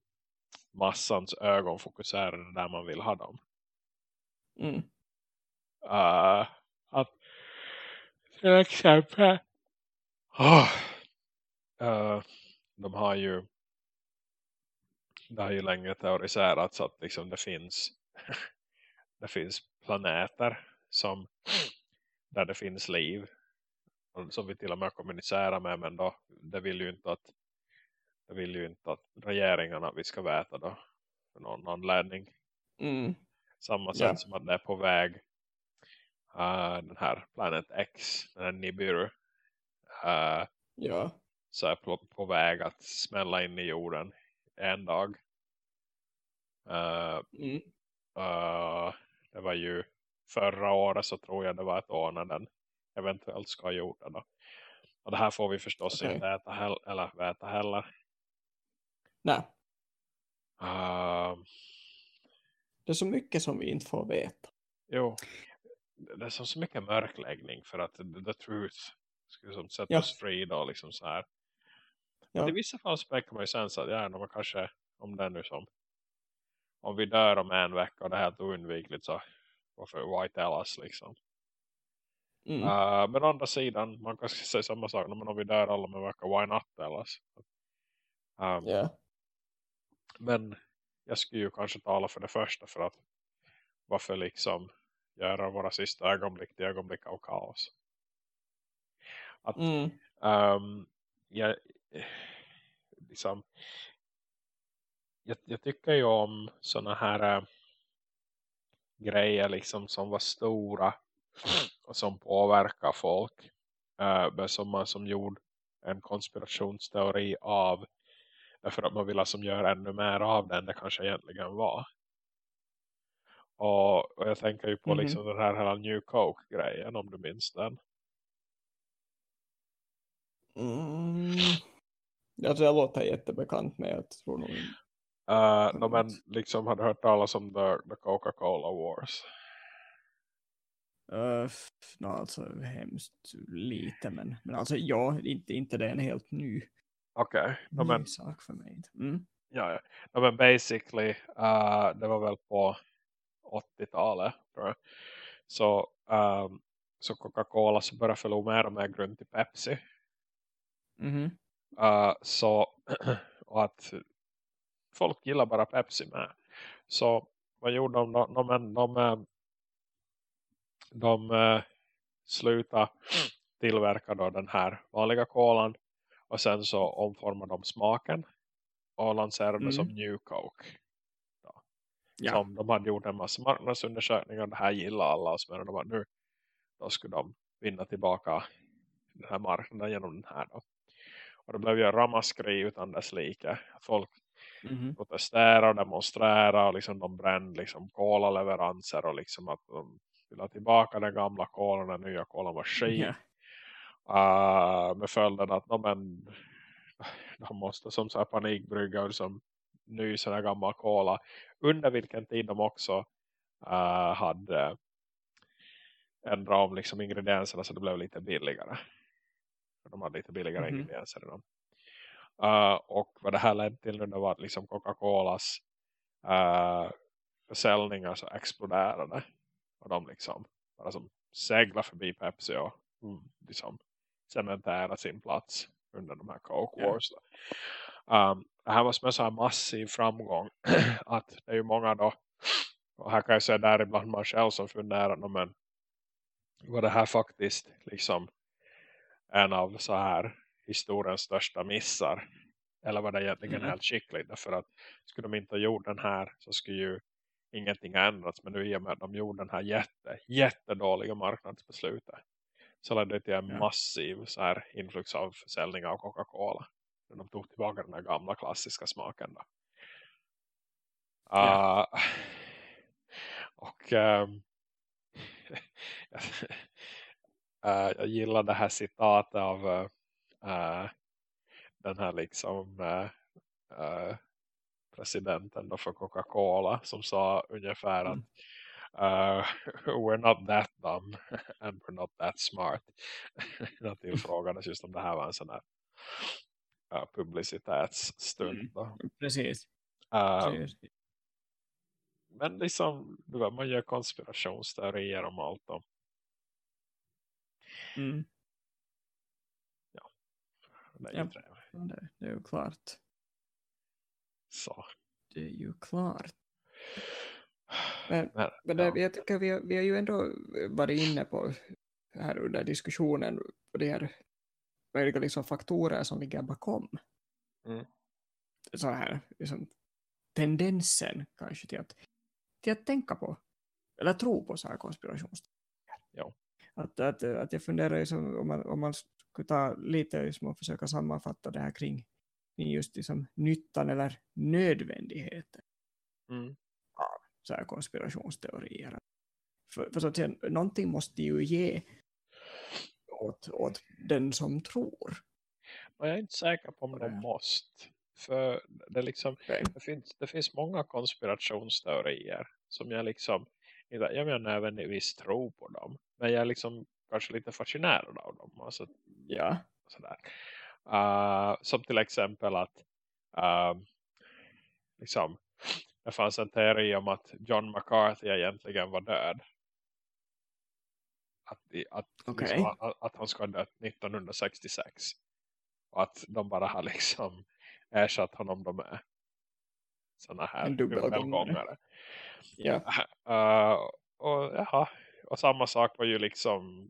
massans ögon fokuserade där man vill ha dem. Mm. Uh, att till exempel oh, uh, de har ju det har ju länge teoriserats att liksom det finns det finns planeter som där det finns liv som vi till och med kommunicerar med men då det vill ju inte att det vill ju inte att regeringarna vi ska veta då för någon anledning Mm. samma sätt Ja. som att det är på väg uh, den här Planet X den här Nibiru uh, Ja. Så är på, på väg att smälla in i jorden en dag. Uh, Mm. uh, det var ju förra året så tror jag det var ett år när den eventuellt ska ha gjort det då. Och det här får vi förstås Okej. inte äta heller, eller veta heller. Nej, Uh, det är så mycket som vi inte får veta. jo, det är så, mycket mörkläggning för att the, truth skulle som sätta Ja. fri då liksom så här. Ja. I vissa fall så märker man ju sen så att ja, när man kanske om det nu som om vi dör om en vecka och det här är oundvikligt så varför why tell us liksom. Mm. Uh, men å andra sidan, man kan säga samma sak. Men om vi dör alla med vecka, why not tell us? Um, Ja. Men jag skulle ju kanske tala för det första för att varför liksom göra våra sista ögonblick till ögonblick av kaos. Att, Mm. um, jag, liksom, jag, jag tycker ju om såna här äh, grejer liksom som var stora och som påverkar folk. Äh, som man som gjorde en konspirationsteori av därför att man vill som göra ännu mer av den det kanske egentligen var. Och, och jag tänker ju på Mhm. liksom den här hela New Coke-grejen om du minns den. Mm. Alltså det låter jättebekant men jag tror nog inte. Uh, no, men liksom hade hört talas om the, the Coca-Cola Wars. Uh, f- nå, alltså hemskt lite men, men alltså ja, inte, inte det är en helt ny, Okej, no, ny men, sak för mig. Mm. ja, ja. No, men basically, uh, det var väl på 80-talet tror jag. Så, um, så Coca-Cola så började förlora mer och mer grund till Pepsi. Mhm. Uh, så att folk gillar bara Pepsi med. Så vad gjorde de då? De, de, de, eh, de eh, slutade tillverka då den här vanliga kolan och sen så omformade de smaken och lanserade Mm. som New Coke. Ja. Som de hade gjort en massa marknadsundersökningar och det här gillar alla och så men de var nu då skulle de vinna tillbaka den här marknaden genom den här då. Och det blev ju en ramaskri utan dess like. Folk Mhm. protestera och demonstrera och liksom de brände liksom kolaleveranser och liksom att de vill ha tillbaka den gamla kolan den nya kolan var skit. Ja. Uh, med följden att no, men, de måste som så här panikbrygga och som ny sån här gammal kola under vilken tid de också uh, hade ändrat om liksom ingredienserna så det blev lite billigare. För de hade lite billigare Mhm. ingredienser än dem. Uh, och vad det här ledde till nu var att liksom Coca-Colas uh, försäljningar så exploderade. Och de liksom bara som seglar förbi Pepsi och mm, liksom cementera sin plats under de här Coke. Wars. Um, det här var som en så här massiv framgång att det är ju många då och här kan jag säga däribland man själv som funderar "Nå, men var det här faktiskt liksom en av så här historiens största missar eller var det egentligen Mm. helt skickligt därför att skulle de inte ha gjort den här så skulle ju ingenting ha ändrats men nu i och med att de gjorde den här jätte, jättedåliga marknadsbeslutet så ledde det till en Ja. massiv så här influx av försäljning av Coca-Cola när de tog tillbaka den här gamla klassiska smaken då. Ja. Ah, och ehm, eh, jag gillar det här citatet av eh, den här liksom eh, presidenten då för Coca-Cola som sa ungefär att Mm. uh, we're not that dumb and we're not that smart. När tillfrågades just om det här var en sån här uh, publicitetsstund. Mm. Då. Precis. Uh, Precis. men liksom, man gör konspirationsteorier om allt. Och, Mm. det är ju Ja. Ja, Det, det är ju klart. Så. Det är ju klart. Men, Men, men det, ja. jag tycker vi, vi har ju ändå varit inne på här under diskussionen på de här möjliga liksom faktorer som ligger bakom. Mm. Så här liksom, tendensen kanske till att, till att tänka på eller tro på så här konspirationsteorier. Ja. Att, att, att jag funderar liksom, om, man, om man skulle ta lite liksom, och försöka sammanfatta det här kring, just liksom nyttan eller nödvändigheten Mm. så här konspirationsteorier. För, för så att säga, någonting måste ju ge åt, åt den som tror. Och jag är inte säker på om de det. måste. För det, är liksom, det, finns, det finns många konspirationsteorier som jag liksom jag menar nödvändigtvis tror på dem. Men jag är liksom kanske lite fascinerad av dem. Alltså, Ja. sådär. Uh, som till exempel att uh, liksom, det fanns en teori om att John McCarthy egentligen var död. Att, att, Okej. liksom, att, att han ska ha dött 1966. Och att de bara har liksom ersatt honom de med sådana här dubbelgångare. Ja. Uh, och, jaha. och samma sak var ju liksom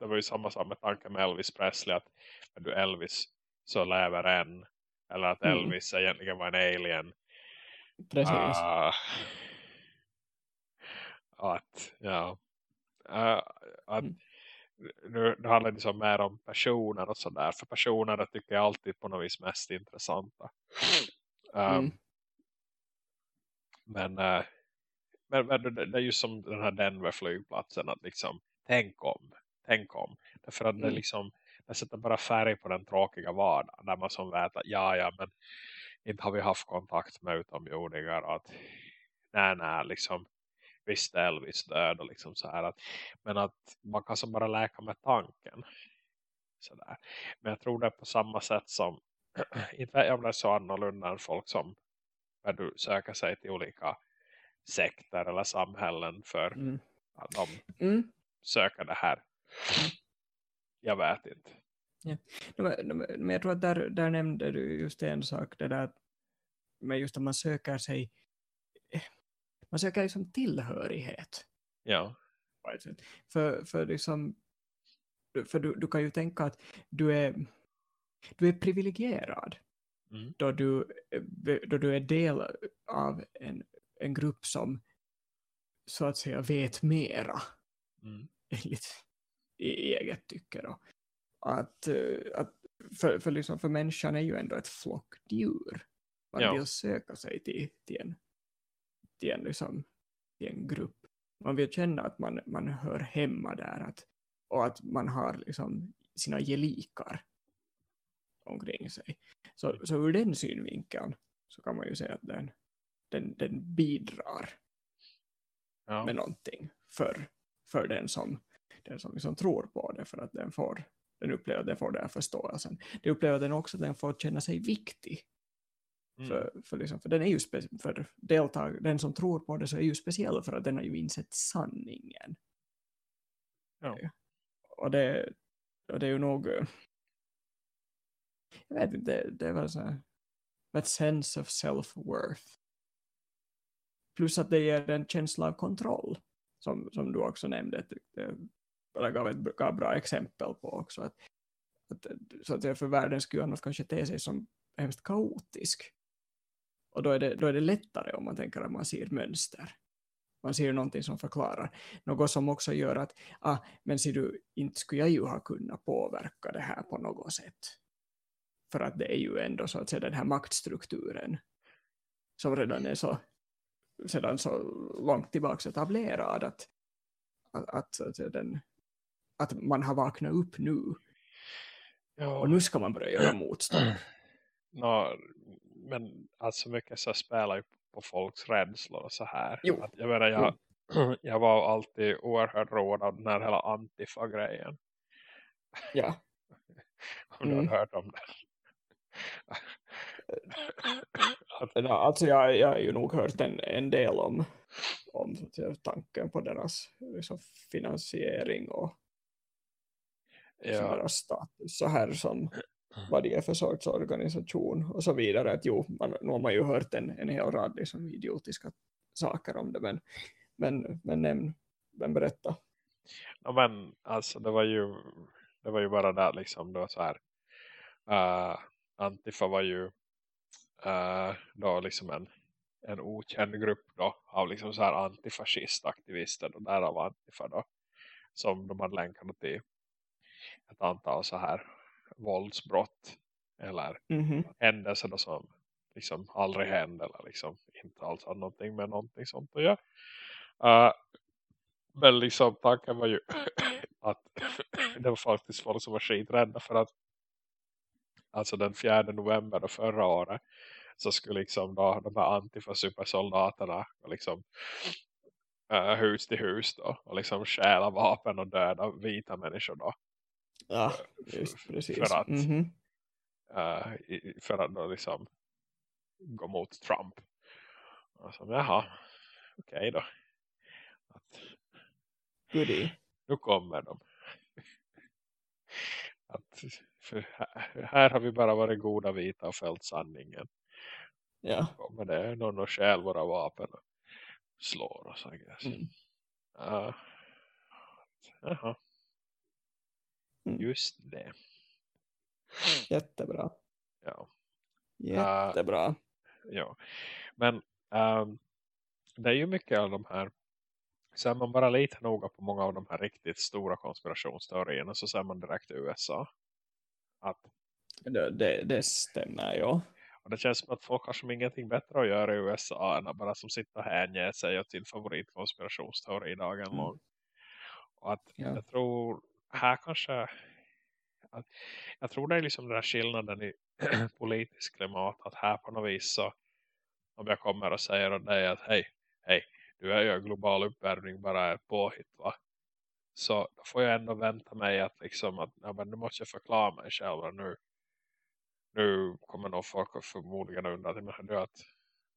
det var ju samma sak med tanken med Elvis Presley att är du Elvis så lever än eller att Mm. Elvis egentligen var en alien Precis. Ah. att ja uh, att Mm. nu, nu handlar det liksom mer om personer och sådär för personer tycker jag alltid på något vis mest intressanta um, Mm. Men, eh, men, men det, det är ju som den här Denver flygplatsen att liksom tänk om, tänk om. Därför att det Mm. liksom det sätter bara färg på den tråkiga vardagen där man som vet att ja, ja, men inte har vi haft kontakt med utomjordingar och att nej, nej, liksom visst är Elvis död och liksom så här att, men att man kan som bara läka med tanken sådär. Men jag tror det är på samma sätt som inte om det är så annorlunda än folk som när du söker sig till olika sekter eller samhällen för Mm. att de Mm. söker det här. Jag vet inte. No, Men men jag tror att där, där nämnde du just en sak, det där med just att man söker sig man söker liksom tillhörighet. Ja. För, för, liksom, för du, du kan ju tänka att du är, du är privilegierad Mm. då, du, då du är del av en, en grupp som så att säga vet mera Mm. enligt i eget tycke då. Att, eh, att för, för, liksom, för människan är ju ändå ett flockdjur. Man Ja. vill söka sig till, till, en, till, en, liksom, till en grupp. Man vill känna att man, man hör hemma där att, och att man har liksom sina gelikar omkring sig. Så, så ur den synvinkeln så kan man ju säga att den, den, den bidrar Ja. med någonting för, för den som, den som liksom tror på det för att den får den upplever att den får den här förståelsen. Det upplever den också att den får känna sig viktig. Mm. För, för, liksom, för den är ju för deltag, den som tror på det så är ju speciell för att den har ju insett sanningen. Ja. Och det, och det är ju nog eh, jag vet inte, det, det väl så här ett sense of self-worth. Plus att det ger en känsla av kontroll som, som du också nämnde eller gav ett gav bra exempel på också att, att, så att för världen skulle annars kanske te sig som hemskt kaotisk. Och då är, det, då är det lättare om man tänker att man ser mönster. Man ser någonting som förklarar något som också gör att ah, men ser du, inte skulle jag ju ha kunnat påverka det här på något sätt. För att det är ju ändå så att säga den här maktstrukturen som redan är så sedan så långt tillbaka etablerad att, att, att, den, att man har vaknat upp nu Ja. och nu ska man börja göra motstånd. Nå, men alltså mycket så spelar ju på folks rädslor och så här. Jo. Att, jag menar, jag, jag var alltid oerhört råd av den här hela Antifa-grejen. Ja. Om du Mm. har hört om det. att, Ja, Alltså jag, jag har ju nog hört en, en del om, om tanken på deras liksom, finansiering och ja, deras status så här som vad det är för sorts organisation och så vidare. Att jo, man, nu har man ju hört en, en hel rad liksom, idiotiska saker om det men, men, men, nämn, men berätta. ja, men alltså det var ju det var ju bara där liksom då så här uh, Antifa var ju uh, då liksom en en okänd grupp då av liksom så här antifascistaktivister och därav Antifa då som de hade länkat till ett antal så här våldsbrott eller Mhm. händelser då som liksom aldrig hände eller liksom inte alls har någonting med någonting sånt att göra. Uh, men liksom tanken var ju att det var faktiskt folk som var skiträdda för att alltså den 4 november förra året så skulle liksom då de här antifa-supersoldaterna liksom uh, hus till hus då och liksom stjäla vapen och döda vita människor då. Ja, just precis. För att, Mhm. uh, i- för att då liksom gå mot Trump. Alltså, jaha, okej då. Att, Goodie. nu kommer de. Att, för här, här har vi bara varit goda vita och följt sanningen. Ja. Kommer det någon och stjäl våra vapen och slår oss, I guess. Mm. Ja. Jaha, Mm. just det. Jättebra. Ja, Jättebra. ja. Men ehm, det är ju mycket av de här ser man bara lite noga på många av de här riktigt stora konspirationsteorierna så ser man direkt i USA. Att, Det, det, det stämmer ju. och det känns som att folk har som ingenting bättre att göra i USA än att bara som sitter och hänger sig åt sin favoritkonspirationsteori dagen Mm. lång. Och att Ja. jag tror här kanske att, jag tror det är liksom den här skillnaden i politisk klimat att här på något vis så om jag kommer och säger åt dig att hej, hej, du är ju global uppvärmning bara är ett påhitt va? Så får jag ändå vänta mig att liksom att ja, men nu måste jag förklara mig själv nu nu kommer nog folk förmodligen undra mig du att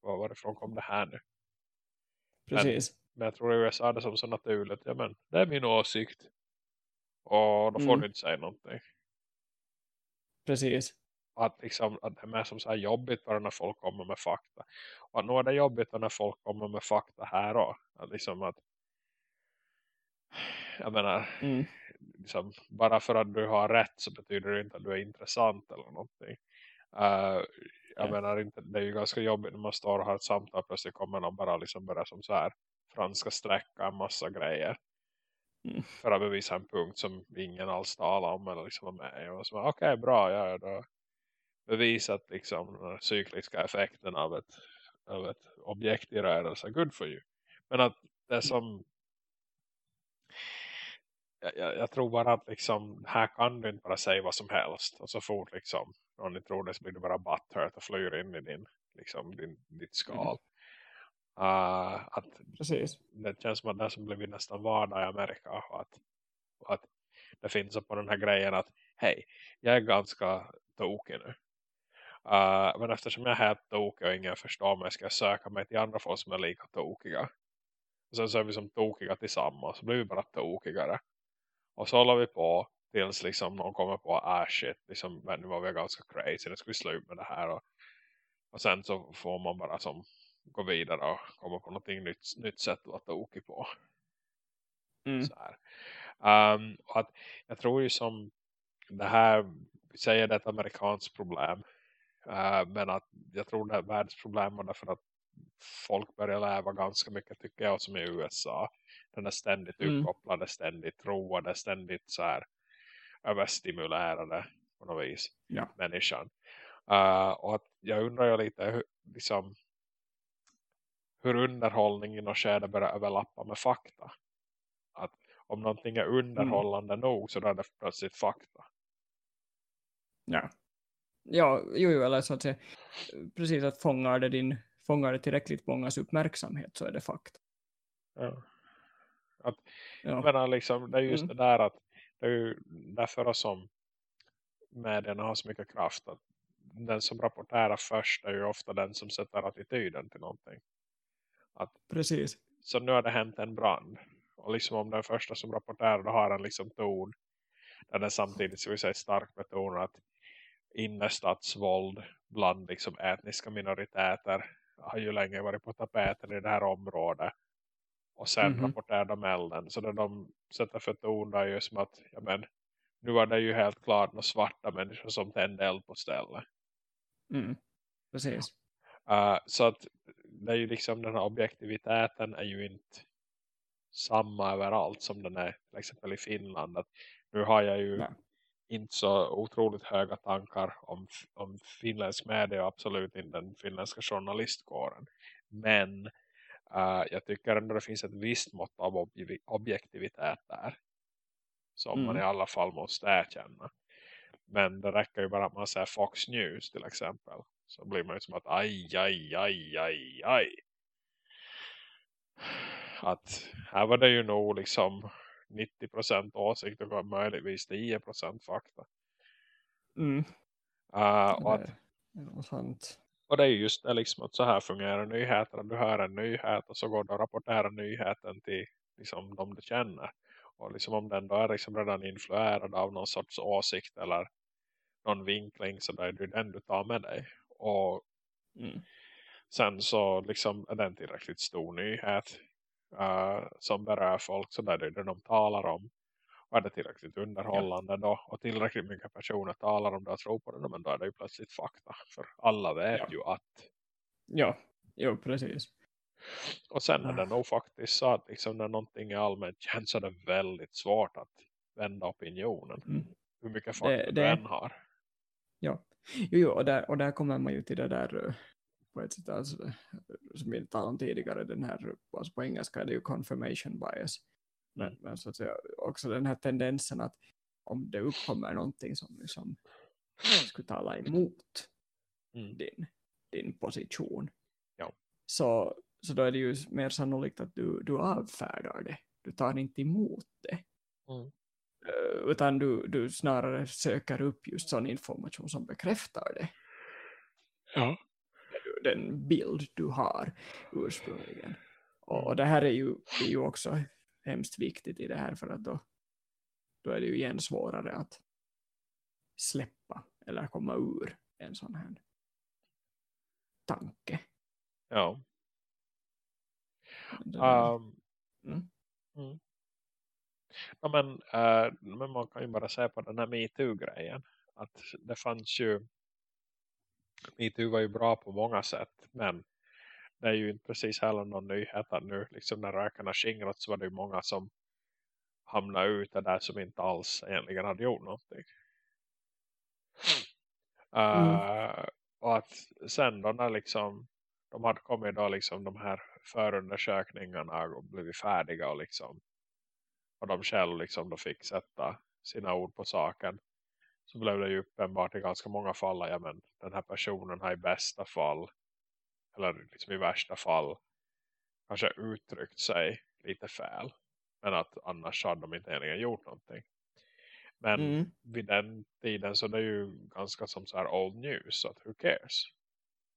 var, varifrån kom det här nu? Precis. Men jag tror i USA är det som så naturligt. Ja men det är min åsikt. Och då får Mm. du inte säga någonting. Precis. Att, liksom, att det är mer som så här jobbigt bara när folk kommer med fakta. Och att nog är det jobbigt när folk kommer med fakta här då. Att liksom att jag menar Mm. liksom, bara för att du har rätt så betyder det inte att du är intressant eller någonting. Uh, jag Ja. menar inte, det är ju ganska jobbigt när man står och har ett samtal och plötsligt kommer någon bara liksom börja som så här franska sträcka en massa grejer. Mm. För att bevisa en punkt som ingen alls talar om eller liksom var med. Och så, okej okay, bra, ja då bevisat liksom den cykliska effekten av ett, av ett objekt i rörelse. Good for you. Men att det som jag, jag, tror bara att liksom, här kan du inte bara säga vad som helst. Och så fort liksom, om ni tror det så blir du bara butthurt och flyr in i din, liksom, din, ditt skal. Uh, att Precis. det känns som att det som blivit nästan vardag i Amerika. Och att, och att det finns på den här grejen att hej, jag är ganska tokig nu. Uh, men eftersom jag är helt tokig och ingen förstår mig ska jag söka mig till andra folk som är lika tokiga. Och sen så är vi som tokiga tillsammans. Så blir vi bara tokigare. Och så håller vi på tills liksom någon kommer på ah shit, liksom, men nu var vi ganska crazy, nu ska vi sluta med det här. Och, och sen så får man bara som gå vidare och komma på någonting nytt, nytt sätt att vara tokig på. Mm. Så här. Um, att jag tror ju som det här, vi säger det är ett amerikanskt problem. Uh, men att jag tror det är världsproblem och därför att folk börjar leva ganska mycket tycker jag som i USA. Den är ständigt Mm. uppkopplade, ständigt roade, ständigt så här överstimulerade på något vis. Ja. Människan. Uh, och att jag undrar ju lite hur, liksom, hur underhållning i något skede börjar överlappa med fakta. Att om någonting är underhållande nog så då är det plötsligt fakta. Ja. Ja, jo, jo, eller så att säga, precis att fångar det, din, fångar det tillräckligt mångas uppmärksamhet så är det fakta. Ja. Att, Ja. Menar liksom, det är just Mm. det där att det är ju därför som medierna har så mycket kraft att den som rapporterar först är ju ofta den som sätter attityden till någonting. Precis. Så nu har det hänt en brand. Och liksom om den första som rapporterar har en liksom ton där den samtidigt så vill säga starkt betonar att innerstadsvåld bland liksom etniska minoriteter har ju länge varit på tapeten i det här området. Och sen Mhm. rapporterar de elden. Så när de sätter för ton där ju som att ja men, nu var det ju helt klart några svarta människor som tände eld på stället. Mm. Precis. Uh, så att det är ju liksom den här objektiviteten är ju inte samma överallt som den är till exempel i Finland. Att nu har jag ju Nej. inte så otroligt höga tankar om, om finländsk media och absolut inte den finländska journalistkåren. Men uh, jag tycker ändå det finns ett visst mått av ob objektivitet där. Som mm. man i alla fall måste erkänna. Men det räcker ju bara att man säger Fox News till exempel. Så blir man ju som att aj, aj, aj, aj, aj. Att här var det ju nog liksom 90% åsikt och möjligtvis 10% fakta. Mm. Uh, och, att, det är sant. Och det är just det liksom att så här fungerar nyheter. Du hör en nyhet och så går du och rapporterar nyheten till liksom, de du känner. Och liksom om den då är liksom redan influerad av någon sorts åsikt eller någon vinkling så är det den du tar med dig. Och mm. sen så liksom är den tillräckligt stor nyhet uh, som berör folk så där är det de talar om. Är det tillräckligt underhållande då och tillräckligt mycket personer talar om det och tror på det men då är det ju plötsligt fakta. För alla vet ja. ju att. Ja, jo precis. Och sen är det nog faktiskt så att liksom när någonting är allmänt känt så är det väldigt svårt att vända opinionen. Mm. Hur mycket fakta det, det... du än har. Ja, jo, jo och, där, och där kommer man ju till det där eh, på ett sätt alltså, som vi talade om tidigare den här, alltså på engelska är det ju confirmation bias men, mm. men så att säga, också den här tendensen att om det uppkommer någonting som liksom skulle tala emot mm. din, din position ja. så, så då är det ju mer sannolikt att du, du avfärdar det du tar inte emot det mm. Eh, utan du, du snarare söker upp just sån information som bekräftar det ja den bild du har ursprungligen. Och Mm. det här är ju, är ju också hemskt viktigt i det här för att då, då är det ju igen svårare att släppa eller komma ur en sån här tanke. Ja. Um, mm. Mm. Ja, men, uh, men man kan ju bara säga på den här MeToo-grejen att det fanns ju MeToo var ju bra på många sätt men det är ju inte precis heller någon nyhet att nu liksom när rökarna skingrats så var det ju många som hamnade ute där som inte alls egentligen hade gjort någonting. Mm. Uh, och att sen då när liksom de hade kommit då liksom de här förundersökningarna och blivit färdiga och liksom och de själv liksom då fick sätta sina ord på saken så blev det ju uppenbart i ganska många fall ja, men den här personen har i bästa fall eller liksom i värsta fall kanske uttryckt sig lite fel. Men att annars hade de inte egentligen gjort någonting. Men mm. vid den tiden så det är ju ganska som så här old news. Att who cares?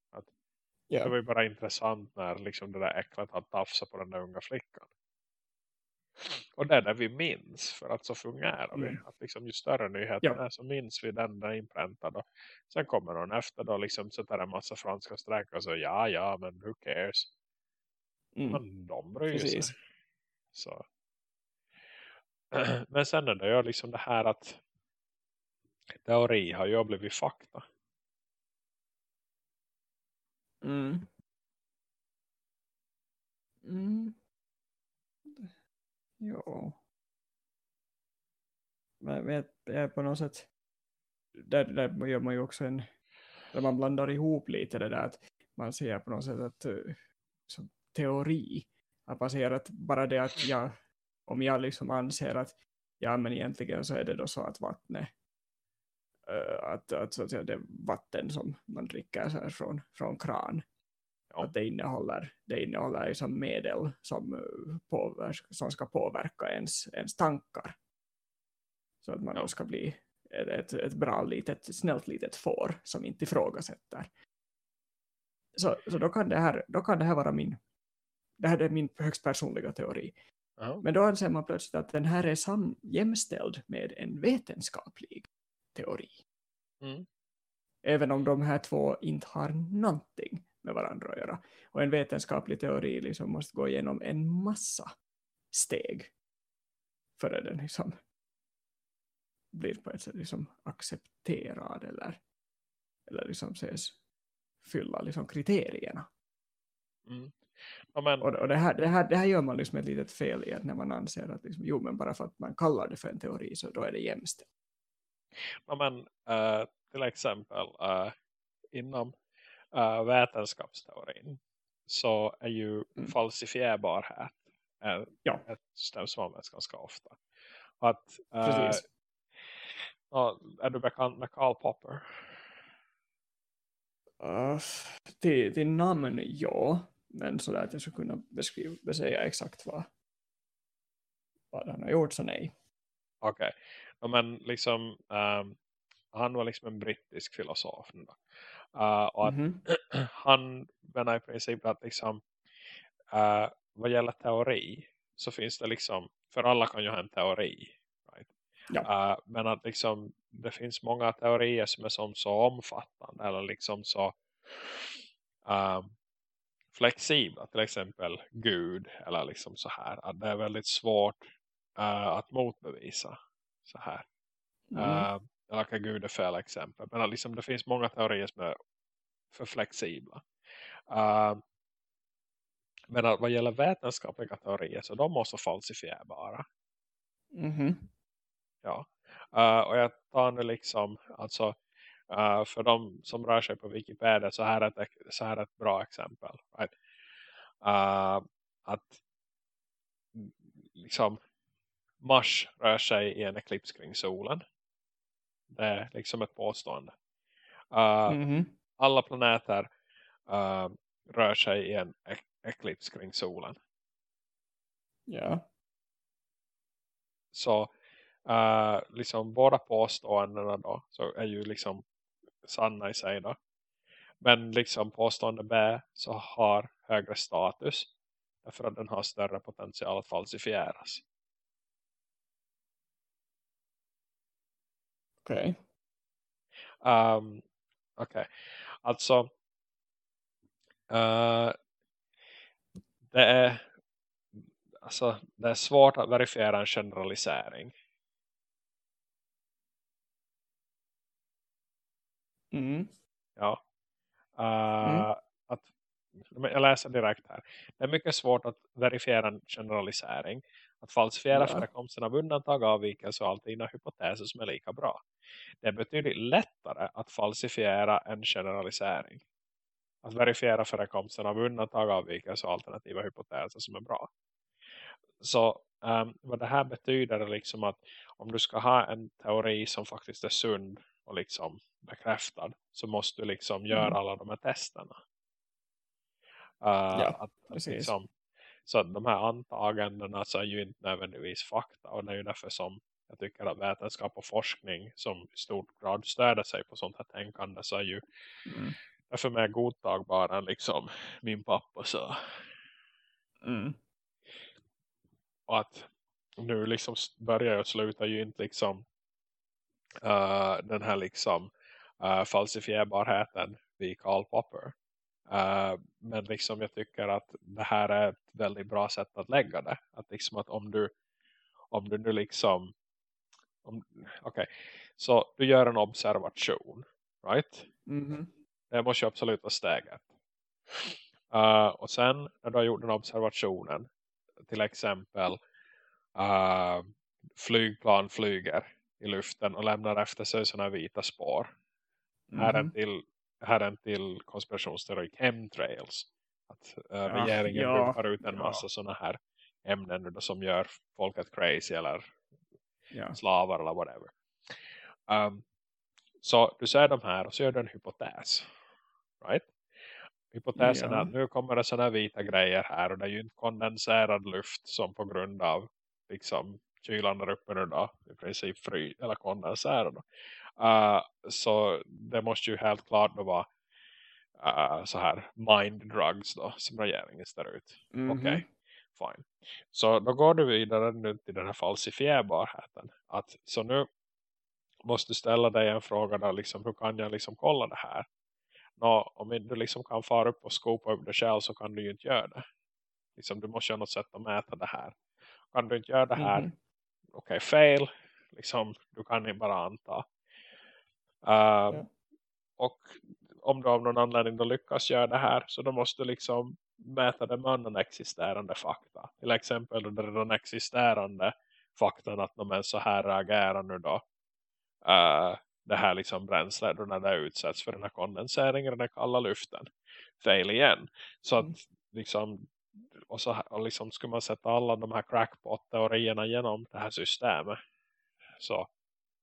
Att yeah. Det var ju bara intressant när liksom det där äcklet hade tafsat på den där unga flickan. Och det är det vi minns för att så fungerar mm. vi. Att liksom ju större nyheten ja. är så minns vi den där inpräntad. sen kommer någon efter då liksom sätter en massa franska streck och så ja ja men who cares. Mm. Men de bryr sig. Så. Men sen är det ju liksom det här att teori har ju blivit fakta. Mm. Mm. Jo. Men, men jag är på något sätt där, där gör man ju också en där man blandar ihop lite det där att man ser på något sätt att som teori. Att man ser att bara det att jag om jag liksom anser att ja men egentligen så är det då så att vattnet att, att, så att säga, det är vatten som man dricker så här från, från kran. Ja. Att det innehåller, det innehåller liksom medel som, eh, som ska påverka ens, ens tankar. Så att man ja. ska bli ett, ett, ett bra litet, snällt litet får som inte ifrågasätter. Så, så då, kan det här, då kan det här vara min, det här är min högst personliga teori. Ja. Men då anser man plötsligt att den här är sam, jämställd med en vetenskaplig teori. Mm. Även om de här två inte har någonting med varandra att göra. Och en vetenskaplig teori liksom måste gå igenom en massa steg före den liksom blir på ett sätt liksom accepterad eller, eller liksom ses fylla liksom kriterierna. Mm. Ja. Och, och det, här, det, här, det här gör man liksom ett litet fel i när man anser att liksom, jo men bara för att man kallar det för en teori så då är det jämställt. Ja, men uh, till exempel uh, inom uh, vetenskapsteorin så är ju mm. falsifierbarhet är ja. ett stäm som används ganska ofta. Att. Uh, är du bekant med Karl Popper? Uh, till, till namn ja, men så att jag skulle kunna beskriva, säga exakt vad, vad han har gjort så nej. Okej, okay. men liksom um, han var liksom en brittisk filosof då. Uh, och mm -hmm. han menar i princip att liksom uh, vad gäller teori så finns det liksom, för alla kan ju ha en teori. Right? Ja. Uh, men att liksom det finns många teorier som är som så omfattande eller liksom så flexibla. Till exempel Gud eller liksom så här. Att det är väldigt svårt att motbevisa så här. Mm. Kan Gud är fel exempel. Men liksom det finns många teorier som är för flexibla. Uh, men att vad gäller vetenskapliga teorier så de måste falsifierbara. Mm -hmm. Ja. Uh, och jag tar nu liksom, alltså uh, för de som rör sig på Wikipedia så här är ett, så här är ett bra exempel. Right? Uh, att liksom Mars rör sig i en eklips kring solen. Det är liksom ett påstående. Mm -hmm. Alla planeter rör sig i en ek eklips kring solen. Ja. Så uh, liksom båda påståendena då så är ju liksom sanna i sig då. Men liksom påstående B så har högre status. Därför att den har större potential att falsifieras. Okej. Okay. Um, Okej. Okay. Alltså uh, det är alltså det är svårt att verifiera en generalisering. Mm. Ja. Uh, mm. att, jag läser direkt här. Det är mycket svårt att verifiera en generalisering. Att falsifiera ja. förekomsten av undantag, avvikelse och alltid hypoteser som är lika bra. Det är betydligt lättare att falsifiera en generalisering att verifiera förekomsten av undantag, avvikelse och alternativa hypoteser som är bra. Så um, vad det här betyder är liksom att om du ska ha en teori som faktiskt är sund och liksom bekräftad så måste du liksom mm. göra alla de här testerna. Uh, ja, att, att liksom, så att de här antagandena så är ju inte nödvändigtvis fakta och det är ju därför som jag tycker att vetenskap och forskning som i stort grad stöder sig på sånt här tänkande så är ju mm är för mig godtagbara än liksom min pappa sa. Mm. Och att nu liksom börjar jag sluta ju inte liksom uh, den här liksom uh, falsifierbarheten vid Karl Popper. Uh, men liksom jag tycker att det här är ett väldigt bra sätt att lägga det. Att liksom att om du om du nu liksom okay, så du gör en observation, right? Mm -hmm. Det måste ju absolut vara steget. Uh, och sen när du har gjort den observationen. Till exempel uh, flygplan flyger i luften och lämnar efter sig sådana vita spår. Mm. Här, är en till, här är en till konspirationsteori chemtrails. Att uh, ja, regeringen ja, ut en massa ja. sådana här ämnen som gör folket crazy eller ja. slavar eller whatever. Um, så du ser de här och så gör du en hypotes right? Hypotesen ja. är att nu kommer det sådana vita grejer här och det är ju inte kondenserad luft som på grund av liksom kylan där uppe nu då i princip fry eller kondenserad. Uh, så det måste ju helt klart då vara uh, så här mind drugs då som regeringen ställer ut. Mm -hmm. Okej, okay, fine. Så då går du vidare nu till den här falsifierbarheten. Att, så nu måste du ställa dig en fråga där liksom, hur kan jag liksom kolla det här? Nå, om du liksom kan fara upp och skopa upp det själv så kan du ju inte göra det. Liksom, du måste ha något sätt att mäta det här. Kan du inte göra det här? Mm. Okej, okay, fail. Liksom, du kan ju bara anta. Uh, ja. Och om du av någon anledning då lyckas göra det här så då måste du liksom mäta det med annan existerande fakta. Till exempel då det redan existerande faktan att de är så här reagerar nu då uh, det här liksom bränslet när det utsätts för den här kondenseringen den kalla luften fel igen. Så att mm. liksom och så och liksom skulle man sätta alla de här crackpot-teorierna genom det här systemet så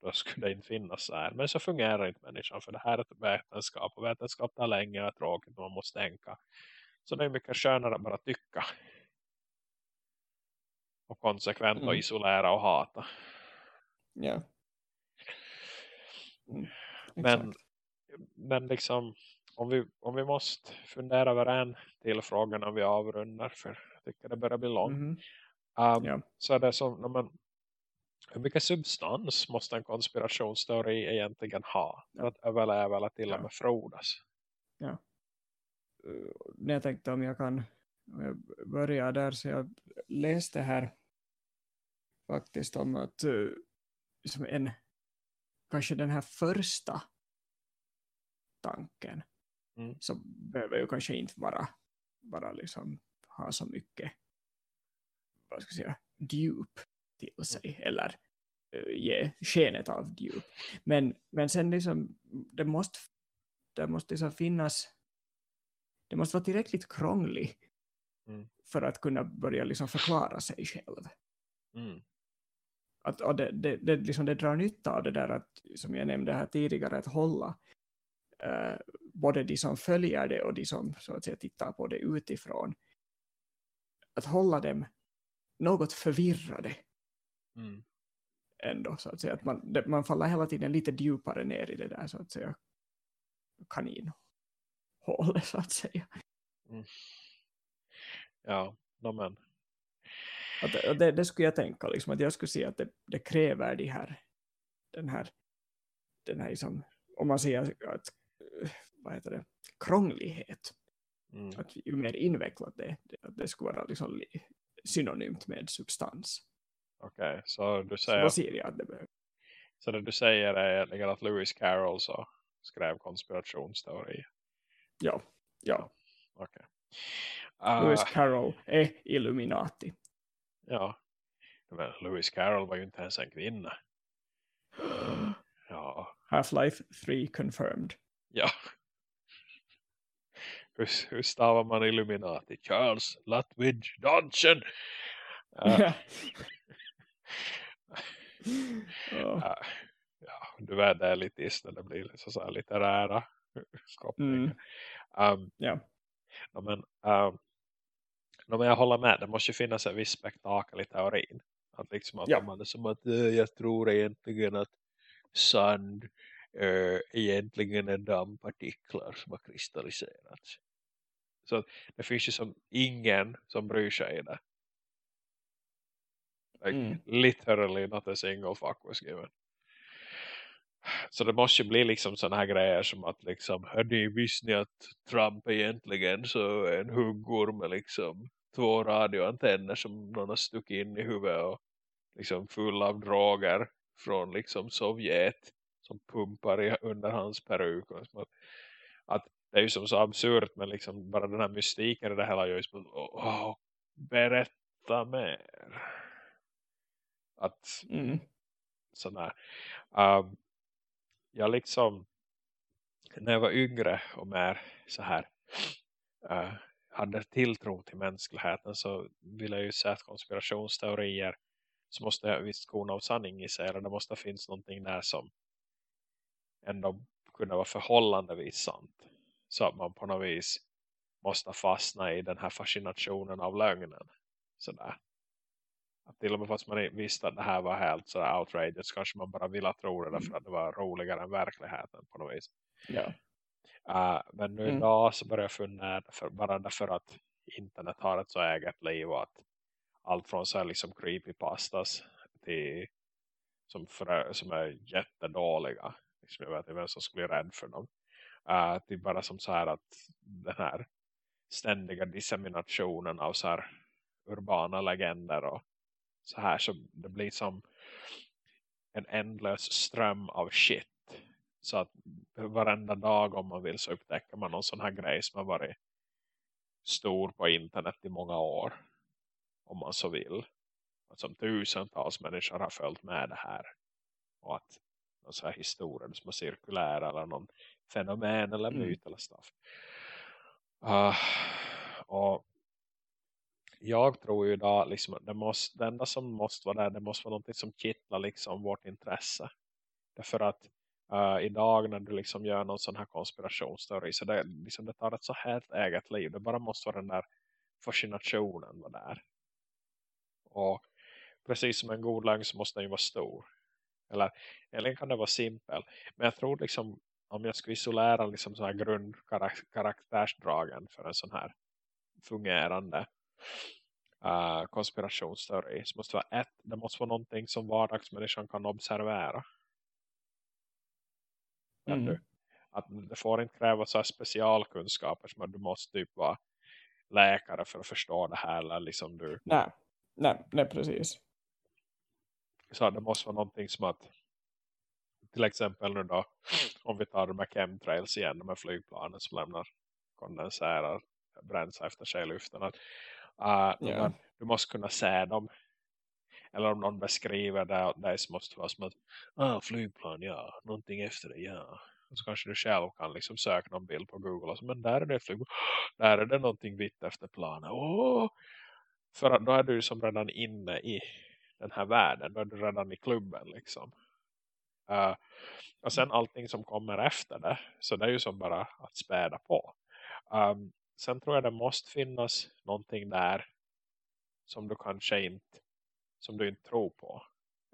då skulle det inte finnas så här. Men så fungerar inte människan för det här är ett vetenskap och vetenskap tar länge och är tråkigt man måste tänka. Så det är mycket skönare att bara tycka. Och konsekvent mm. och isolera och hata. Ja. Mm. Men, men liksom om vi, om vi måste fundera över en till fråga när vi avrundar för jag tycker det börjar bli långt. Mm. Um, ja. Så är det som när man, hur mycket substans måste en konspirationsteori egentligen ha för att överleva eller till och med frodas? Ja. Uh, jag tänkte om jag kan börja där så jag läste här faktiskt om att som en kanske den här första tanken mm. så behöver ju kanske inte vara bara liksom ha så mycket vad ska jag säga, djup till sig mm. eller uh, ge skenet av djup. Men, men sen liksom det måste, det måste liksom finnas det måste vara tillräckligt krånglig mm. för att kunna börja liksom förklara sig själv. Mm. Att, och det, det, det, liksom det drar nytta av det där att, som jag nämnde här tidigare, att hålla eh, både de som följer det och de som så att säga, tittar på det utifrån. Att hålla dem något förvirrade. Mm. Ändå så att säga. Att man, man faller hela tiden lite djupare ner i det där så att säga kaninhålet så att säga. Mm. Ja, no, men. Att, det, det, skulle jag tänka liksom, att jag skulle säga att det, det kräver de här den här den här liksom, om man säger att vad heter det, krånglighet. Mm. Att ju mer invecklat det, det, det skulle vara liksom synonymt med substans. Okej, okay, så du säger... Så säger jag att det behövs. Så det du säger är att Lewis Carroll så skrev konspirationsteori? Ja, ja. Okej. Okay. Uh, Lewis ah. Carroll är Illuminati. Ja, men Lewis Carroll var ju inte ens en kvinna. Ja. Half-Life 3 confirmed. Ja. Hur, hur stavar man Illuminati? Charles Lutwidge Dodson. Uh, uh, ja, du vet det är lite när det blir så, så här litterära mm. um, ja. No, men, um, no, men jag håller med, det måste ju finnas en viss spektakel i teorin. Att liksom att ja. man är som att uh, jag tror egentligen att sand uh, egentligen är dammpartiklar som har kristalliserats. Så det finns ju som ingen som bryr sig i det. Like, mm. Literally not a single fuck was given. Så det måste ju bli liksom sådana här grejer som att liksom, hörni, visste ni att Trump egentligen så är en huggorm med liksom två radioantenner som någon har stuckit in i huvudet och liksom full av droger från liksom Sovjet som pumpar i, under hans peruk. Att, att det är ju som så absurt men liksom bara den här mystiken i det hela gör ju som oh, berätta mer. Att mm. sådär. Um, jag liksom när jag var yngre och mer så här uh, hade tilltro till mänskligheten så ville jag ju säga att konspirationsteorier så måste jag visst korn av sanning i sig eller det måste finnas någonting där som ändå kunde vara förhållandevis sant. Så att man på något vis måste fastna i den här fascinationen av lögnen. Sådär. Att till och med fast man visste att det här var helt sådär outrageous kanske man bara ville tro det mm. för att det var roligare än verkligheten på något vis. Ja. Uh, men nu mm. idag så börjar jag fundera för, bara därför att internet har ett så eget liv och att allt från så här liksom creepypastas till som, för, som är jättedåliga. Liksom jag vet inte vem som skulle bli rädd för dem. Uh, till bara som så här att den här ständiga disseminationen av så här urbana legender och så här så det blir som en ändlös ström av shit. Så att varenda dag om man vill så upptäcker man någon sån här grej som har varit stor på internet i många år. Om man så vill. Att som tusentals människor har följt med det här. Och att någon så här historia som är cirkulär eller någon fenomen eller Mm. myt eller stuff. Uh, och jag tror ju idag liksom att det, måste, det enda som måste vara där det måste vara något som kittlar liksom vårt intresse. Därför att uh, idag när du liksom gör någon sån här konspirationsteori så det, liksom, det tar ett så helt eget liv. Det bara måste vara den där fascinationen vara där. Och precis som en god lögn så måste den ju vara stor. Eller, eller kan det vara simpel. Men jag tror liksom om jag skulle isolera liksom så här grundkaraktärsdragen för en sån här fungerande uh, konspirationsteori så måste vara ett, det måste vara någonting som vardagsmänniskan kan observera. Mm. du? Att det får inte kräva så här specialkunskaper som att du måste typ vara läkare för att förstå det här eller liksom du Nej, nej, nej precis. så det måste vara någonting som att till exempel nu då om vi tar de här chemtrails igen de här flygplanen som lämnar kondenserar bränns efter sig i luften att, uh, här- du måste kunna se dem. Eller om någon beskriver det åt dig så måste det vara som att ah, flygplan, ja, någonting efter det, ja. Och så kanske du själv kan liksom söka någon bild på Google och så, men där är det flygplan. Där är det någonting vitt efter planen. Åh! för att då är du som redan inne i den här världen, då är du redan i klubben liksom. Uh, och sen allting som kommer efter det. Så det är ju som bara att späda på. Um, sen tror jag det måste finnas någonting där som du kanske inte som du inte tror på.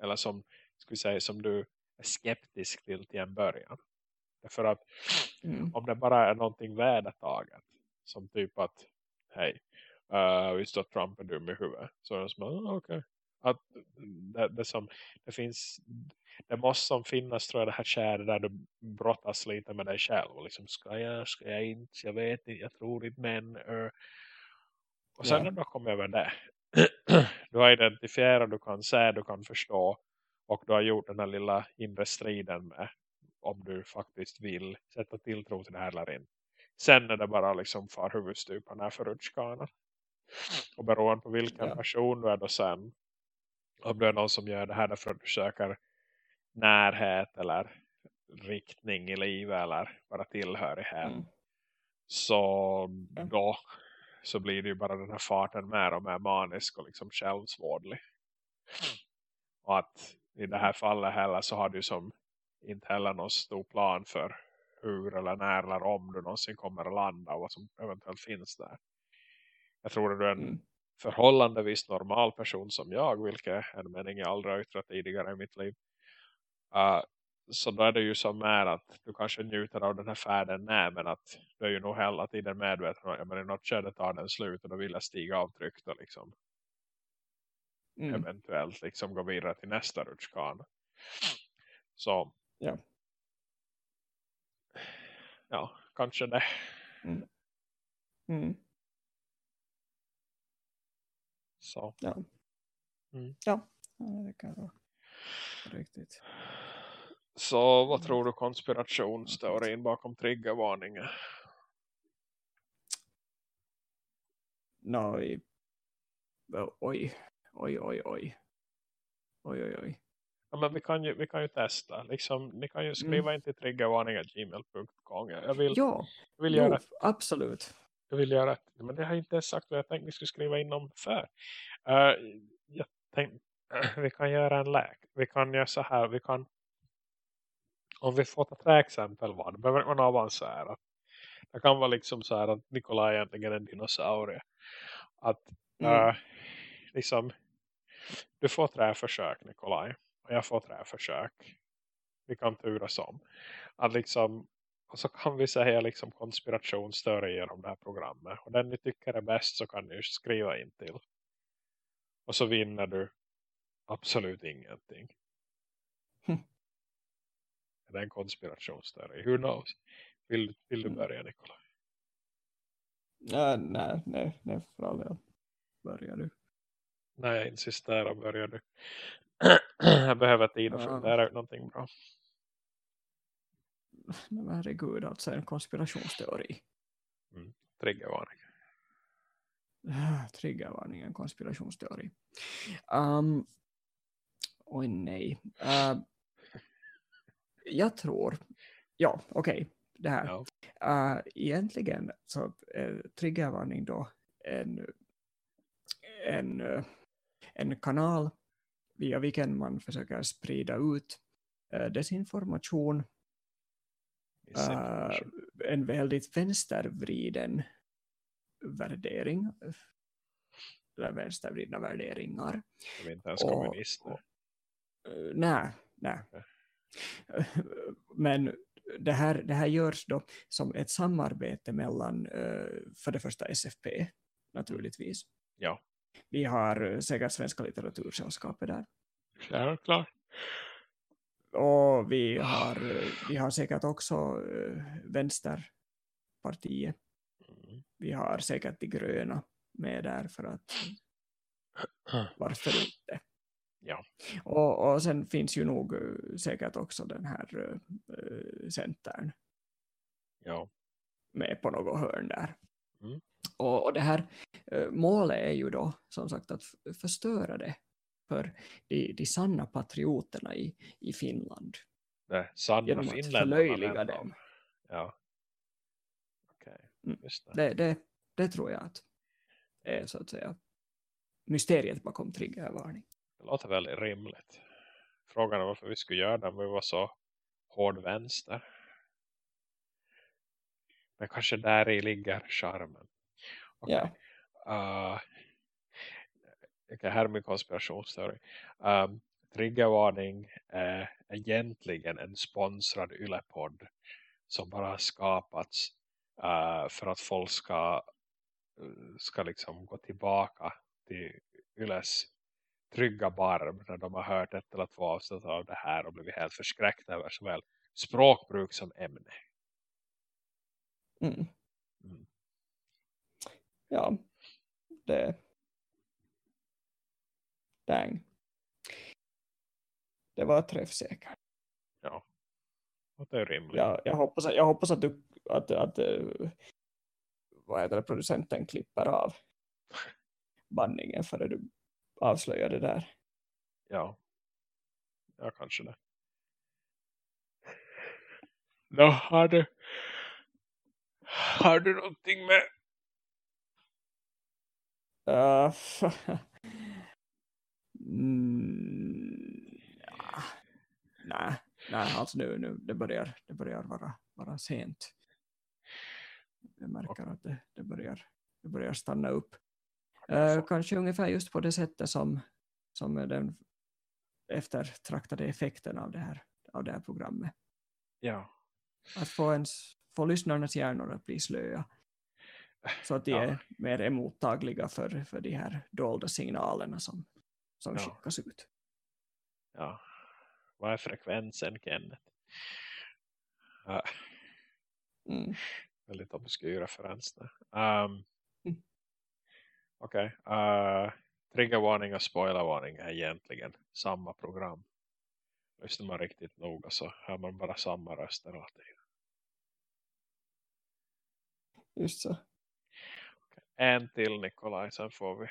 Eller som, ska säga, som du är skeptisk till till en början. Därför att Mm. om det bara är någonting vedertaget. Som typ att, hej, uh, visst att Trump är dum i huvudet. Så är det som, ah, okej. Att det, det, som, det finns, det måste som finnas tror jag det här käret där du brottas lite med dig själv. Och liksom, ska jag, ska jag inte, jag vet inte, jag tror inte, men. Uh. Och sen Ja. när du har kommit över det. du har identifierat, du kan se, du kan förstå. Och du har gjort den här lilla inre striden med om du faktiskt vill sätta tilltro till det här eller inte. Sen är det bara liksom far huvudstupan för rutschkanan. Och beroende på vilken Ja. person du är då sen. Om du är någon som gör det här därför att du söker närhet eller riktning i livet eller bara tillhörighet. Mm. Så då så blir det ju bara den här farten mer och mer manisk och liksom självsvårdlig. Och att i det här fallet heller så har du som inte heller någon stor plan för hur eller när eller om du någonsin kommer att landa och vad som eventuellt finns där. Jag tror att du är en Mm. Förhållandevis normal person som jag, vilket är en mening jag aldrig har yttrat tidigare i mitt liv. Uh, så då är det ju som mer att du kanske njuter av den här färden nej, men att du är ju nog hela tiden medveten om att i något skede tar den slut och då vill jag stiga av tryggt och liksom Mm. eventuellt liksom gå vidare till nästa rutschkana. Så Ja. ja, kanske det. Mm. Så. Ja. Mm. Ja, det kan vara riktigt. Så vad tror du konspirationsteorin bakom triggervarningen? No, i- oj, oj, oj, oj. Oj, oj, oj. Ja, men vi kan ju, vi kan ju testa. Liksom, ni kan ju skriva in till triggervarning.gmail.com. Jag vill, Ja, jag vill jo, göra absolut. Jag vill göra ett, men det har jag inte ens sagt vad jag tänkte vi skulle skriva in om för. Uh, jag tänkte, vi kan göra en läk. Vi kan göra så här, vi kan om vi får ta tre exempel var, det behöver inte vara avancerat. Det kan vara liksom så här att Nikolaj är egentligen en dinosaurie. Att Mm. uh, liksom du får tre försök Nikolaj och jag får tre försök. Vi kan turas om. Att liksom och så kan vi säga liksom konspirationsteorier om det här programmet. Och den ni tycker är bäst så kan ni skriva in till. Och så vinner du absolut ingenting. Hm. Är det en konspirationsteori? Who knows? Vill, vill du Mm. börja Nikolaj? Ja, nej, nej, nej, för all del. Börjar du. Nej, jag insisterar. Börjar du. jag behöver tid att fundera ut någonting bra. Men herregud, alltså en konspirationsteori. Triggervarning. Ah, Triggervarning, en konspirationsteori. Um, oj nej. Uh, jag tror, ja okej, okay, det här. Ja. Uh, egentligen så är triggervarning då en, en, uh, en kanal via vilken man försöker sprida ut uh, desinformation. Uh, en väldigt vänstervriden värdering eller vänstervridna värderingar. De är inte ens kommunister. Uh, nej, nej. Men det här, det här görs då som ett samarbete mellan uh, för det första SFP naturligtvis. Ja. Vi har säkert Svenska litteratursällskapet där. Ja, klart. Och vi har, vi har säkert också Vänsterpartiet. Mm. Vi har säkert de gröna med där för att varför inte? Ja. Och, och sen finns ju nog uh, säkert också den här uh, centern. Ja. Med på något hörn där. Mm. Och, och det här uh, målet är ju då som sagt att förstöra det för de, de sanna patrioterna i, i Finland. Det sanna Genom att förlöjliga dem. Ja. Okej, okay. mm. det. Det, det, det tror jag att är så att säga mysteriet bakom triggervarning. Det låter väldigt rimligt. Frågan är varför vi skulle göra det om vi var så hård vänster. Men kanske där i ligger charmen. Okay. Ja. Uh, okay, här är min konspirationsteori. Um, triggervarning är egentligen en sponsrad yllepodd som bara har skapats uh, för att folk ska ska liksom gå tillbaka till Yles trygga barm när de har hört ett eller två avsnitt av det här och blivit helt förskräckta över såväl språkbruk som ämne. Mm. Mm. Ja, det dang. Det var träffsäkert. Ja, det är rimligt. Ja, jag, hoppas, jag hoppas att du att, att, att vad heter det, producenten klipper av bandningen före du avslöjar det där. Ja, ja kanske det. Då har du har du någonting med uh, mm, ja. nej, nej alltså nu, nu det börjar det börjar vara, vara sent jag märker att det, det, börjar, det börjar stanna upp. Uh, kanske ungefär just på det sättet som, som den eftertraktade effekten av det här, av det här programmet. Ja. Att få, ens, få lyssnarnas hjärnor att bli slöa. Så att de ja. är mer emottagliga för, för de här dolda signalerna som, som ja. skickas ut. Ja. Vad är frekvensen, Kenneth? Uh. Mm väldigt obskyr referens där. Um, mm. Okej. Okay. Uh, eh, triggervarning och spoilervarning är egentligen samma program. Lyssnar man riktigt noga så hör man bara samma röster hela tiden. Just så. Okay. En till Nikolaj, sen får vi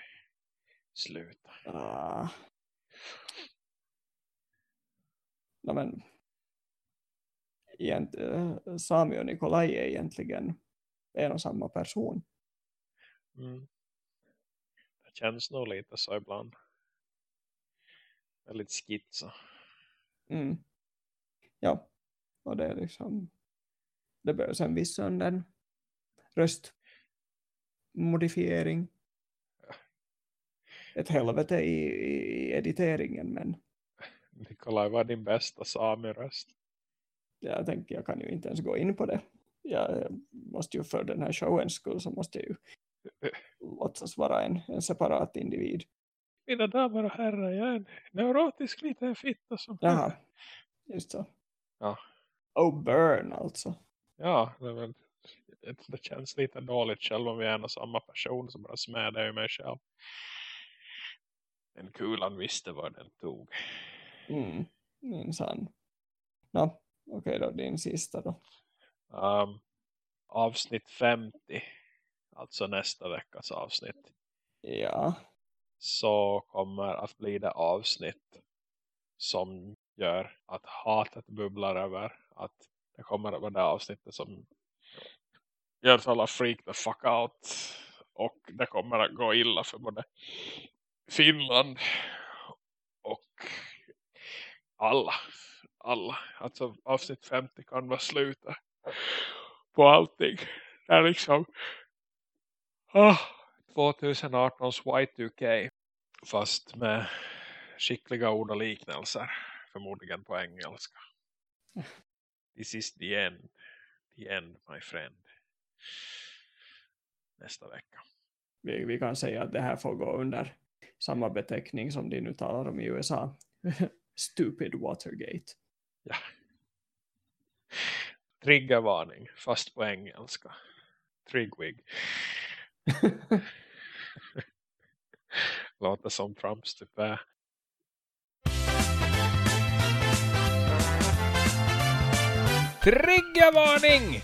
sluta. Ah. No, men egent, eh, Sami och Nikolaj är egentligen en och samma person. Mm. Det känns nog lite så ibland. Väldigt skitsa. Mm. Ja, och det är liksom det behövs en viss sådan röstmodifiering. Ett helvete i, i editeringen men Nikolaj var din bästa Sami-röst jag tänker jag kan ju inte ens gå in på det. Jag måste ju för den här showens skull så måste jag ju låtsas vara en, en separat individ. Mina damer och herrar, jag är en neurotisk liten fitta som... Jaha, just så. Ja. Oh, burn alltså. Ja, det, det känns lite dåligt själv om vi är en och samma person som bara smädar i mig själv. En kulan visste var den tog. Mm, minsann. Ja, Okej okay, då, din sista då. Um, avsnitt 50. Alltså nästa veckas avsnitt. Ja. Så kommer att bli det avsnitt som gör att hatet bubblar över att det kommer att vara det avsnittet som gör alla freak the fuck out och det kommer att gå illa för både Finland och alla alla, alltså avsnitt 50 kan vara sluta på allting. Det är liksom oh, 2018s Y2K fast med skickliga ord och liknelser förmodligen på engelska. This is the end the end my friend. Nästa vecka. Vi, vi kan säga att det här får gå under samma beteckning som de nu talar om i USA Stupid Watergate. Ja. Triggervarning fast på engelska. Trigwig. Låter som Trumps typ. Är Triggervarning!